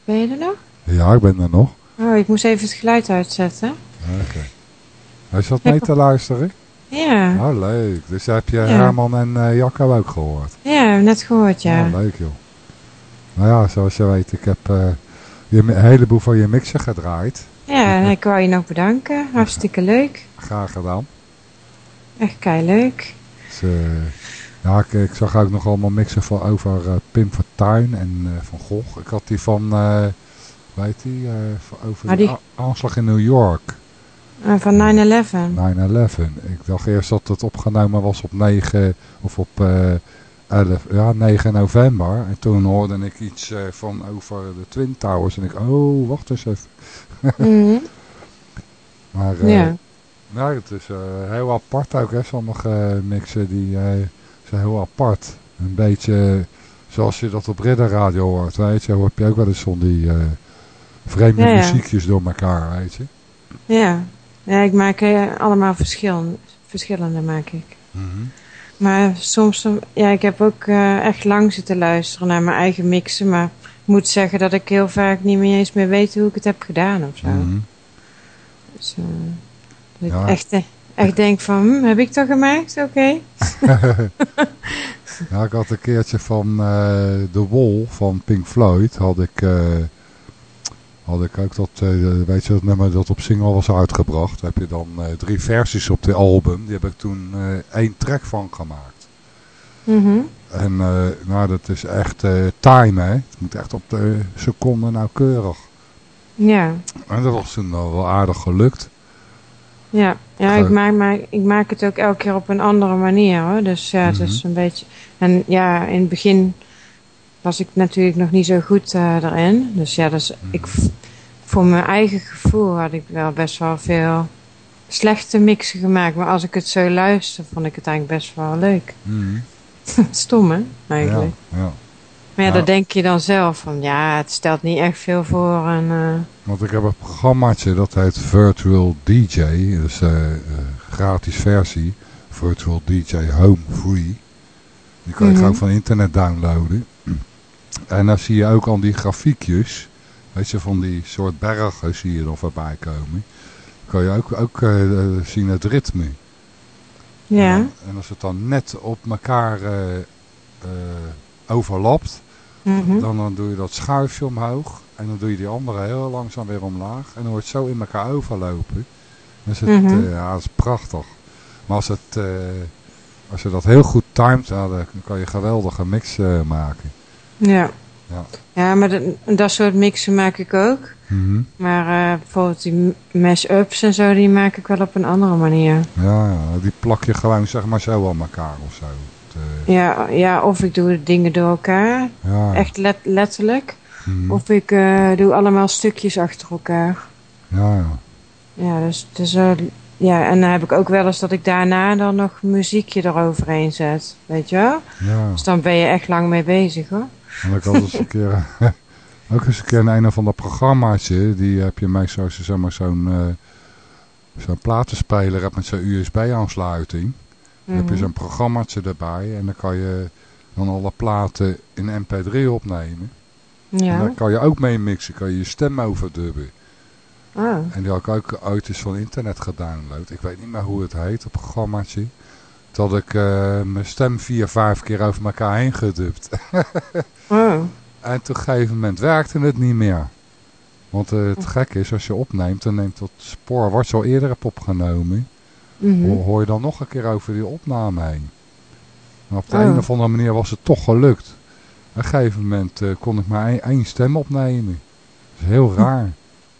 Ben je er nog? Ja, ik ben er nog. Oh, ik moest even het geluid uitzetten. Oké. Hij zat mee te luisteren? Ja. Oh, leuk. Dus heb je Ja. Herman en eh, Jacco ook gehoord? Ja, net gehoord, ja. Oh, leuk joh. Nou ja, zoals je weet, ik heb eh, je, een heleboel van je mixen gedraaid. Ja, en [LAUGHS] ik wou je nog bedanken. Hartstikke leuk. Graag gedaan. Echt kei leuk. Dus, eh, ja, ik, ik zag ook nog allemaal mixen van, over eh, Pim Fortuyn en eh, Van Gogh. Ik had die van, eh weet die, eh, over Ah, de die- aanslag in New York. Eh, van 9-11. 9-11. Ik dacht eerst dat het opgenomen was op 9 of op eh 11, ja, 9 november. En toen hoorde ik iets eh, van over de Twin Towers. En ik, oh, wacht eens even. Mhm. [LAUGHS] maar eh, Ja. ja, het is eh, heel apart ook, hè. Sommige mixen die zijn heel apart. Een beetje zoals je dat op ridderradio hoort, weet je. Hoor je ook wel eens van die vreemde Ja, ja. muziekjes door elkaar, weet je. Ja. Ja, ik maak allemaal verschillen, verschillende maak ik. Mhm. Maar soms, ja, ik heb ook eh, echt lang zitten luisteren naar mijn eigen mixen. Maar ik moet zeggen dat ik heel vaak niet meer eens meer weet hoe ik het heb gedaan of zo. Mhm. Dus, eh, dat Ja. ik echt, eh, echt denk van, hm, heb ik dat gemaakt? Oké. [LAUGHS] ja, ik had een keertje van eh The Wall van Pink Floyd, had ik, had ik ook dat, eh, weet je dat nummer dat op single was uitgebracht. Heb je dan eh, drie versies op de album, die heb ik toen eh, één track van gemaakt. Mhm. En nou, dat is echt time, hè. Het moet echt op de seconde nauwkeurig. Ja. En dat was toen wel wel aardig gelukt. Ja, ja ik, maak, maar ik maak het ook elke keer op een andere manier hoor. Dus ja, het is Mhm. een beetje. En ja, in het begin was ik natuurlijk nog niet zo goed eh, erin. Dus ja, dus Mhm. ik, voor mijn eigen gevoel had ik wel best wel veel slechte mixen gemaakt. Maar als ik het zo luister, vond ik het eigenlijk best wel leuk. Mhm. [LAUGHS] Stom hè, eigenlijk. Ja, ja. Maar ja, Ja. dan denk je dan zelf van ja, het stelt niet echt veel voor. En, eh, Want ik heb een programmaatje dat heet Virtual DJ. Dus eh, gratis versie. Virtual DJ Home Free. Die kan je Mhm. gewoon van internet downloaden. En dan zie je ook al die grafiekjes. Weet je, van die soort bergen zie je er voorbij komen. Kan je ook, ook eh, eh, zien het ritme. ja. En als het dan net op elkaar eh, eh, overlapt, Mhm. dan, dan doe je dat schuifje omhoog. En dan doe je die andere heel langzaam weer omlaag. En dan wordt het zo in elkaar overlopen. Dus het, Mhm. eh, ja, dat is prachtig. Maar als, het, eh, als je dat heel goed timed, ja, dan kan je geweldige mix eh, maken. Ja. Ja. Ja, maar dat, dat soort mixen maak ik ook. Mhm. Maar eh, bijvoorbeeld die mash-ups en zo, die maak ik wel op een andere manier. Ja, ja, die plak je gewoon zeg maar zo aan elkaar of zo. eh, Ja, ja, of ik doe dingen door elkaar. Ja. Echt let, letterlijk. Mhm. Of ik eh, doe allemaal stukjes achter elkaar. ja, ja. Ja, dus, dus ja, en dan heb ik ook wel eens dat ik daarna dan nog muziekje eroverheen zet. Weet je wel? Ja. Dus dan ben je echt lang mee bezig hoor. En ik had eens een keer, [LAUGHS] ook eens een keer in een of ander programmaatje, die heb je meestal zeg maar zo'n eh, zo'n platenspeler hebt met zo'n USB-aansluiting. Dan heb je Mhm. zo'n programmaatje erbij en dan kan je dan alle platen in mp3 opnemen. Ja. En daar kan je ook mee mixen, kan je je stem overdubben. Oh. En die had ik ook ooit eens van internet gedownload. Ik weet niet meer hoe het heet, het programmaatje. Dat ik eh, mijn stem vier, vijf keer over elkaar heen gedubt. [LAUGHS] Oh. En op een gegeven moment werkte het niet meer. Want eh, het gekke is, als je opneemt, dan neemt dat spoor wat je al eerder hebt opgenomen, Mhm. ho- hoor je dan nog een keer over die opname heen. En op de Oh. een of andere manier was het toch gelukt. Op een gegeven moment eh, kon ik maar één, stem opnemen. Dat is heel raar.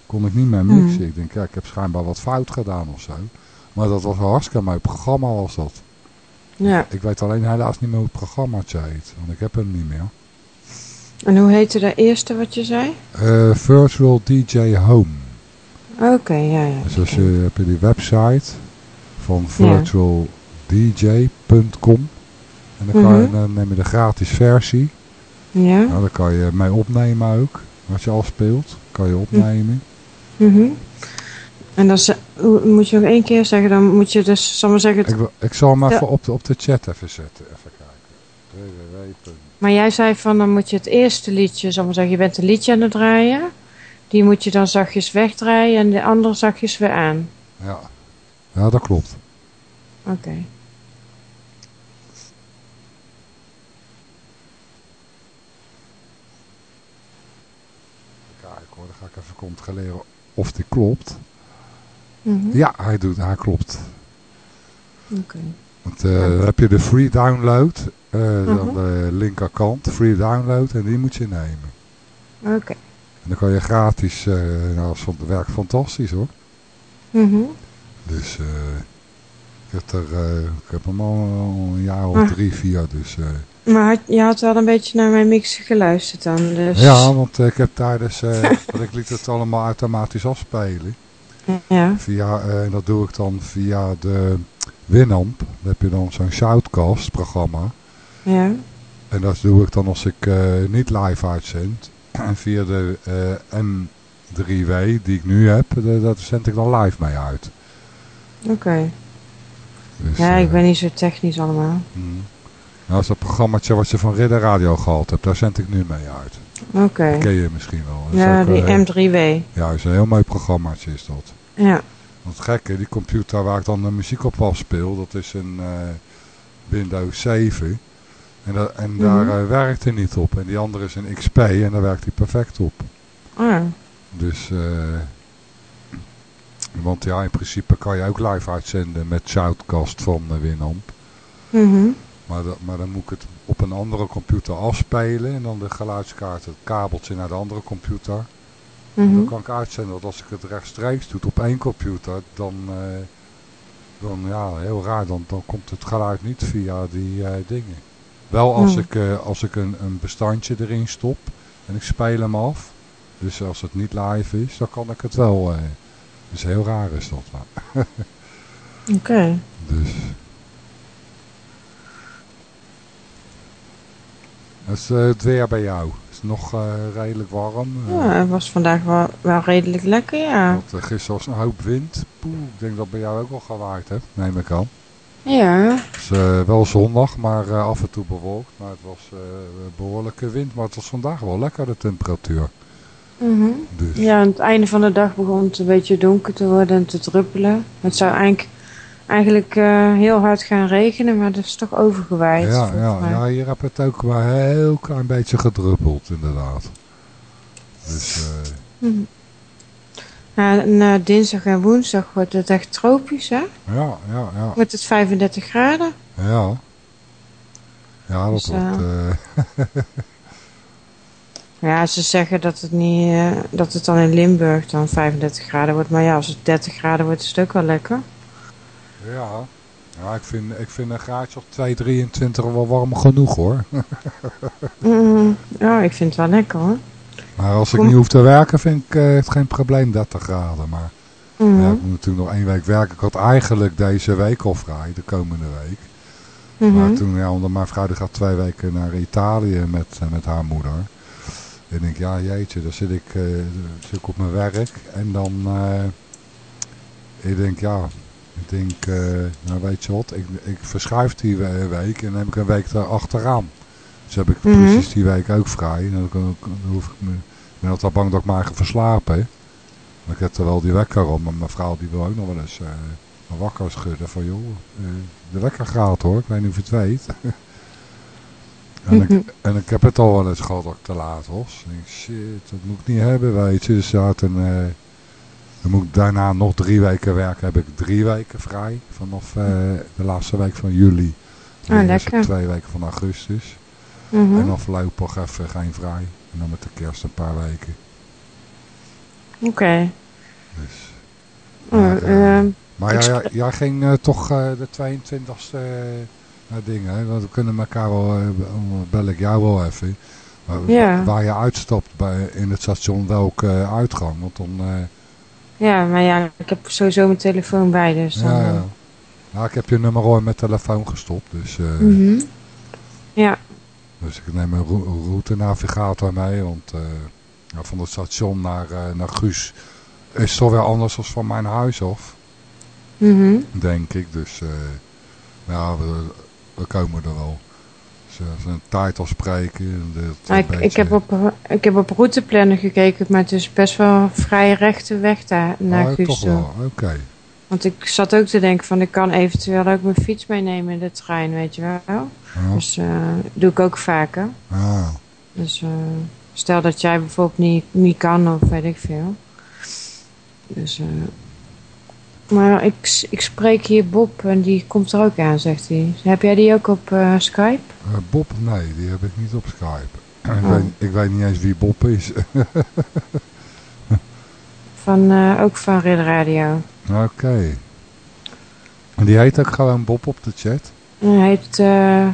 Kon ik niet meer mixen. Mhm. Ik denk, ja, ik heb schijnbaar wat fout gedaan of zo. Maar dat was een hartstikke mooi programma was dat. Ja. Ik weet alleen helaas niet meer hoe het programmaatje heet. Want ik heb hem niet meer. En hoe heette de eerste wat je zei? Eh, Virtual DJ Home. Oké, ja, ja. Dus als je, heb je die website van virtualdj.com. En dan, kan je, Mhm. dan neem je de gratis versie. Ja. Nou, daar kan je mee opnemen ook. Wat je al speelt, kan je opnemen. Mhm. En dan moet je nog één keer zeggen, dan moet je dus, zal maar zeggen... Ik, wil- ik zal hem even op de, op de chat even zetten. Even kijken. www. Maar jij zei van, dan moet je het eerste liedje, zal maar zeggen, je bent een liedje aan het draaien. Die moet je dan zachtjes wegdraaien en de andere zachtjes weer aan. Ja. ja, dat klopt. Oké. Kijk hoor, dan ga ik even controleren of die klopt. Mhm. Ja, hij, doet, hij klopt. Oké. Want eh, dan heb je de free download, eh, dan Mhm. de linkerkant, free download, en die moet je nemen. Oké. En dan kan je gratis, eh nou van- werkt fantastisch hoor. Mhm. Dus eh, ik, heb er, eh, ik heb hem al een jaar of Ah. drie, vier, dus... eh, Maar had, je had wel een beetje naar mijn mix geluisterd dan, dus... Ja, want eh, ik heb tijdens, eh [LAUGHS] want ik liet het allemaal automatisch afspelen. Ja. Via, eh, dat doe ik dan via de Winamp. Dan heb je dan zo'n shoutcast programma. Ja. En dat doe ik dan als ik eh, niet live uitzend. [CLEARS THROAT] En via de eh, M3W die ik nu heb, de, dat zend ik dan live mee uit. Oké. Dus, Ja, ik eh, ben niet zo technisch allemaal. mm. Nou, dat is dat programmaatje wat je van Ridder Radio gehad hebt, daar zend ik nu mee uit. Oké. Dat ken je misschien wel. Dat Ja, ook, die eh, M3W. Ja, is een heel mooi programmaatje is dat. Ja. Want gekke, die computer waar ik dan de muziek op afspeel, dat is een eh, Windows 7. En, dat, en daar Mhm. eh, werkt hij niet op. En die andere is een XP en daar werkt hij perfect op. Ah. Dus, eh, want ja, in principe kan je ook live uitzenden met Shoutcast van Winamp. Mhm. Maar, dat, maar dan moet ik het op een andere computer afspelen en dan de geluidskaart, het kabeltje naar de andere computer. En Mhm. dan kan ik uitzenden dat als ik het rechtstreeks doe op één computer, dan, eh, dan ja, heel raar, dan, dan komt het geluid niet via die eh, dingen. Wel als ik, eh, als ik een, een bestandje erin stop en ik speel hem af, dus als het niet live is, dan kan ik het wel. dus heel raar is dat. maar. [LAUGHS] Oké. dus. Dat is eh, het weer bij jou. Het is nog eh, redelijk warm. eh. Ja, het was vandaag wel, wel redelijk lekker, ja. Want gisteren was een hoop wind. Poeh, ik denk dat bij jou ook wel gewaaid heeft, neem ik aan. Ja. Het is wel zondag, maar af en toe bewolkt. Maar het was eh, behoorlijke wind. Maar het was vandaag wel lekker, de temperatuur. Mhm. Dus. Ja, aan het einde van de dag begon het een beetje donker te worden en te druppelen. Het zou eigenlijk, eigenlijk eh, heel hard gaan regenen, maar dat is toch overgewaaid. Ja, ja, mij. ja, hier heb het ook maar een heel klein beetje gedruppeld, inderdaad. Dus, eh, Mhm. Eh, dinsdag en woensdag wordt het echt tropisch, hè? ja, ja, ja. Wordt het 35 graden? Ja. Ja, dat Dus, wordt... [LAUGHS] Ja, ze zeggen dat het, niet, dat het dan in Limburg dan 35 graden wordt. Maar ja, als het 30 graden wordt, is het ook wel lekker. Ja. Ja, ik vind, ik vind een graadje op 223 wel warm genoeg hoor. [LAUGHS] Mm, ja, ik vind het wel lekker hoor. maar als ik Kom- niet hoef te werken vind ik eh, het geen probleem 30 graden. Maar Mhm. ja, ik moet natuurlijk nog één week werken. Ik had eigenlijk deze week al vrij, de komende week. Mhm. Maar toen, ja, omdat mijn vrouw gaat twee weken naar Italië met, eh, met haar moeder. En ik denk, ja jeetje, dan zit ik, eh, zit ik op mijn werk. En dan, eh, ik denk, ja, ik denk, eh, nou weet je wat, ik, ik verschuif die we- week en dan heb ik een week daar achteraan. Dus heb ik Mhm. precies die week ook vrij. En dan, hoef ik me, ik ben altijd bang dat ik mij ga verslapen. Maar ik heb er wel die wekker om, maar mijn vrouw die wil ook nog wel eens me wakker schudden van joh, eh, de wekker gaat hoor, ik weet niet of je het weet. [LAUGHS] en, ik, en ik heb het al wel eens gehad dat ik te laat was. Ik denk, shit, dat moet ik niet hebben, weet je. Dus ja, toen, dan moet ik daarna nog drie weken werken. Heb ik drie weken vrij vanaf eh, de laatste week van juli. Ah, En lekker. twee weken van augustus. Mhm. En dan voorlopig even geen vrij. En dan met de kerst een paar weken. Oké. Dus, Oh, maar, eh, maar ik jij, ging eh, toch eh, de 22e naar dingen, hè? want we kunnen elkaar wel, eh, bel ik jou wel even. Ja. Waar je uitstapt bij, in het station, welke eh, uitgang, want dan... Ja, maar ja, ik heb sowieso mijn telefoon bij, dus dan... ja, eh, ja. Nou, ik heb je nummer al in mijn telefoon gestopt, dus, eh, mhm. Ja, dus ik neem een rou- routenavigator mee, want eh, ja, van het station naar, naar Guus is toch weer anders dan van mijn huis af. mhm. denk ik. Dus ja, we, we komen er wel. Dus eh, als we een tijd afspreken. dat Nou, ik, ik, beetje- heb op, ik heb op routeplanner gekeken, maar het is best wel vrij rechte weg daar naar Oh, Guus wel, oké. Want ik zat ook te denken van ik kan eventueel ook mijn fiets meenemen in de trein, weet je wel. Ja. Dus eh doe ik ook vaker. Ah, Dus eh, stel dat jij bijvoorbeeld niet, niet kan of weet ik veel. Dus, eh, maar ik, ik spreek hier Bob en die komt er ook aan, zegt hij. Heb jij die ook op eh, Skype? eh, Bob, nee, die heb ik niet op Skype. [CLEARS THROAT] ik, Oh. weet, ik weet niet eens wie Bob is. [LAUGHS] Van, eh, ook van Red Radio. oké. En die heet ook gewoon Bob op de chat. Hij heet... eh,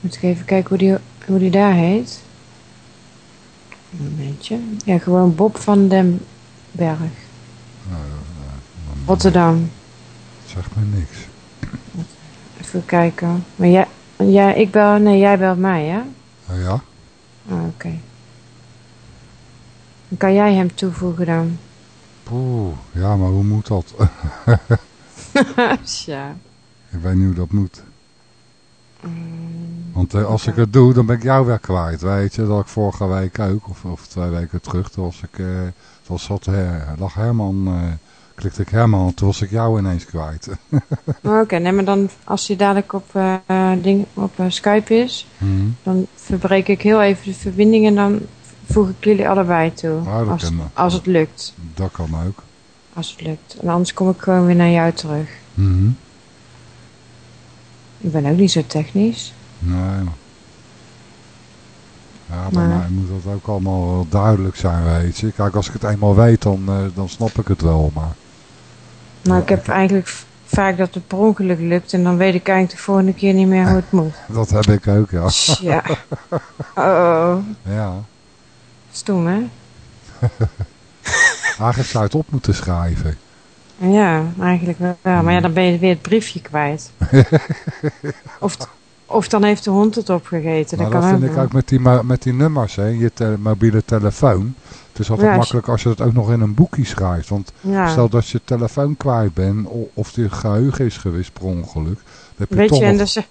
moet ik even kijken hoe die, hoe die daar heet. Een beetje. Ja, gewoon Bob van den Berg. Nou, Rotterdam. Zeg me niks. Even kijken. Maar jij, jij, ik bel, nee, jij belt mij, hè? Eh, ja? Ah, oké. Dan kan jij hem toevoegen dan. Poeh, ja, maar hoe moet dat? [LAUGHS] ja. ik weet niet hoe dat moet. Mm, Want eh, als ik het doe, dan ben ik jou weer kwijt, weet je. Dat ik vorige week ook, of, of twee weken terug, toen was ik, eh, toen zat, eh, lag Herman, klikte ik Herman, toen was ik jou ineens kwijt. [LAUGHS] Oh, Oké, nee, maar dan als hij dadelijk op, eh, ding, op eh, Skype is, Mhm. dan verbreek ik heel even de verbinding en dan voeg ik jullie allebei toe. Ah, dat als, kan. als het lukt. Dat kan ook. Als het lukt. En anders kom ik gewoon weer naar jou terug. Mhm. Ik ben ook niet zo technisch. Nee. Ja, bij Maar- mij moet dat ook allemaal wel duidelijk zijn, weet je. Kijk, als ik het eenmaal weet, dan, eh, dan snap ik het wel, maar... Maar ik heb eigenlijk vaak dat het per ongeluk lukt en dan weet ik eigenlijk de volgende keer niet meer hoe het moet. [LAUGHS] Dat heb ik ook, ja. Ja. [LAUGHS] Oh, Ja. stom hè? [LAUGHS] Eigenlijk zou het op moeten schrijven. Ja, eigenlijk wel. Maar ja, dan ben je weer het briefje kwijt. Of, of dan heeft de hond het opgegeten. Dat dat kan vind ook ik wel. ook met die, met die nummers, hè, je te- mobiele telefoon. Het is altijd Ja, als je- makkelijk als je het ook nog in een boekje schrijft. Want Ja. stel dat je telefoon kwijt bent, of die geheugen is geweest per ongeluk. Dan heb je Weet toch je, en nog- dat, zegt,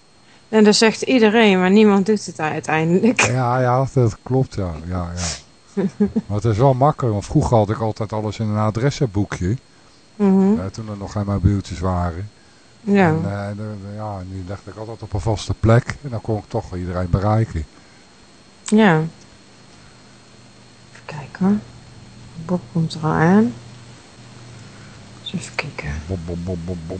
en dat zegt iedereen, maar niemand doet het uiteindelijk. Ja, ja, dat klopt, ja. ja, ja. [LAUGHS] Maar het is wel makkelijk, want vroeger had ik altijd alles in een adressenboekje. Mhm. eh, toen er nog geen mobieltjes waren. Ja. En de- ja, nu legde ik altijd op een vaste plek. En dan kon ik toch iedereen bereiken. Ja. Kijken. Bob komt er al aan. Dus even kijken. Bob, bob, bob, bob, bob.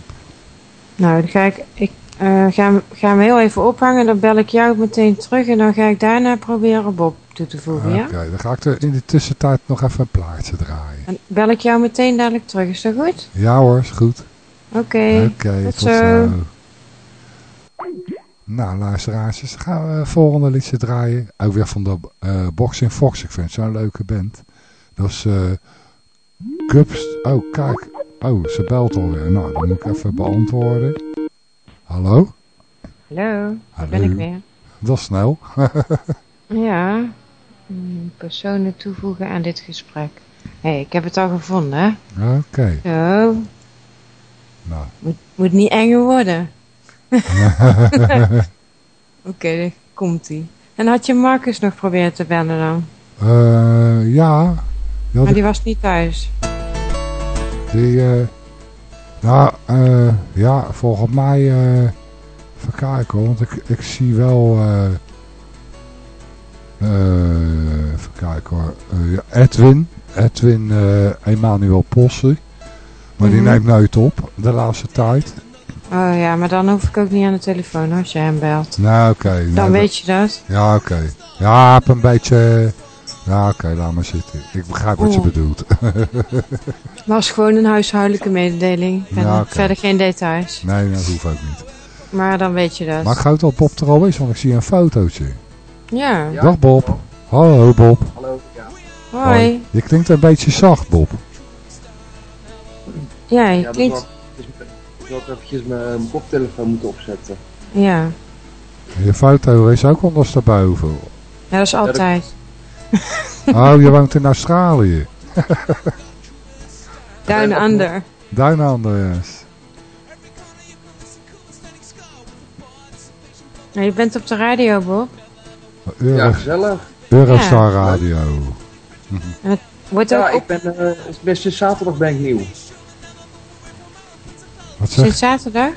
Nou, dan ga ik, ik eh, ga, ga hem heel even ophangen. Dan bel ik jou meteen terug. En dan ga ik daarna proberen Bob toe te voegen, ja? Oké, dan ga ik er in de tussentijd nog even een plaatje draaien. En bel ik jou meteen dadelijk terug. Is dat goed? Ja hoor, is goed. Oké, Oké, tot tot zo. zo. Nou, luisteraars, dan gaan we het volgende liedje draaien. Ook weer van de eh Boxing Fox. Ik vind het zo'n leuke band. Dat is eh Cups. Oh, kijk. Oh, ze belt alweer. Nou, dan moet ik even beantwoorden. Hallo? Hallo, daar ben Hallo. ik weer. Dat is snel. [LAUGHS] Ja, mm, personen toevoegen aan dit gesprek. Hé, hey, ik heb het al gevonden, hè? Oké. Zo, Nou. moet, moet niet enger worden. [LAUGHS] Oké, daar komt-ie. En had je Marcus nog proberen te bellen dan? Eh, ja. Ja, Maar die, die was niet thuis. die eh, nou, eh, ja, volgens mij, eh even kijken want ik, ik zie wel, even kijken hoor, Edwin, Edwin Emanuel Posse, maar die Mhm. neemt nooit op de laatste tijd. Oh ja, maar dan hoef ik ook niet aan de telefoon als je hem belt. Nou oké. Dan nou, weet je dat. Ja oké. Ja, heb een beetje, ja oké, laat maar zitten. Ik begrijp wat je Oeh. bedoelt. [LAUGHS] Was gewoon een huishoudelijke mededeling. Ja, verder geen details. nee, dat hoeft ook niet. Maar dan weet je dat. Maar ik hoop dat Bob er al is, want ik zie een fotootje. Ja. Dag Bob. Hallo Bob. Hallo, ja. Hoi. Je klinkt een beetje zacht Bob. Ja, je Ja, klinkt... dus Ik had eventjes mijn koptelefoon moeten opzetten. Ja. Je foto is ook ondersteboven. ja, dat is altijd. [LAUGHS] Oh, je woont in Australië. Down under. Down under, yes. Ja, je bent op de radio, Bob. Euro, Ja, gezellig. Eurostar Ja. Radio. En [LAUGHS] het wordt Ja, ook ik ben, eh, ben sinds zaterdag ben ik nieuw. Wat zeg sinds zaterdag?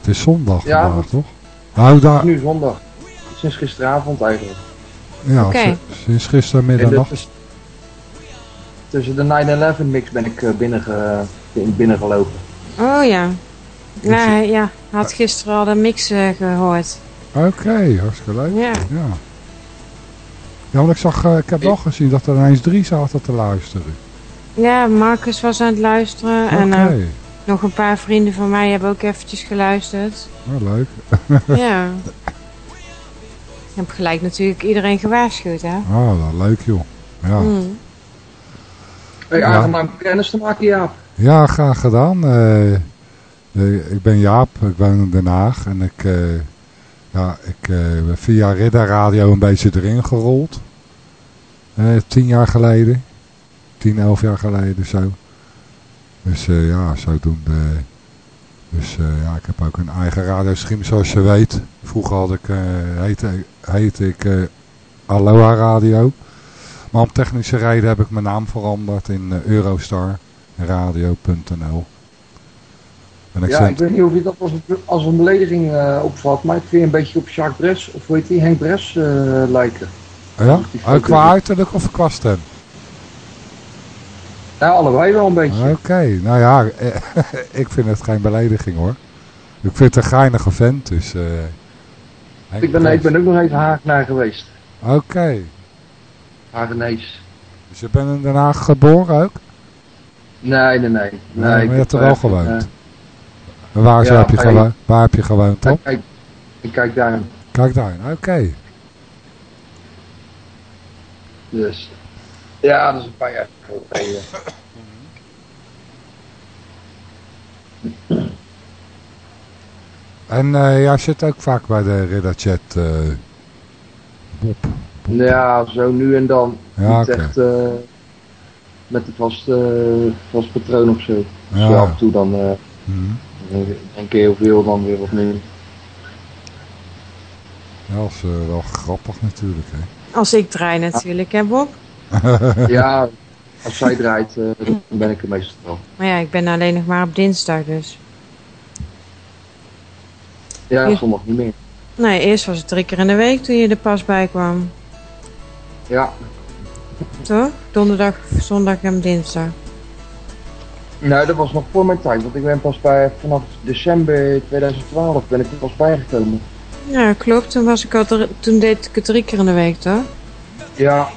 Het is zondag Ja. vandaag, toch? Nou, daar, Nu zondag. Sinds gisteravond eigenlijk. ja, Oké. si- sinds middernacht. tussen de 9-11 mix ben ik eh, binnen, ge, binnengelopen. Oh ja. Ja, hij- ja, had gisteren al de mix eh, gehoord. Oké, hartstikke leuk. Ja. Ja. Ja, want ik zag, eh, ik heb wel gezien dat er ineens drie zaten te luisteren. Ja, Marcus was aan het luisteren. Oké, En eh, nog een paar vrienden van mij hebben ook eventjes geluisterd. nou, leuk. ja. Ik heb gelijk natuurlijk iedereen gewaarschuwd, hè? Oh, dat leuk joh. Ja. Mm. Hey, Ja. aangenaam kennis te maken, Jaap. Ja, graag gedaan. Eh, eh, ik ben Jaap, ik woon in Den Haag en ik, eh, ja, ik eh, ben via Ridder Radio een beetje erin gerold. Tien jaar geleden. Tien, elf jaar geleden zo. Dus eh, ja, zodoende. Dus eh, ja, ik heb ook een eigen radioschim zoals je weet. Vroeger had ik, eh, heette, heette ik eh, Aloha Radio. Maar om technische reden heb ik mijn naam veranderd in Eurostar radio.nl. En ik Ja, zend- ik weet niet of je dat als, een- als een belediging opvat, maar ik vind je een beetje op Jacques Bres, of hoe heet die, Henk Bres lijken. ja? die Oh, qua uiterlijk of qua stem? Ja, allebei wel een beetje. Oké, nou ja, eh, [LAUGHS] ik vind het geen belediging hoor. Ik vind het een geinige vent, dus... eh, ik, ben, ik ben ook nog even Hagenaar geweest. Oké, Hagenees. dus je bent in Den Haag geboren ook? Nee, nee, nee. nee maar je hebt er wel eh, gewoond. En waar, ja, heb je gewoond? waar heb je gewoond, toch? kijk, ik kijk daar. Kijk daar, oké. Dus. Ja, dat is een paar jaar En eh jij zit ook vaak bij de Ridder Chat, eh, Bob. Ja, zo nu en dan. Ja, Niet echt eh, met een vast, eh, vast patroon of zo. Ja. Zo af en toe dan eh, Mhm. een keer heel veel, dan weer wat minder. Ja, dat is eh, wel grappig natuurlijk, hè. Als ik draai natuurlijk, hè Bob? ja, [LAUGHS] als zij draait, eh, dan ben ik er meestal wel. Maar ja, ik ben alleen nog maar op dinsdag dus. Ja, Ja. zondag niet meer. Nee, eerst was het drie keer in de week toen je er pas bij kwam. Ja, Toch? Donderdag, zondag en dinsdag. nou dat was nog voor mijn tijd, want ik ben pas bij, vanaf december 2012 ben ik er pas bijgekomen. Ja, klopt. Toen, was ik al toen deed ik het drie keer in de week, toch? Ja.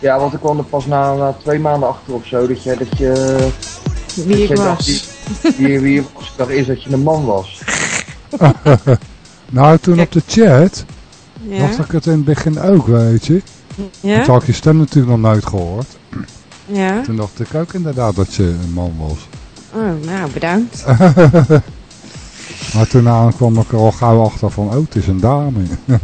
Ja, want ik kwam er pas na, na twee maanden achter of zo, dat je, dat je, Wie dat ik je dacht, was. die- wie, wie was toch eerst dat je een man was? [LAUGHS] nou, toen op de chat Ja? dacht ik het in het begin ook, weet je. Ja? Toen had ik je stem natuurlijk nog nooit gehoord. Ja? Toen dacht ik ook inderdaad dat je een man was. Oh, nou, bedankt. [LAUGHS] maar toen aan kwam ik er al gauw achter van, oh, het is een dame. [LAUGHS]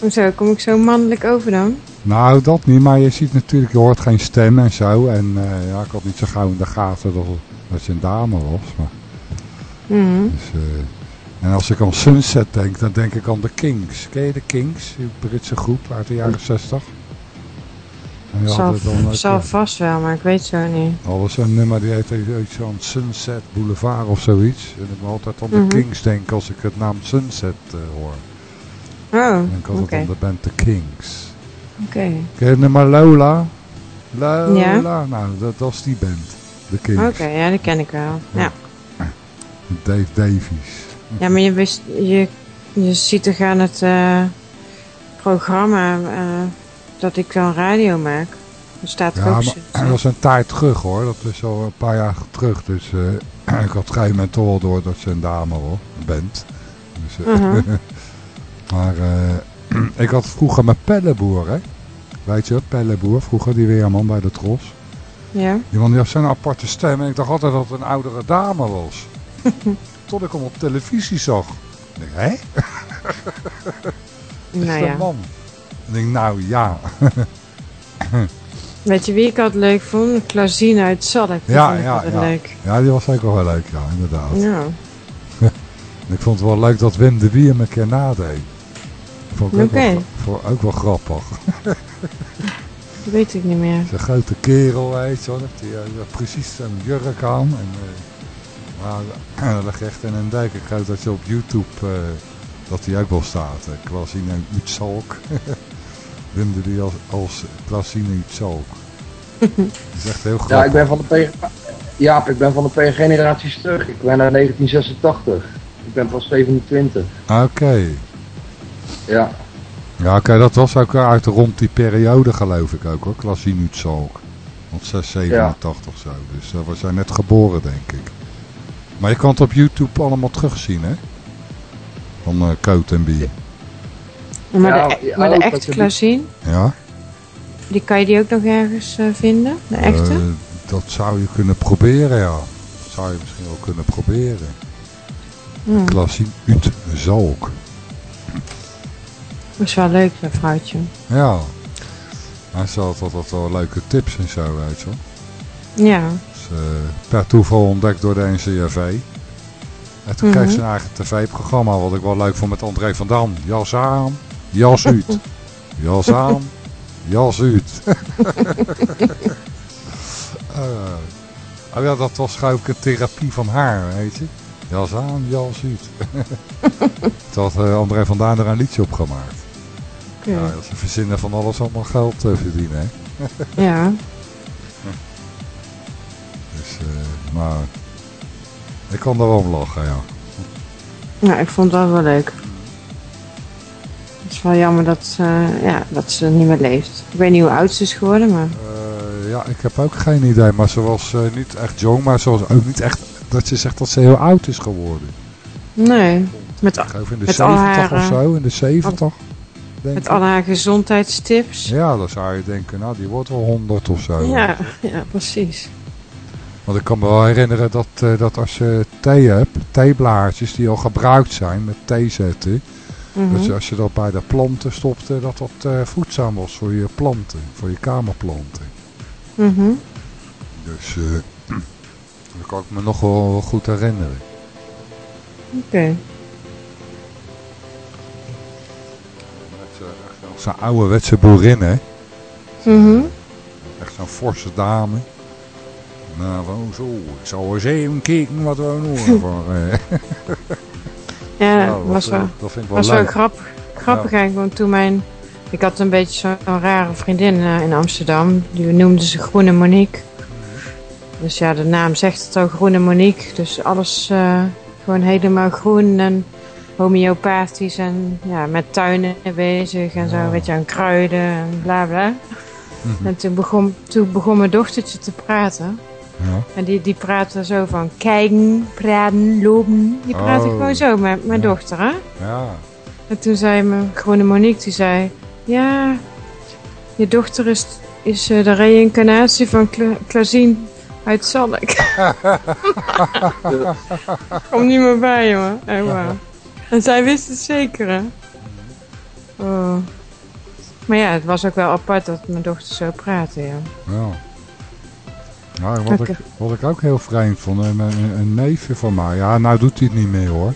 Hoezo, kom ik zo mannelijk over dan? Nou, dat niet, maar je ziet natuurlijk, je hoort geen stem en zo. En eh, ja, ik had niet zo gauw in de gaten dat, dat je een dame was. Maar, Mhm. dus, eh, en als ik aan Sunset denk, dan denk ik aan de Kings. Ken je de Kings? Die Britse groep uit de jaren 60. En die Zal, dan zal vast wel, maar ik weet zo niet. al was een nummer die heette iets van Sunset Boulevard of zoiets. En ik moet altijd aan de Mhm. Kings denken als ik het naam Sunset eh, hoor. Oh, Dan denk ik altijd oké. aan de band The Kings. Oké. Ken je nummer Lola? Lola? Ja. Nou, dat was die band. The Kings. Oké, ja, dat ken ik wel. Ja. Dave Davies. Ja, maar je, wist, je, je ziet toch aan het eh, programma eh, dat ik dan radio maak. Er staat Ja, ook maar zo- dat was een tijd terug hoor. Dat is al een paar jaar terug. Dus eh, [CLEARS THROAT] ik had op een gegeven door dat ze een dame hoor, bent. Dus, Mhm. [LAUGHS] maar eh, ik had vroeger mijn pelleboer, hè. Weet je, pelleboer, vroeger die weerman bij de Tros. Ja? Die man die had zo'n aparte stem en ik dacht altijd dat het een oudere dame was. [LAUGHS] Tot ik hem op televisie zag. Ik denk, hè? [LAUGHS] Is Nou dat ja. een man? Ik denk, nou ja. [LAUGHS] Weet je wie ik altijd leuk vond? Uit Zalk. Ja, vond ik ja, ja. leuk. Ja, die was ook wel leuk, ja, inderdaad. Ja. Ik vond het wel leuk dat Wim de Wie hem een keer nadeed. Vond ik ook, wel, vond- ook wel grappig. Dat weet ik niet meer. Zo'n grote kerel, weet je Die, eh, precies zo'n jurk aan. En, eh, maar [CLEARS THROAT] dat ligt echt in een dijk. Ik geloof dat je op YouTube, eh, dat hij ook wel staat. Uh, Klasine Utzalk. [LAUGHS] Wim de Wie als, als Klasine Utzalk. [LAUGHS] Dat is echt heel grappig. Ja, ik ben van de P... Jaap, ik ben van de P-generaties terug. Ik ben uit 1986. Ik ben pas 27. Oké. Ja. Ja, oké, dat was ook uit rond die periode geloof ik ook hoor. Klasine Utzalk. Rond 6, 87 zo. Dus dat was hij net geboren denk ik. Maar je kan het op YouTube allemaal terugzien hè. Van eh Coat en Bie. Maar Ja, de, ja, maar de echte Ja. die kan je die ook nog ergens eh, vinden? De echte? Eh, dat zou je kunnen proberen ja. Dat zou je misschien wel kunnen proberen. Hmm. Klasine Utzalk. Dat is wel leuk, dat vrouwtje. Ja. Hij had altijd wel leuke tips en zo weet je wel. Ja. Dus, eh, per toeval ontdekt door de NCRV. En toen kreeg Mhm. ze een eigen tv-programma, wat ik wel leuk vond met André van Dam. Jas aan, jas uit. [LAUGHS] Jas aan, jas uit. [LAUGHS] Eh, oh ja, dat was een therapie van haar, weet je. Jas aan, jas uit. [LAUGHS] Toen had eh, André van Daan er een liedje op gemaakt. Ja, ze verzinnen van alles allemaal geld te verdienen, hè. Ja. [LAUGHS] Dus, eh, maar ik kan er wel om lachen, ja. Ja, ik vond dat wel leuk. Het is wel jammer dat, eh, ja, dat ze niet meer leeft. Ik weet niet hoe oud ze is geworden, maar... Eh, ja, ik heb ook geen idee, maar ze was eh, niet echt jong, maar ze was ook niet echt dat ze zegt dat ze heel oud is geworden. Nee. Met, Ik geloof in de met al 70 haar, of eh, zo, in de 70. Met ik. al haar gezondheidstips. Ja, dan zou je denken, nou die wordt wel 100 of zo. Ja, ja, precies. Want ik kan me wel herinneren dat, eh, dat als je thee hebt, theeblaadjes die al gebruikt zijn met thee zetten, Mhm. als je dat bij de planten stopte, dat dat eh, voedzaam was voor je planten, voor je kamerplanten. Mhm. Dus eh, [CLEARS THROAT] dat kan ik me nog wel, goed herinneren. Oké. Zo'n ouderwetse boerin, hè. Mhm. Echt zo'n forse dame. Nou, gewoon zo. Ik zal eens even kijken wat we. [LAUGHS] Van, eh. Ja, Nou, was dat, wel, dat vind ik wel was wel grappig. Grappig Ja. eigenlijk, want toen mijn... Ik had een beetje zo'n rare vriendin eh, in Amsterdam. Die noemde ze Groene Monique. Dus ja, de naam zegt het al, Groene Monique. Dus alles eh, gewoon helemaal groen en homeopathisch en ja, met tuinen bezig en zo, weet je, aan kruiden en bla bla. Mhm. En toen begon, toen begon mijn dochtertje te praten. Ja. En die, die praten zo van kijken, praten, lopen. Die praten Oh. gewoon zo met mijn dochter, hè? Ja. En toen zei me, gewone Monique, die zei... Ja, je dochter is, is eh, de reïncarnatie van Cla uit Zalk. [LAUGHS] Kom niet meer bij, jongen. Echt waar. En zij wist het zeker, hè? Oh. Maar ja, het was ook wel apart dat mijn dochter zo praatte, ja. Ja. Wat, ik, wat ik ook heel vreemd vond, een, een, een neefje van mij, ja, nou doet hij het niet meer hoor.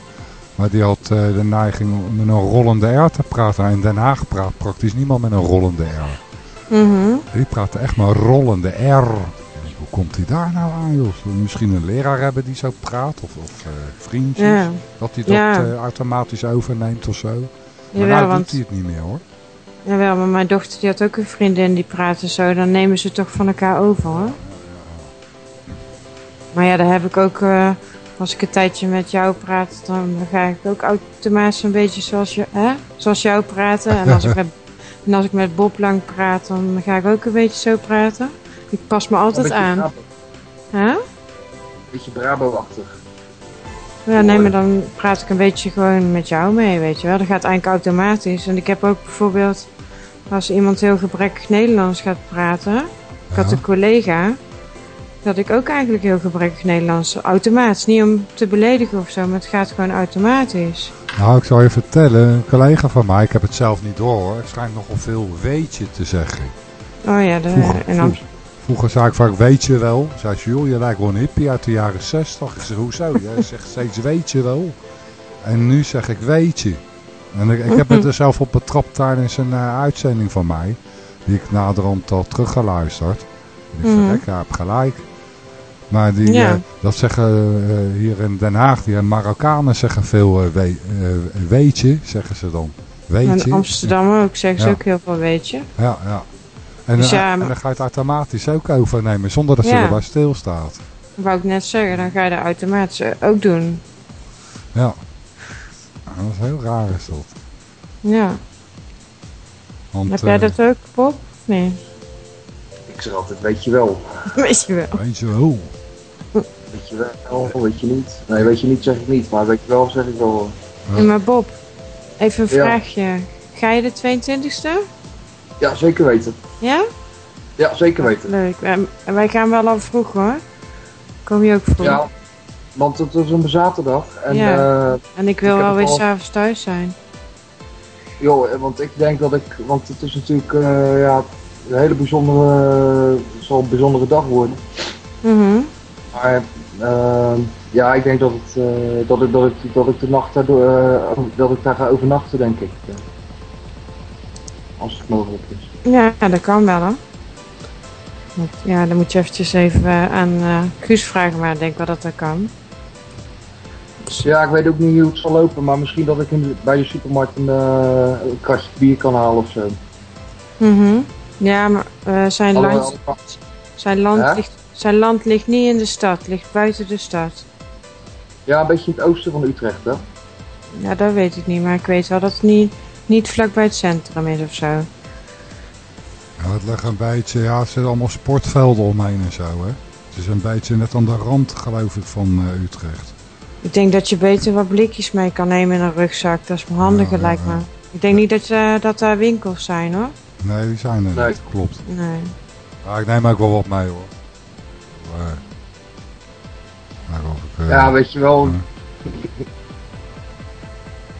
Maar die had eh, de neiging om met een rollende R te praten. En in Den Haag praat praktisch niemand met een rollende R. Mhm. Die praatte echt maar rollende R. Komt hij daar nou aan, joh? Misschien een leraar hebben die zo praat, of, of eh, vriendjes. Ja. Dat hij dat Ja. eh, automatisch overneemt of zo. Maar Jawel, nou want- doet hij het niet meer hoor. Jawel, maar mijn dochter die had ook een vriendin die praatte zo. Dan nemen ze toch van elkaar over, hoor. Maar ja, daar heb ik ook... eh, als ik een tijdje met jou praat, dan ga ik ook automatisch een beetje zoals, je, hè? zoals jou praten. En als, ik [LAUGHS] met, en als ik met Bob lang praat, dan ga ik ook een beetje zo praten. Ik pas me altijd Een beetje aan. Brabo- Hè? beetje Brabo-achtig. Ja, nee, maar dan praat ik een beetje gewoon met jou mee, weet je wel. Dat gaat eigenlijk automatisch. En ik heb ook bijvoorbeeld, als iemand heel gebrekkig Nederlands gaat praten. Ik had een collega, dat ik ook eigenlijk heel gebrekkig Nederlands, automatisch. Niet om te beledigen of zo, maar het gaat gewoon automatisch. Nou, ik zal je vertellen, een collega van mij, ik heb het zelf niet door hoor. Ik schijn nogal veel weetje te zeggen. Oh ja, de, Vroeger, en dan, vroeger, zei ik vaak, weet je wel? Zei ze, joh, je lijkt wel een hippie uit de jaren 60. Ik zeg, hoezo? [LAUGHS] Jij zegt steeds, weet je wel? En nu zeg ik, weet je. En ik, ik heb het er zelf op betrapt tijdens een eh, uitzending van mij. Die ik naderhand al teruggeluisterd. En ik Mhm. verrek, hij heeft gelijk. Maar die, Ja. eh, dat zeggen eh, hier in Den Haag, die Marokkanen zeggen veel we, weet je, zeggen ze dan. Weet je. in Amsterdam ook zeggen ze Ja. ook heel veel, weet je. Ja, ja. En, Dus eh, en dan ga je het automatisch ook overnemen, zonder dat ze Ja. erbij stilstaat. Dat wou ik net zeggen, dan ga je dat automatisch ook doen. Ja. Ja, Dat is heel raar is dat. Ja. Want, Heb jij eh, dat ook, Bob? Nee. Ik zeg altijd, weet je wel. [LAUGHS] Weet je wel. Weet je wel. Weet je wel, weet je niet. Nee, weet je niet zeg ik niet, maar weet je wel zeg ik wel. Ja, maar Bob, even een Ja. vraagje. Ga je de 22e? Ja, zeker weten. Ja? Ja, zeker weten. Leuk. En wij gaan wel al vroeg hoor. Kom je ook vroeg? Ja, want het is een zaterdag. En, Ja. eh, En ik wil wel weer al- s'avonds thuis zijn. Joh, eh, want ik denk dat ik, want het is natuurlijk eh, ja, een hele bijzondere, het zal een bijzondere dag worden. Mhm. Maar eh, ja, ik denk dat, het, dat, ik, dat, ik, dat ik de nacht daardoor, dat ik daar ga overnachten, denk ik. Als het mogelijk is. Ja, dat kan wel. Want, Ja, dan moet je eventjes even eh, aan eh Guus vragen, maar ik denk wel dat dat kan. Ja, ik weet ook niet hoe het zal lopen, maar misschien dat ik in de- bij de supermarkt een, een kratje bier kan halen of zo. Mhm. Ja, maar zijn, land, zijn, land Ja? ligt, zijn land ligt niet in de stad, ligt buiten de stad. Ja, een beetje in het oosten van Utrecht, hè? Ja, dat weet ik niet, maar ik weet wel dat het niet, niet vlakbij het centrum is of zo. Ja, het ligt een beetje, ja, er zitten allemaal sportvelden omheen en zo, hè. Het is een beetje net aan de rand, geloof ik, van eh, Utrecht. Ik denk dat je beter wat blikjes mee kan nemen in een rugzak. Dat is me handiger, Ja, lijkt ja. me. Ik denk niet dat, eh, dat daar winkels zijn, hoor. Nee, die zijn er Nee. niet, klopt. Nee. Maar ik neem ook wel wat mee, hoor. Maar, maar ik, eh, Ja, weet je wel,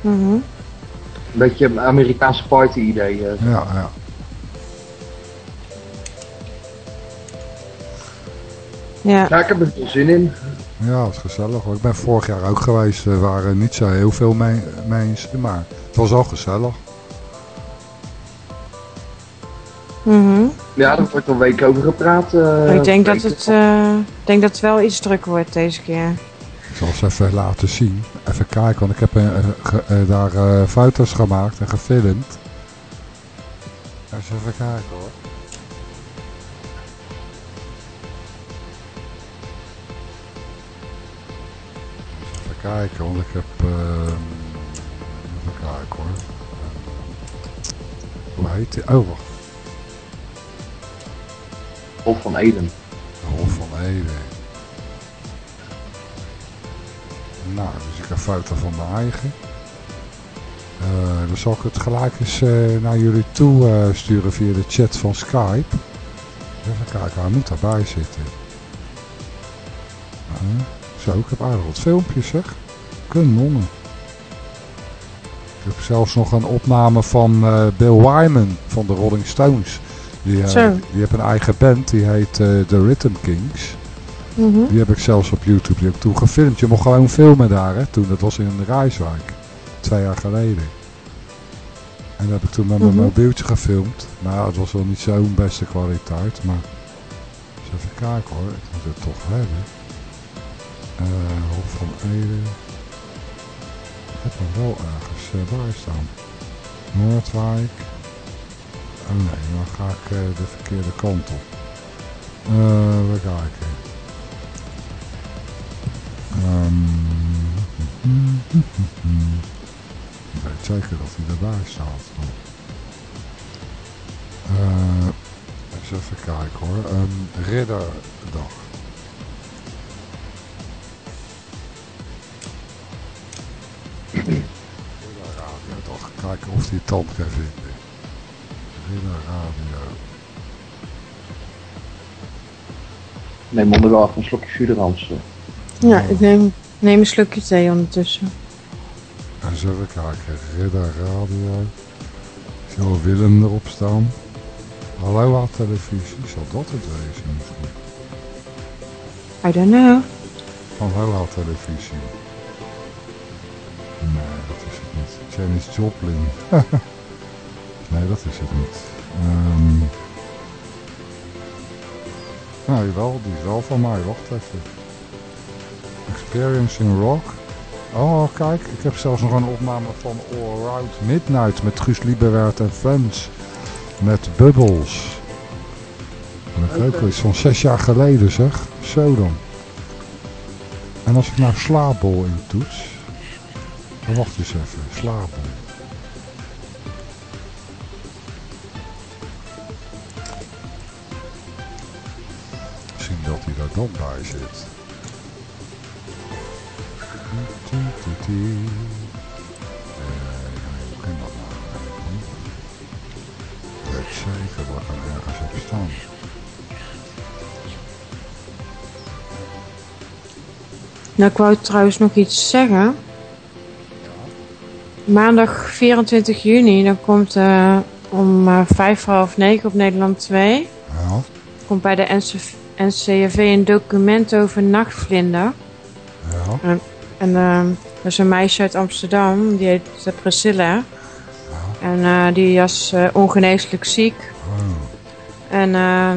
Mhm. Een beetje een Amerikaanse party-idee. eh. Ja, ja. Ja. Ja, ik heb er veel zin in. Ja, dat is gezellig hoor. Ik ben vorig jaar ook geweest. Er waren niet zo heel veel me- mensen, maar het was al gezellig. Mhm. Ja, daar wordt al weken over gepraat. eh, ik denk dat, het, eh, ik denk dat het wel iets druk wordt deze keer. Ik zal ze even laten zien. Even kijken, want ik heb eh, ge- eh, daar eh, foto's gemaakt en gefilmd. Eens even kijken hoor. Eens Even kijken, want ik heb... ehm, even kijken hoor. Hoe heet die? Oh, wacht. Hof van Eden. Hof van Eden. Nou, dus ik een foto van mijn eigen. Eh, dan zal ik het gelijk eens eh, naar jullie toe eh, sturen via de chat van Skype. Even kijken, hij moet daarbij zitten. Zo, ik heb aardig wat filmpjes zeg. Kanonnen. Ik heb zelfs nog een opname van Bill Wyman van de Rolling Stones. Die, die heeft een eigen band, die heet The Rhythm Kings. Mhm. Die heb ik zelfs op YouTube, die heb ik toen gefilmd. Je mocht gewoon filmen daar, hè, toen. Dat was in Rijswijk. Twee jaar geleden. En dat heb ik toen met mijn Mhm. mobieltje gefilmd. Ja, het was wel niet zo'n beste kwaliteit. Maar eens even kijken hoor, ik moet het toch hebben. Eh Hof van Ede. Ik heb er wel ergens eh, bij staan. Noordwijk. Oh nee, dan ga ik eh, de verkeerde kant op. Eh we kijken. Ehm, ik weet zeker dat hij erbij staat. Eh, eens even kijken hoor. Een ridderdag. Toch. Kijken of hij het dan kan vinden. Ridderradio. Neem onderweg een slokje Suderans. Ja, ik neem, neem een slukje thee ondertussen. Eens even kijken. Ridderradio. Ik zie wel Willem erop staan. Aloha televisie. Zal dat het wezen misschien? I don't know. Aloha televisie. Nee, dat is het niet. Janis Joplin. [LAUGHS] nee, dat is het niet. Ehm nou, jawel, die is wel van mij. Wacht even. Experience in Rock. Oh, kijk, ik heb zelfs nog een opname van All Right Midnight met Guus Lieberwert en Friends. Met Bubbles. Dat is ook iets van zes jaar geleden zeg. Zo dan. En als ik nou slaapbol in toets. Dan wacht eens even. Slaapbol. Misschien dat hij daar dan bij zit. Eh, ik dat nou Ik weet zeker dat er ergens op staan. Nou, ik wou trouwens nog iets zeggen. Maandag 24 juni, dan komt eh, om eh, vijf half negen op Nederland 2. Ja. Komt bij de NCV, NCRV een document over nachtvlinder. Ja. En, en eh, er is een meisje uit Amsterdam, die heet eh, Priscilla. En eh, die was eh, ongeneeslijk ziek. En eh,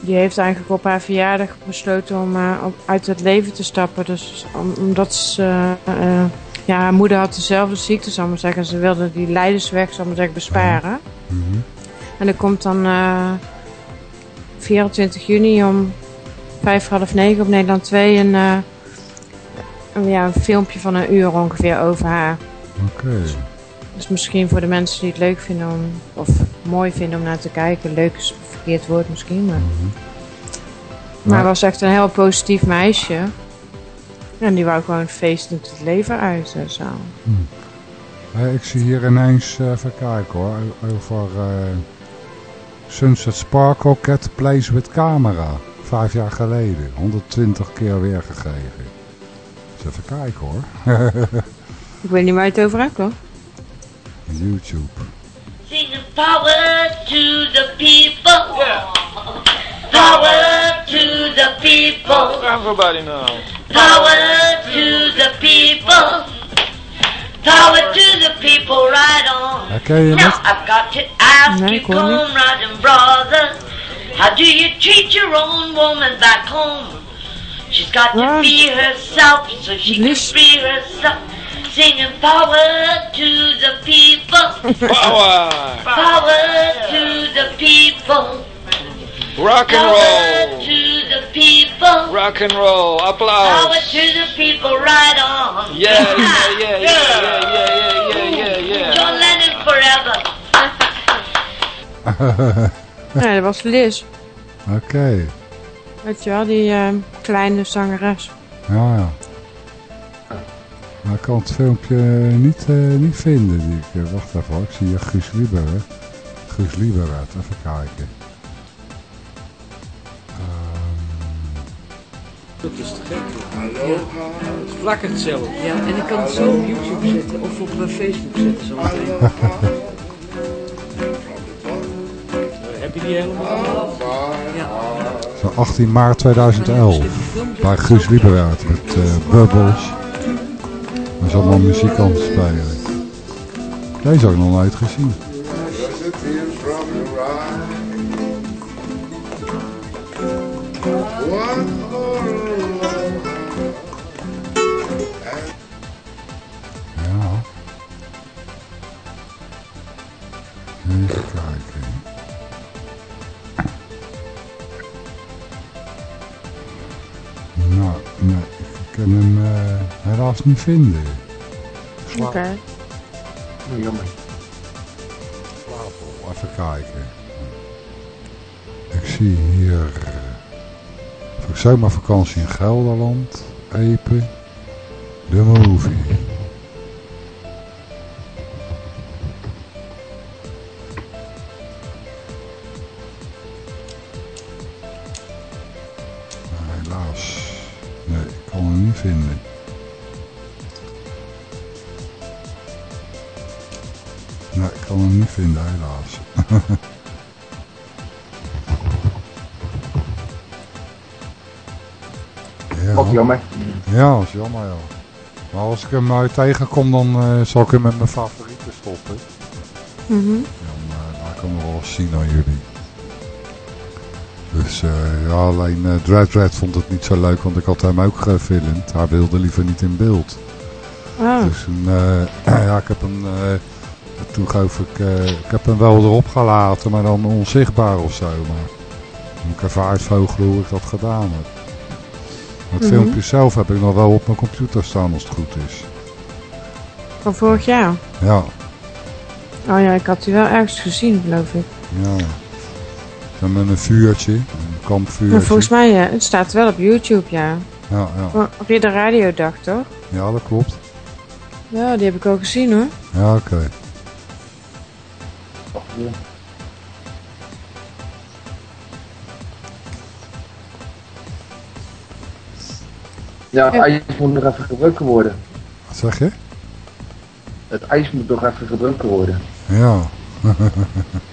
die heeft eigenlijk op haar verjaardag besloten om op- uit het leven te stappen. Dus om- omdat ze... ja, haar moeder had dezelfde ziekte, zal maar zeggen. Ze wilde die lijdensweg, zal ik maar zeggen, besparen. En er komt dan eh 24 juni om vijf half negen op Nederland 2 een, eh, een, ja, een filmpje van een uur ongeveer over haar. Oké. Dus misschien voor de mensen die het leuk vinden om, of mooi vinden om naar te kijken. Leuk is een verkeerd woord misschien, maar... Maar het was echt een heel positief meisje. En die wou gewoon feestend het leven uit. en Zo. Eh, ik zie hier ineens, eh, even kijken hoor, over eh, Sunset Sparkle Cat Plays with Camera. Vijf jaar geleden, 120 keer weergegeven. Eens even kijken hoor. [LAUGHS] Ik weet niet waar je het over hebt hoor. YouTube. Singing power to the people. Power to the people. Everybody now. Power to the people. Power to the people, right on. Herken je Now het? I've got to ask Nee, you, ik hoor niet. comrade and brother, how do you treat your own woman back home? She's got to be herself so she can free herself. Singing power to the people. Power. Power to the people. Rock and Power roll. to the people. Rock and roll. Power Applaus. to the people, right on. Yeah, yeah, yeah, yeah, yeah, yeah, yeah, yeah, yeah. John Lennon forever. [LAUGHS] Nee, dat was Liz. Oké, Weet je wel, die eh, kleine zangeres. ja ja. Maar ik kan het filmpje niet, eh, niet vinden. Die ik, eh, wacht even hoor, ik zie hier Guus Lieber. hè. Guus Lieber, even kijken. Dat is te gek. Ja. Het flakkert zelf. Ja, en ik kan het zo op YouTube zetten of op Facebook zetten zo [LAUGHS] Heb je die helemaal? Ja. Zo 18 maart 2011. Bij Guus Lieberwaard met eh Bubbles. Er is allemaal muziek aan het spelen. Deze heb ik nog nooit gezien. Ja. Even kijken. Ik kan hem eh, helaas niet vinden. Oké. Jammer. Even kijken. Ik zie hier voor zomervakantie in Gelderland, Epe, de movie. Niet vinden. Nee, ik kan hem niet vinden, helaas. [LAUGHS] ja. Wat jammer. Ja, dat is jammer, ja. Maar als ik hem uit tegenkom, dan eh, zal ik hem met mijn favorieten stoppen. Mhm. Dan eh, laat ik hem wel eens zien aan jullie. Dus eh, ja, alleen eh Dread Dread vond het niet zo leuk, want ik had hem ook gefilmd. Hij wilde liever niet in beeld. Ah. Dus toen, eh, [CLEARS THROAT] ja, ik heb hem, toen geloof ik, ik heb hem wel erop gelaten, maar dan onzichtbaar of zo. Maar ik even uitvogelen hoe ik dat gedaan heb. Het Mhm. filmpje zelf heb ik nog wel op mijn computer staan als het goed is. Van vorig jaar. Ja, Oh ja, ik had die wel ergens gezien, geloof ik. ja. Dan met een vuurtje, een kampvuurtje. Maar volgens mij, ja, het staat wel op YouTube, ja. Ja, ja. Voor Ridder Radiodag, toch? ja, dat klopt. Ja, die heb ik ook gezien, hoor. Ja, oké. Ja, het ijs moet nog even gebroken worden. Wat zeg je? Het ijs moet nog even gebroken worden. Ja. [LAUGHS]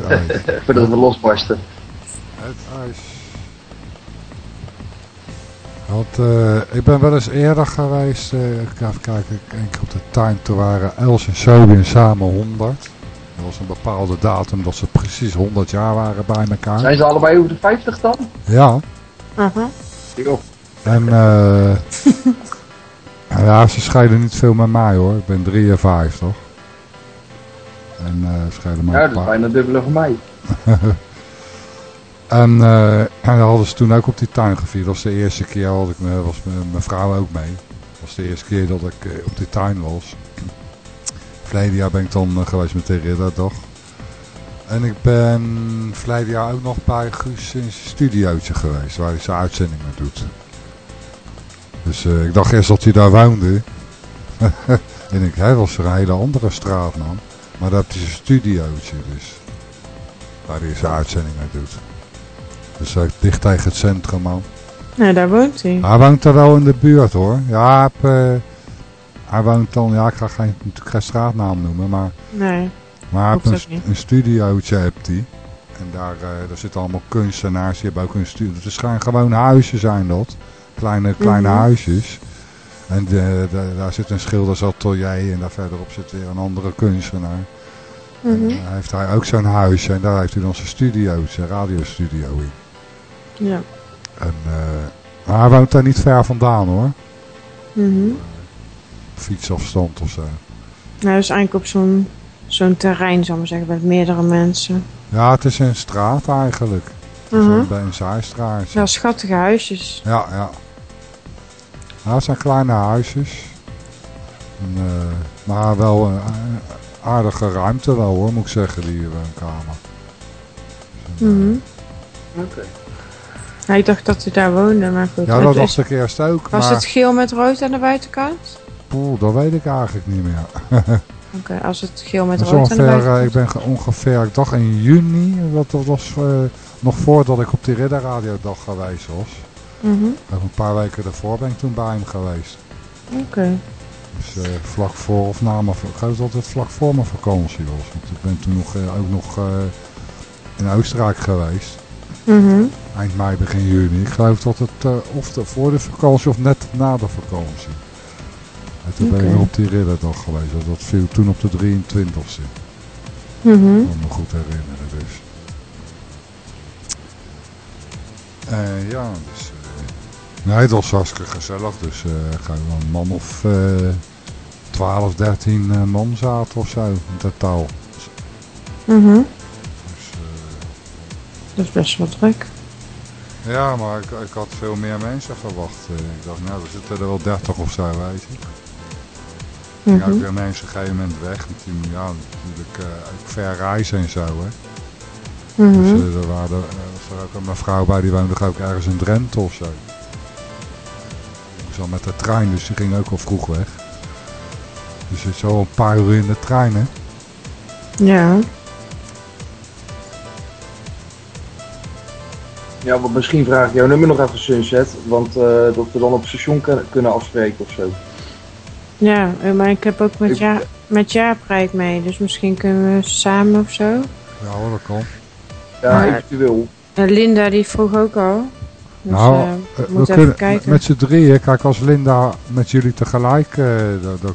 het ijs. [LAUGHS] Voordat we losbarsten. Het ijs. Want, eh, ik ben wel eens eerder geweest, eh, ik ga even kijken, één keer op de tuin, toen waren Els en Sobin samen 100. Dat was een bepaalde datum dat ze precies 100 jaar waren bij elkaar. Zijn ze allebei over de 50 dan? Ja. Aha. Joh. En eh [LAUGHS] ja, ze scheiden niet veel met mij hoor. Ik ben 53. En scheiden maar Ja, dat is bijna dubbele van mij. [LAUGHS] En, eh, en dat hadden ze toen ook op die tuin gevierd. Dat was de eerste keer, had ik, me- was mijn vrouw ook mee. Dat was de eerste keer dat ik eh, op die tuin was. Verleden jaar ben ik dan geweest met de ridderdag. En ik ben verleden jaar ook nog bij Guus in zijn studiootje geweest, waar hij zijn uitzendingen doet. Dus ik dacht eerst dat hij daar woonde. [LAUGHS] en ik, hij was er een hele andere straatnaam. Maar heeft hij zijn studiootje dus. Waar hij zijn uitzendingen doet. Dus hij dicht tegen het centrum man. Nee, daar woont hij. Hij woont er wel in de buurt hoor. Ja, eh, hij woont dan, ja ik ga geen, natuurlijk geen straatnaam noemen, maar, Nee. maar hij heeft een, een studiootje heeft hij. En daar, eh, daar zitten allemaal kunstenaars, die hebben ook een studio. Het zijn gewoon huizen zijn dat. Kleine, kleine Mhm. huisjes. En de, de- daar zit een schildersatelier en daar verderop zit weer een andere kunstenaar. En daar heeft hij ook zo'n huisje en daar heeft hij dan zijn studio, zijn radiostudio in. Ja. En, eh, maar hij woont daar niet ver vandaan hoor. Mhm. Fietsafstand of zo. Nou, dus eigenlijk op zo'n zo'n terrein, zal ik maar zeggen, met meerdere mensen. Ja, het is een straat eigenlijk. Is een, bij een zaaistraat. Ja, schattige huisjes. Ja, ja. Ja, het zijn kleine huisjes. En, eh, maar wel aardige ruimte wel hoor, moet ik zeggen, die woonkamer. Mhm. Oké. Ja, ik dacht dat hij daar woonde, maar goed. Ja, dat dacht is- ik eerst ook. Was maar... het geel met rood aan de buitenkant? Poeh, dat weet ik eigenlijk niet meer. [LAUGHS] Oké, als het geel met rood aan de ongeveer, buitenkant eh, ik ben ge- ongeveer, ik dacht in juni, dat, dat was eh, nog voordat ik op die Ridderradiodag geweest was. Mhm. Ook een paar weken daarvoor ben ik toen bij hem geweest. Oké. Dus vlak voor of na mijn, ik geloof dat het vlak voor mijn vakantie was. Want ik ben toen nog, eh, ook nog eh, in Oostenrijk geweest. Mhm. Eind mei, begin juni. Ik geloof dat het of de, voor de vakantie of net na de vakantie. En toen ben ik op die ridderdag geweest. Dat- viel toen op de 23e. Mhm. Ik kan me goed herinneren dus. Ja, dus... nee, het was hartstikke gezellig. Dus eh gewoon een man of eh 12, 13 eh, man zaten of zo in totaal. Mhm. Dus, eh, Dat is best wel druk. ja, maar ik, ik had veel meer mensen verwacht. Eh, ik dacht, nou, er zitten er wel 30 of zo, weet je. Mhm. Ja, ook weer mensen op een gegeven moment weg. Want die, ja, natuurlijk ook ver reizen en zo, hè. Mhm. Dus eh, er, waren, was er ook een mevrouw bij, die woonde ook ergens in Drenthe of zo. Was al met de trein, dus die ging ook al vroeg weg. Dus het is al een paar uur in de trein, hè. Ja. Ja, want misschien vraag ik jouw nummer nog even Sunset, want eh, dat we dan op het station kunnen, afspreken of zo. Ja, eh, maar ik heb ook met, ja, met Jaap rijd mee, dus misschien kunnen we samen of zo. Ja hoor, dat kan. Ja, Maar- eventueel. En Linda die vroeg ook al. Dus, nou, eh, eh, we kunnen kijken. met z'n drieën, kijk als Linda met jullie tegelijk, eh, dat,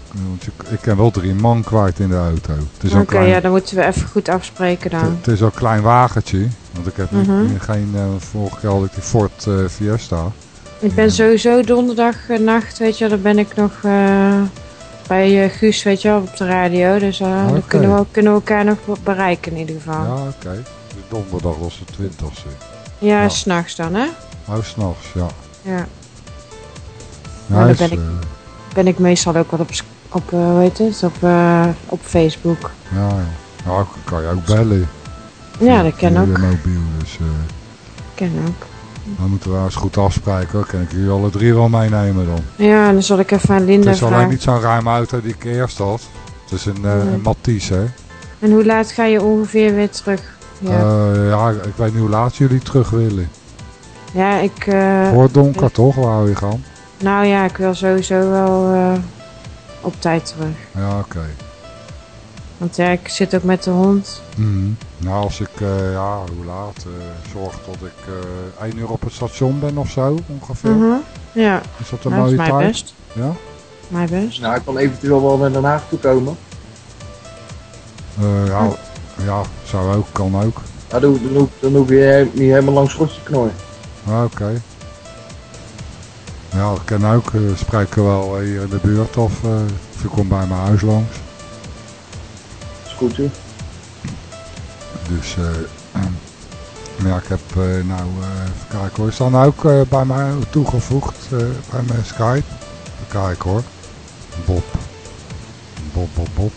ik, ken wel drie man kwijt in de auto. Oké, klein, ja, dan moeten we even goed afspreken dan. Het is ook een klein wagentje, want ik heb Mhm. geen, vorige keer had ik die Ford Fiesta. Ik ben sowieso donderdag eh, nacht, weet je, dan ben ik nog bij Guus, weet je wel, op de radio. Dus dan kunnen we, kunnen we elkaar nog be- bereiken in ieder geval. Ja, oké. Dus donderdag was de 20ste. Ja, Ja. s'nachts dan, hè? Oh, s'nachts, ja. Ja. Dan is, ben ik, eh, ben ik meestal ook wel op, op eh, hoe heet het, op, eh, op Facebook. ja, ja. Kan je ook bellen. Ja, dat ken ook. mobiel, dus Ken ook. dan moeten we eens goed afspreken. hoor. Kan ik jullie alle drie wel meenemen dan. Ja, dan zal ik even aan Linda Het is alleen vragen. niet zo'n ruime auto die ik eerst had. Het is een, Nee. een Matisse, hè. En hoe laat ga je ongeveer weer terug? Ja, Ja. ja, ik weet niet hoe laat jullie terug willen. Ja ik... eh, Voor het donker toch, waar hou je gaan? Nou ja, ik wil sowieso wel eh, op tijd terug. Ja, oké. Want ja, ik zit ook met de hond. Mhm. Nou, als ik, eh, ja, hoe laat? eh, zorg dat ik eh 1 uur op het station ben of zo, ongeveer. Mhm. Ja. Is dat een Nou, mooie is mijn tijd? best. Ja? Mijn best. Nou, ik kan eventueel wel naar Den Haag toe komen. Eh, ja, ja, zou ook, kan ook. Dan, dan, hoef- dan hoef je niet helemaal langs Rotje knooien. Ah, Oké. Ja, ik ken ook, eh spreken wel hier in de buurt of, eh, of je komt bij mijn huis langs. Scooter. Dus, eh, [CLEARS THROAT] ja, ik heb eh, nou, eh even kijken hoor, is dan ook eh, bij mij toegevoegd, eh, bij mijn Skype. Even kijken hoor. Bob. Bob, Bob, Bob.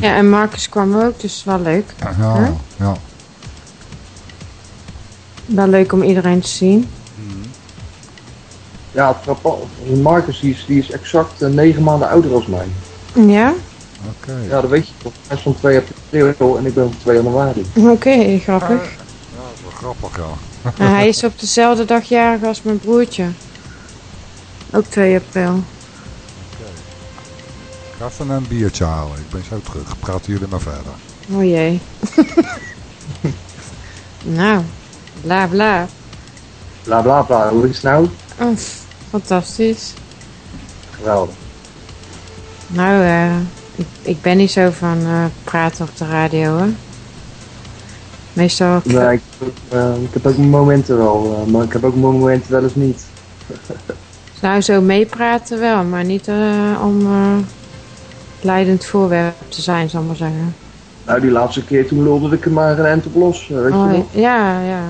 Ja, en Marcus kwam ook, dus wel leuk. Ja, ja. Wel leuk om iedereen te zien. Ja, het frappant. Marcus die is, die is exact eh, negen maanden ouder als mij. Ja? Oké. Ja, dat weet je toch. Hij is van 2 april en ik ben van 2 januari. Oké, grappig. Ja, dat is wel grappig ja. En hij is op dezelfde dag jarig als mijn broertje. Ook 2 april. Ik ga even een biertje halen, ik ben zo terug. Praten jullie maar verder. Oh jee. [LAUGHS] nou, bla bla. Bla bla bla, hoe is het nou? Oh, fantastisch. Geweldig. Nou, eh, ik, ik ben niet zo van eh, praten op de radio hoor. Meestal... Nee, ik, eh, ik heb ook momenten wel, maar ik heb ook momenten wel eens niet. [LAUGHS] Nou, zo meepraten wel, maar niet om leidend voorwerp te zijn, zal ik maar zeggen. Nou, die laatste keer toen lulde ik er maar een eind op los, weet je Oh, nog? ja, ja.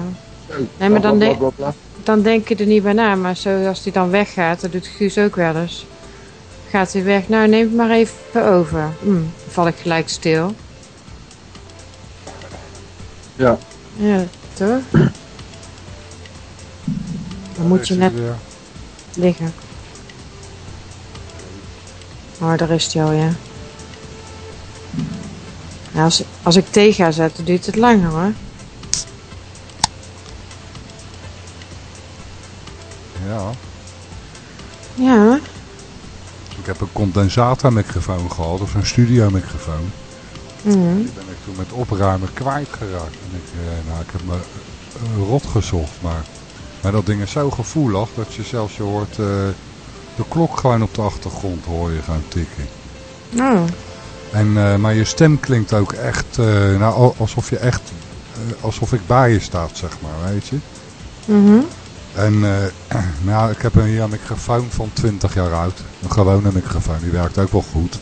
Nee, maar dan, Bla, denk bla, bla, bla. dan denk je er niet bij na. Maar zo als die dan weggaat, dat doet Guus ook wel eens. Gaat hij weg, nou neem het maar even over. Hm, dan val ik gelijk stil. Ja. Ja, toch? Dan moet je net liggen. Oh, daar is die al, ja. Ja, als, als ik thee ga zetten, duurt het langer hoor. Ja. Ja. Ik heb een condensatormicrofoon gehad, of een studiomicrofoon. Mhm. Die ben ik toen met opruimen kwijtgeraakt. En ik, eh, nou, ik heb me eh, rot gezocht, maar, maar dat ding is zo gevoelig dat je zelfs je hoort eh, de klok gewoon op de achtergrond hoor je gaan tikken. Oh. En, eh, maar je stem klinkt ook echt, eh, nou, al- alsof je echt, eh, alsof ik bij je staat, zeg maar, weet je. Mhm. En eh, [CLEARS THROAT] nou, ik heb een, hier een microfoon van 20 jaar oud. Een gewone microfoon, die werkt ook wel goed.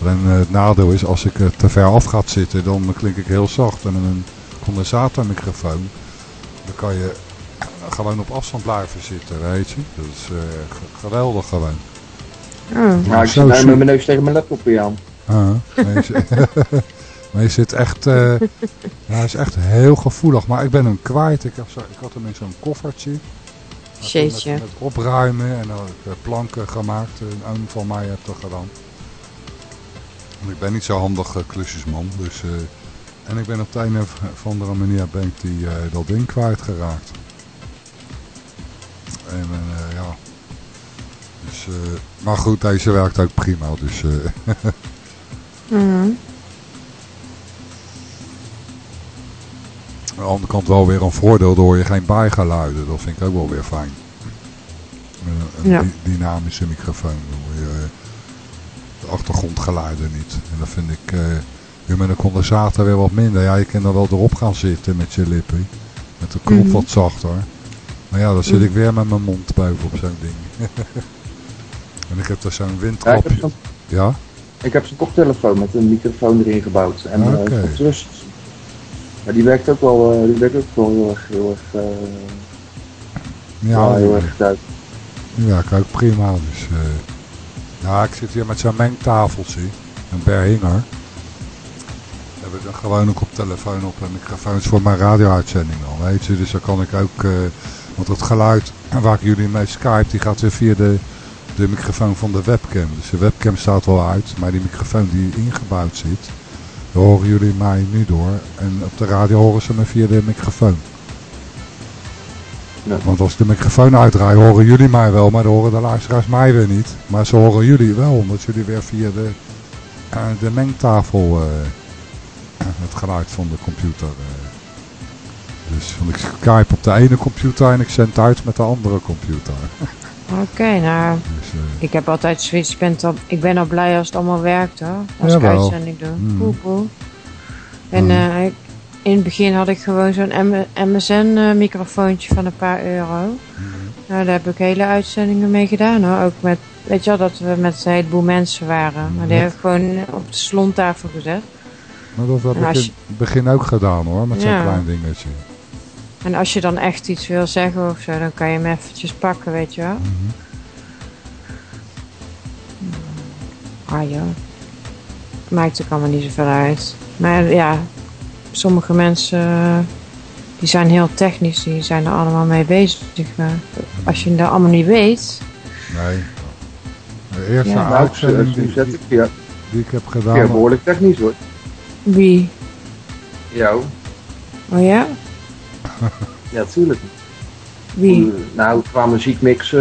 Alleen het nadeel is, als ik te ver af gaat zitten, dan klink ik heel zacht. En een condensatormicrofoon, dan kan je [CLEARS THROAT] gewoon op afstand blijven zitten, weet je. Dat is eh, ge- geweldig gewoon. Oh. Ja, ik zit nou met mijn neus tegen mijn laptop weer aan. Ah, maar, je zit, [LAUGHS] maar je zit echt, eh, ja, hij is echt heel gevoelig. Maar ik ben hem kwijt. Ik, zo, ik had hem in zo'n koffertje. Met, opruimen en dan heb ik eh, planken gemaakt. Een oom van mij heeft dat gedaan. Want ik ben niet zo handig eh, klusjesman. Dus, eh, en ik ben op de een of andere manier ben ik die, eh, dat ding kwijtgeraakt. En eh, ja. Dus, eh, maar goed, deze werkt ook prima. Dus, [LAUGHS] Mhm. Aan de andere kant wel weer een voordeel, door je geen bijgeluiden. Dat vind ik ook wel weer fijn. Met een, een Ja. dynamische microfoon. Dan hoor je eh, de achtergrondgeluiden niet. En dat vind ik eh, weer met een condensator weer wat minder. Ja, je kan er wel erop gaan zitten met je lippen. Met de knop Mhm. wat zachter. Maar ja, dan zit ik weer met mijn mond boven op zo'n ding. [LAUGHS] en ik heb er zo'n Ja, ik windkapje. Ja? Ik heb zo'n koptelefoon met een microfoon erin gebouwd. En eh voor Trust. Maar die werkt ook wel, eh, die werkt ook wel heel erg, heel erg, eh, Ja, ja, heel erg werken ook prima. Dus, ja, ik zit hier met zo'n mengtafeltje. Een Berhinger. Daar heb ik dan gewoon ook op telefoon op en microfoons voor mijn radio-uitzending al. Weet je, dus dan kan ik ook... want het geluid waar ik jullie mee skype, die gaat weer via de, de microfoon van de webcam. Dus de webcam staat wel uit, maar die microfoon die ingebouwd zit, daar horen jullie mij nu door. En op de radio horen ze me via de microfoon. Want als ik de microfoon uitdraai, horen jullie mij wel, maar dan horen de luisteraars mij weer niet. Maar ze horen jullie wel, omdat jullie weer via de, eh, de mengtafel eh, het geluid van de computer. eh. Dus want ik skype op de ene computer en ik zend uit met de andere computer. Oké, nou, Dus, eh, ik heb altijd zoiets, ik ben, al, ik ben al blij als het allemaal werkt hoor. Als ik uitzending doe. Mm. Cool, cool. En Mm. eh, ik- in het begin had ik gewoon zo'n MSN eh, microfoontje van een paar euro. Mm. Nou, daar heb ik hele uitzendingen mee gedaan hoor. Ook met, weet je wel, dat we met een heleboel mensen waren. Maar die heb ik gewoon op de slontafel gezet. maar dat heb En ik in het begin ook gedaan hoor, met zo'n Ja. klein dingetje. En als je dan echt iets wil zeggen of zo, dan kan je hem eventjes pakken, weet je wel. Mhm. Ah ja. Maakt ook allemaal niet zoveel uit. Maar ja, sommige mensen eh, die zijn heel technisch, die zijn er allemaal mee bezig. Maar als je dat allemaal niet weet, Nee. De eerste Ja. Nou, uitzending die, zet die, ik via, die ik heb gedaan... behoorlijk technisch hoor. wie? Jou? Oh ja? [LAUGHS] Ja, tuurlijk. Wie? Nou, qua muziekmix, eh,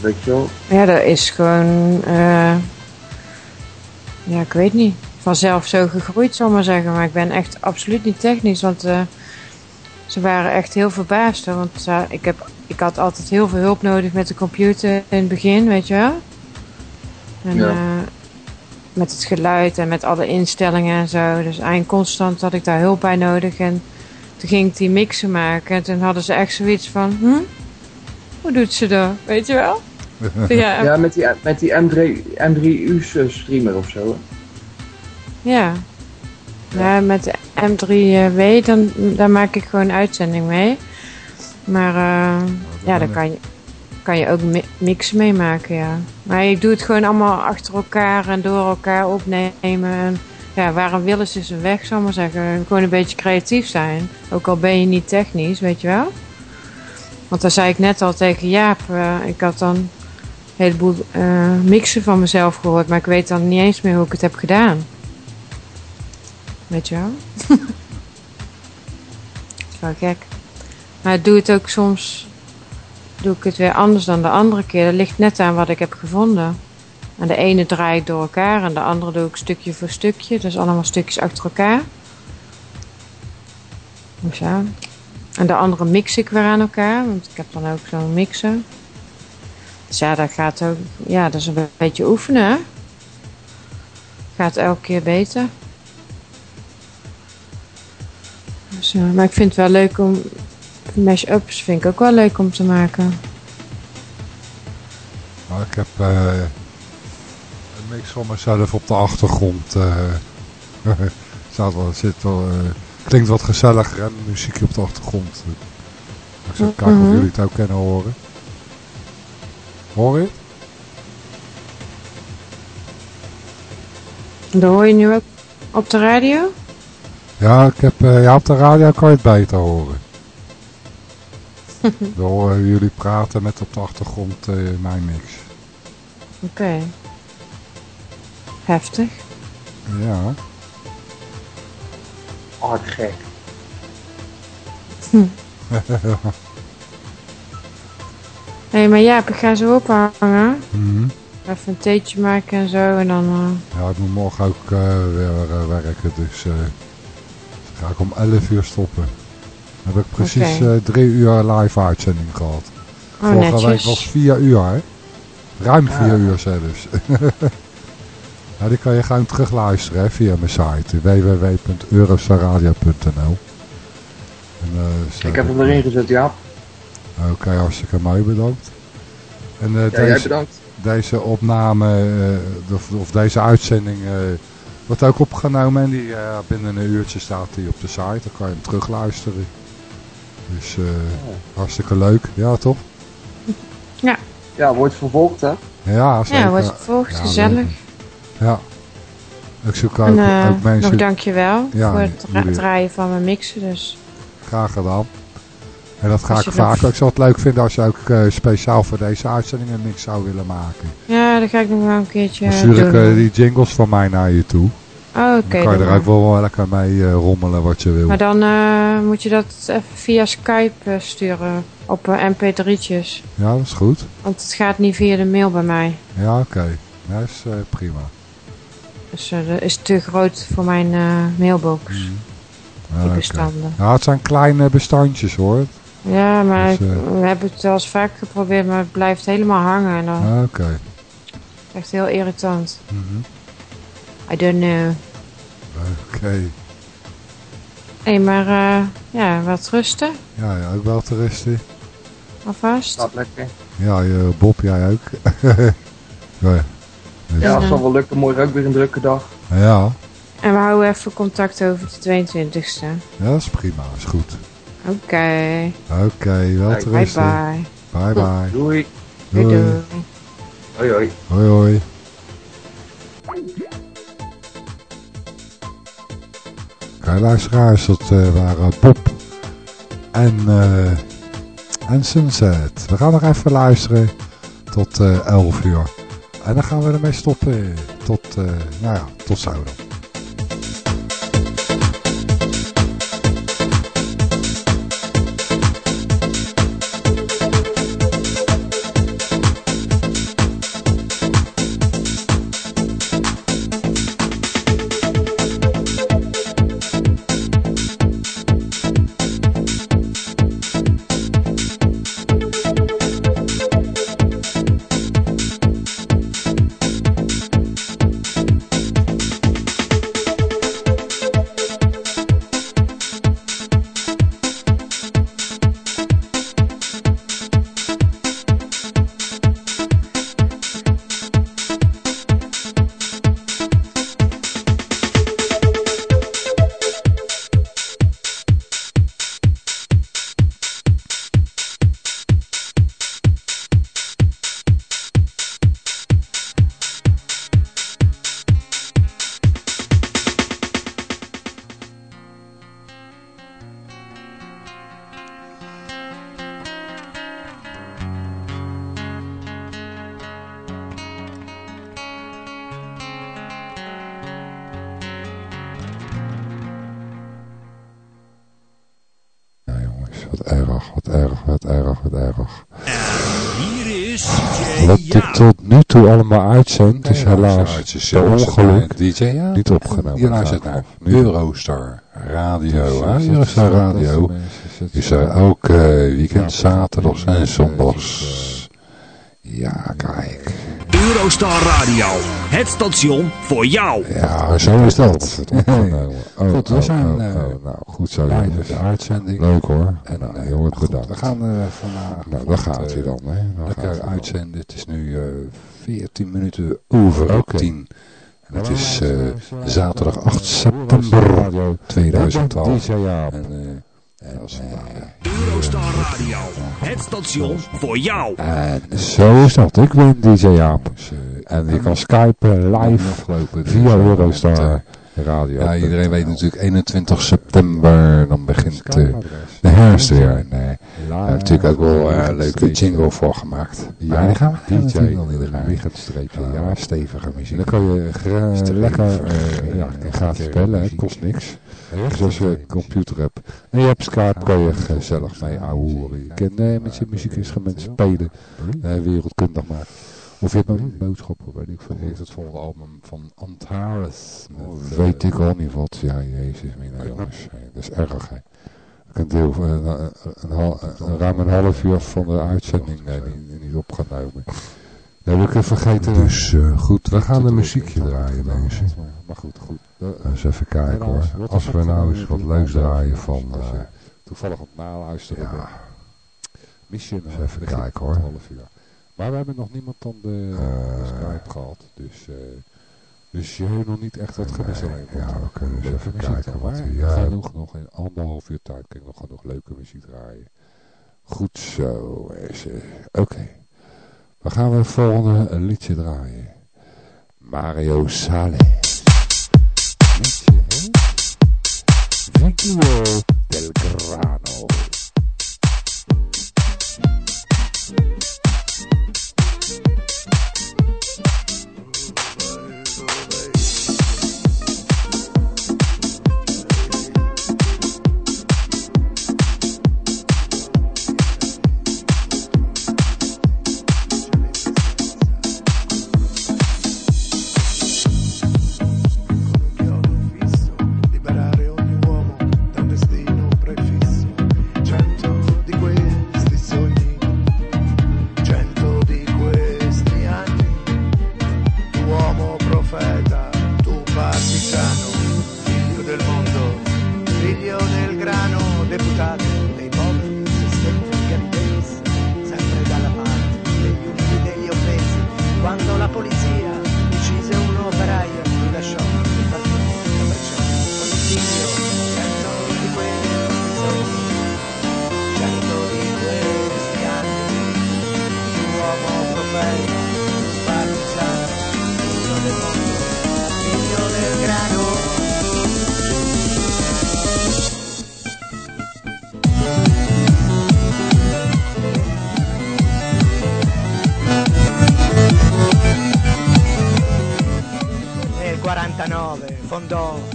weet je wel. Ja, dat is gewoon, eh, ja, ik weet niet, vanzelf zo gegroeid, zal ik maar zeggen. Maar ik ben echt absoluut niet technisch, want eh, ze waren echt heel verbaasd. Want eh, ik, heb, ik had altijd heel veel hulp nodig met de computer in het begin, weet je wel. En Ja. met het geluid en met alle instellingen en zo. Dus eigenlijk constant had ik daar hulp bij nodig. En toen ging ik die mixen maken. En toen hadden ze echt zoiets van, hm? Hoe doet ze dat? Weet je wel? [LAUGHS] Ja. Ja, met die, met die M3, M3U's eh, streamer of zo. hè. Ja. Ja, met de M3W, dan, daar maak ik gewoon uitzending mee. Maar eh, ja, daar kan je, kan je ook mi- mixen mee maken, ja. Maar ik doe het gewoon allemaal achter elkaar en door elkaar opnemen. En ja, waar een wil is, is een weg, zal maar zeggen. Gewoon een beetje creatief zijn. Ook al ben je niet technisch, weet je wel. Want daar zei ik net al tegen Jaap. eh, ik had dan heleboel eh, mixen van mezelf gehoord, maar ik weet dan niet eens meer hoe ik het heb gedaan. Weet je wel? [LAUGHS] dat is wel gek. Maar doe het ook soms, doe ik het weer anders dan de andere keer. Dat ligt net aan wat ik heb gevonden. En de ene draai ik door elkaar en de andere doe ik stukje voor stukje. Dus allemaal stukjes achter elkaar. Zo. En de andere mix ik weer aan elkaar, want ik heb dan ook zo'n mixer. Dus ja, dat gaat ook, ja, dat is een beetje oefenen? Gaat elke keer beter. Dus, eh, maar ik vind het wel leuk om, mash-ups vind ik ook wel leuk om te maken. Maar ik heb eh, mix van mezelf op de achtergrond. eh [LAUGHS] staat wel, zit wel, eh, klinkt wat gezelliger en muziekje op de achtergrond. Ik zal kijken of Mhm. jullie het ook kunnen horen. Hoor je het? Dat hoor je nu ook op de radio? Ja, ik heb, eh, ja, op de radio kan je het beter horen. [LAUGHS] Dan horen jullie praten met op de achtergrond eh, mijn mix. Oké. Heftig. Ja. Hard gek. Hm. [LAUGHS] Hé, maar ja, ik ga zo ophangen. Mhm. Even een theetje maken en zo en dan... eh, Ja, ik moet morgen ook eh, weer eh, werken, dus eh, ga ik om 11 uur stoppen. Dan heb ik precies Oké. eh, drie uur live uitzending gehad. Oh, Vorige netjes. week was vier uur, hè? Ruim Ja. vier uur zelfs. [LAUGHS] ja, die kan je gewoon terugluisteren hè, via mijn site www.eurostarradio.nl En, eh, Ik heb hem erin gezet, ja. Oké, hartstikke mooi, bedankt. En eh, Ja, jij deze, bedankt. deze opname, eh, of, of deze uitzending, eh, wordt ook opgenomen en die, eh, binnen een uurtje staat die op de site. Dan kan je hem terugluisteren. Dus eh, hartstikke leuk, ja toch? Ja. Ja, wordt vervolgd, hè? Ja, zeker. Ja, wordt vervolgd, Ja, gezellig. leuk. Ja. Ik zoek ook, En eh, nog dankjewel Ja, voor het jullie- draaien van mijn mixen. Dus. Graag gedaan. En dat ga ik vaak. Ik zou het leuk vinden als je ook eh, speciaal voor deze uitzending een mix zou willen maken. Ja, dat ga ik nog wel een keertje Dan stuur ik eh, die jingles van mij naar je toe. Oh, oké. dan kan je er ook wel lekker mee eh, rommelen wat je wil. Maar dan eh, moet je dat even via Skype eh, sturen op eh, mp3'tjes. Ja, dat is goed. Want het gaat niet via de mail bij mij. Ja, oké. Dat is eh, prima. Dus dat is te groot voor mijn eh, mailbox. Die oké. bestanden. Ja, het zijn kleine bestandjes hoor. Ja, maar Dus, eh, ik- we hebben het wel eens vaak geprobeerd, maar het blijft helemaal hangen. En dan Ah, Oké. echt heel irritant. Mhm. I don't know. Oké. Hé, maar eh, ja, wat rusten Ja, ja, ook wel te rusten. alvast. Gaat lekker. Ja, je, Bob, jij ook. [LAUGHS] ja. Dus- Ja, dat zal wel lukken. Morgen ook weer een drukke dag. ja. En we houden even contact over de 22e. Ja, dat is prima. is goed. Oké. Oké, wel te Bye bye. Bye bye. Doei. Doei doei. Hoi hoi. Hoi hoi. Oké, luisteraars, dat eh, waren Bob en, eh en Sunset. We gaan nog even luisteren tot eh 11 uur. En dan gaan we ermee stoppen. Tot, eh, nou ja, tot zo. Tot nu toe allemaal uitzend, is Ja, helaas per service ongeluk DJ niet opgenomen. Je luistert naar Eurostar Radio. Dus, eh, Eurostar Radio is er elke weekend, zaterdags en zondags. Ja, kijk. Eurostar Radio. Het station voor jou. Ja, zo is dat. Oh, [LAUGHS] Goed, we oh, zijn oh, eh, oh, nou, goed zo. met de uitzending. Leuk hoor. En nou, eh, jongens, goed, bedankt. We gaan eh, vandaag... Nou, daar gaat hij dan. Hè. Gaat Lekker dan. uitzenden. Het is nu eh 14 minuten over Oké. 10. En het is eh, eh, zaterdag 8 Eurostar september Radio. 2012. DJ Jaap. En, eh, en, eh, Eurostar Radio. Het station voor jou. En zo is dat. Ik ben DJ Jaap. En je kan skypen live via Eurostar Radio. Ja, iedereen weet natuurlijk 21 september, dan begint eh, de herfst weer. En eh, daar heb natuurlijk ook wel eh, een leuke jingle voor gemaakt. Ja, die gaan we DJ iedereen. liggend streepje. Ja, Ja, stevige muziek. Dan kan je lekker eh, ja, eh, gratis eh, bellen, het kost niks. Als je een computer hebt en je hebt Skype, kan je gezellig mee ouwehoeren. Je kan eh, met je muziekinstrument spelen, eh, wereldkundig maken. Of je hebt nog boodschappen, weet ik veel. Heeft het volgende album van Antares. met, Weet eh, ik al niet wat. Ja, jezus, mina jongens. Dat is erg, hè. Ik een deel van een, een, een, een- ruim een half uur van de uitzending eh, niet, niet opgenomen. Dat heb ik even vergeten. Dus eh, goed, we gaan een muziekje draaien, mensen. Maar goed, goed. Eens even kijken hoor. Als we nou eens wat niet leuks anderhalf draaien van... Je eh, toevallig op naluisteren ja. bent. Mis je nog Eens even kijken, hoor. Maar we hebben nog niemand aan de, Eh. Skype gehad. Dus, eh, dus je hebt nog niet echt wat gemist. Nee, alleen ja, we kunnen eens even kijken dan, wat we ga hebben. nog, nog in anderhalf uur tijd kan ik nog genoeg leuke muziek draaien. Goed zo. eh, Dan gaan we het volgende een liedje draaien. Mario Sale. Liedje, hè? Video del Grano.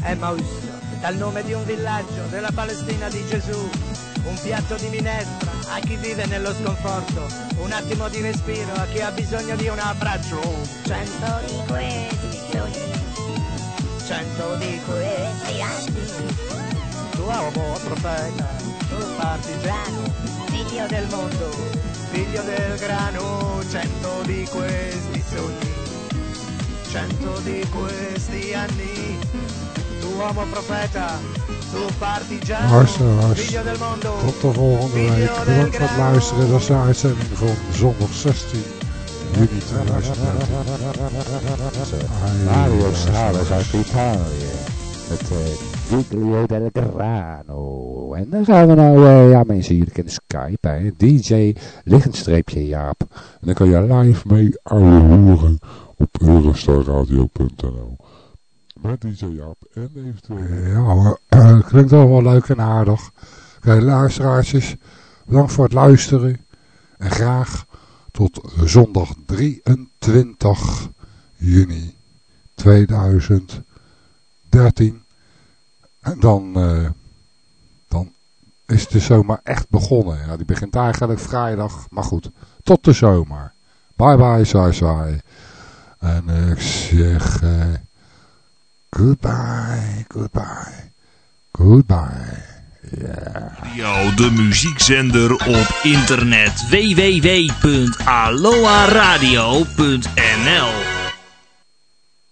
Emmaus dal nome di un villaggio della Palestina di Gesù. Un piatto di minestra a chi vive nello sconforto, un attimo di respiro a chi ha bisogno di un abbraccio. Cento di questi sogni, cento di questi anni. Tu uomo profeta, tu partigiano, figlio del mondo, figlio del grano, cento di questi sogni cento di questi anni. Uomo profeta, tu partigiano, Luisteraars, figlio del mondo. tot de volgende week. Bedankt voor het luisteren. Dat is de uitzending van zondag 16 juni 2013. Mario Sales uit Italië. Met Giglio del Grano. En dan gaan we nou, eh, ja mensen, jullie kennen Skype, hè. DJ, liggend Jaap. En dan kan je live mee horen op eurostarradio.nl. Met DJ Jaap en eventueel... Ja hoor, klinkt al wel leuk en aardig. Oké, luisteraarsjes, bedankt voor het luisteren. En graag tot zondag 23 juni 2013. En dan, eh, dan is de zomer echt begonnen. Ja, die begint eigenlijk vrijdag. Maar goed, tot de zomer. Bye bye, zwaai zwaai. En eh, ik zeg eh, goodbye, goodbye, goodbye. Radio, de muziekzender op internet. Www.aloaradio.nl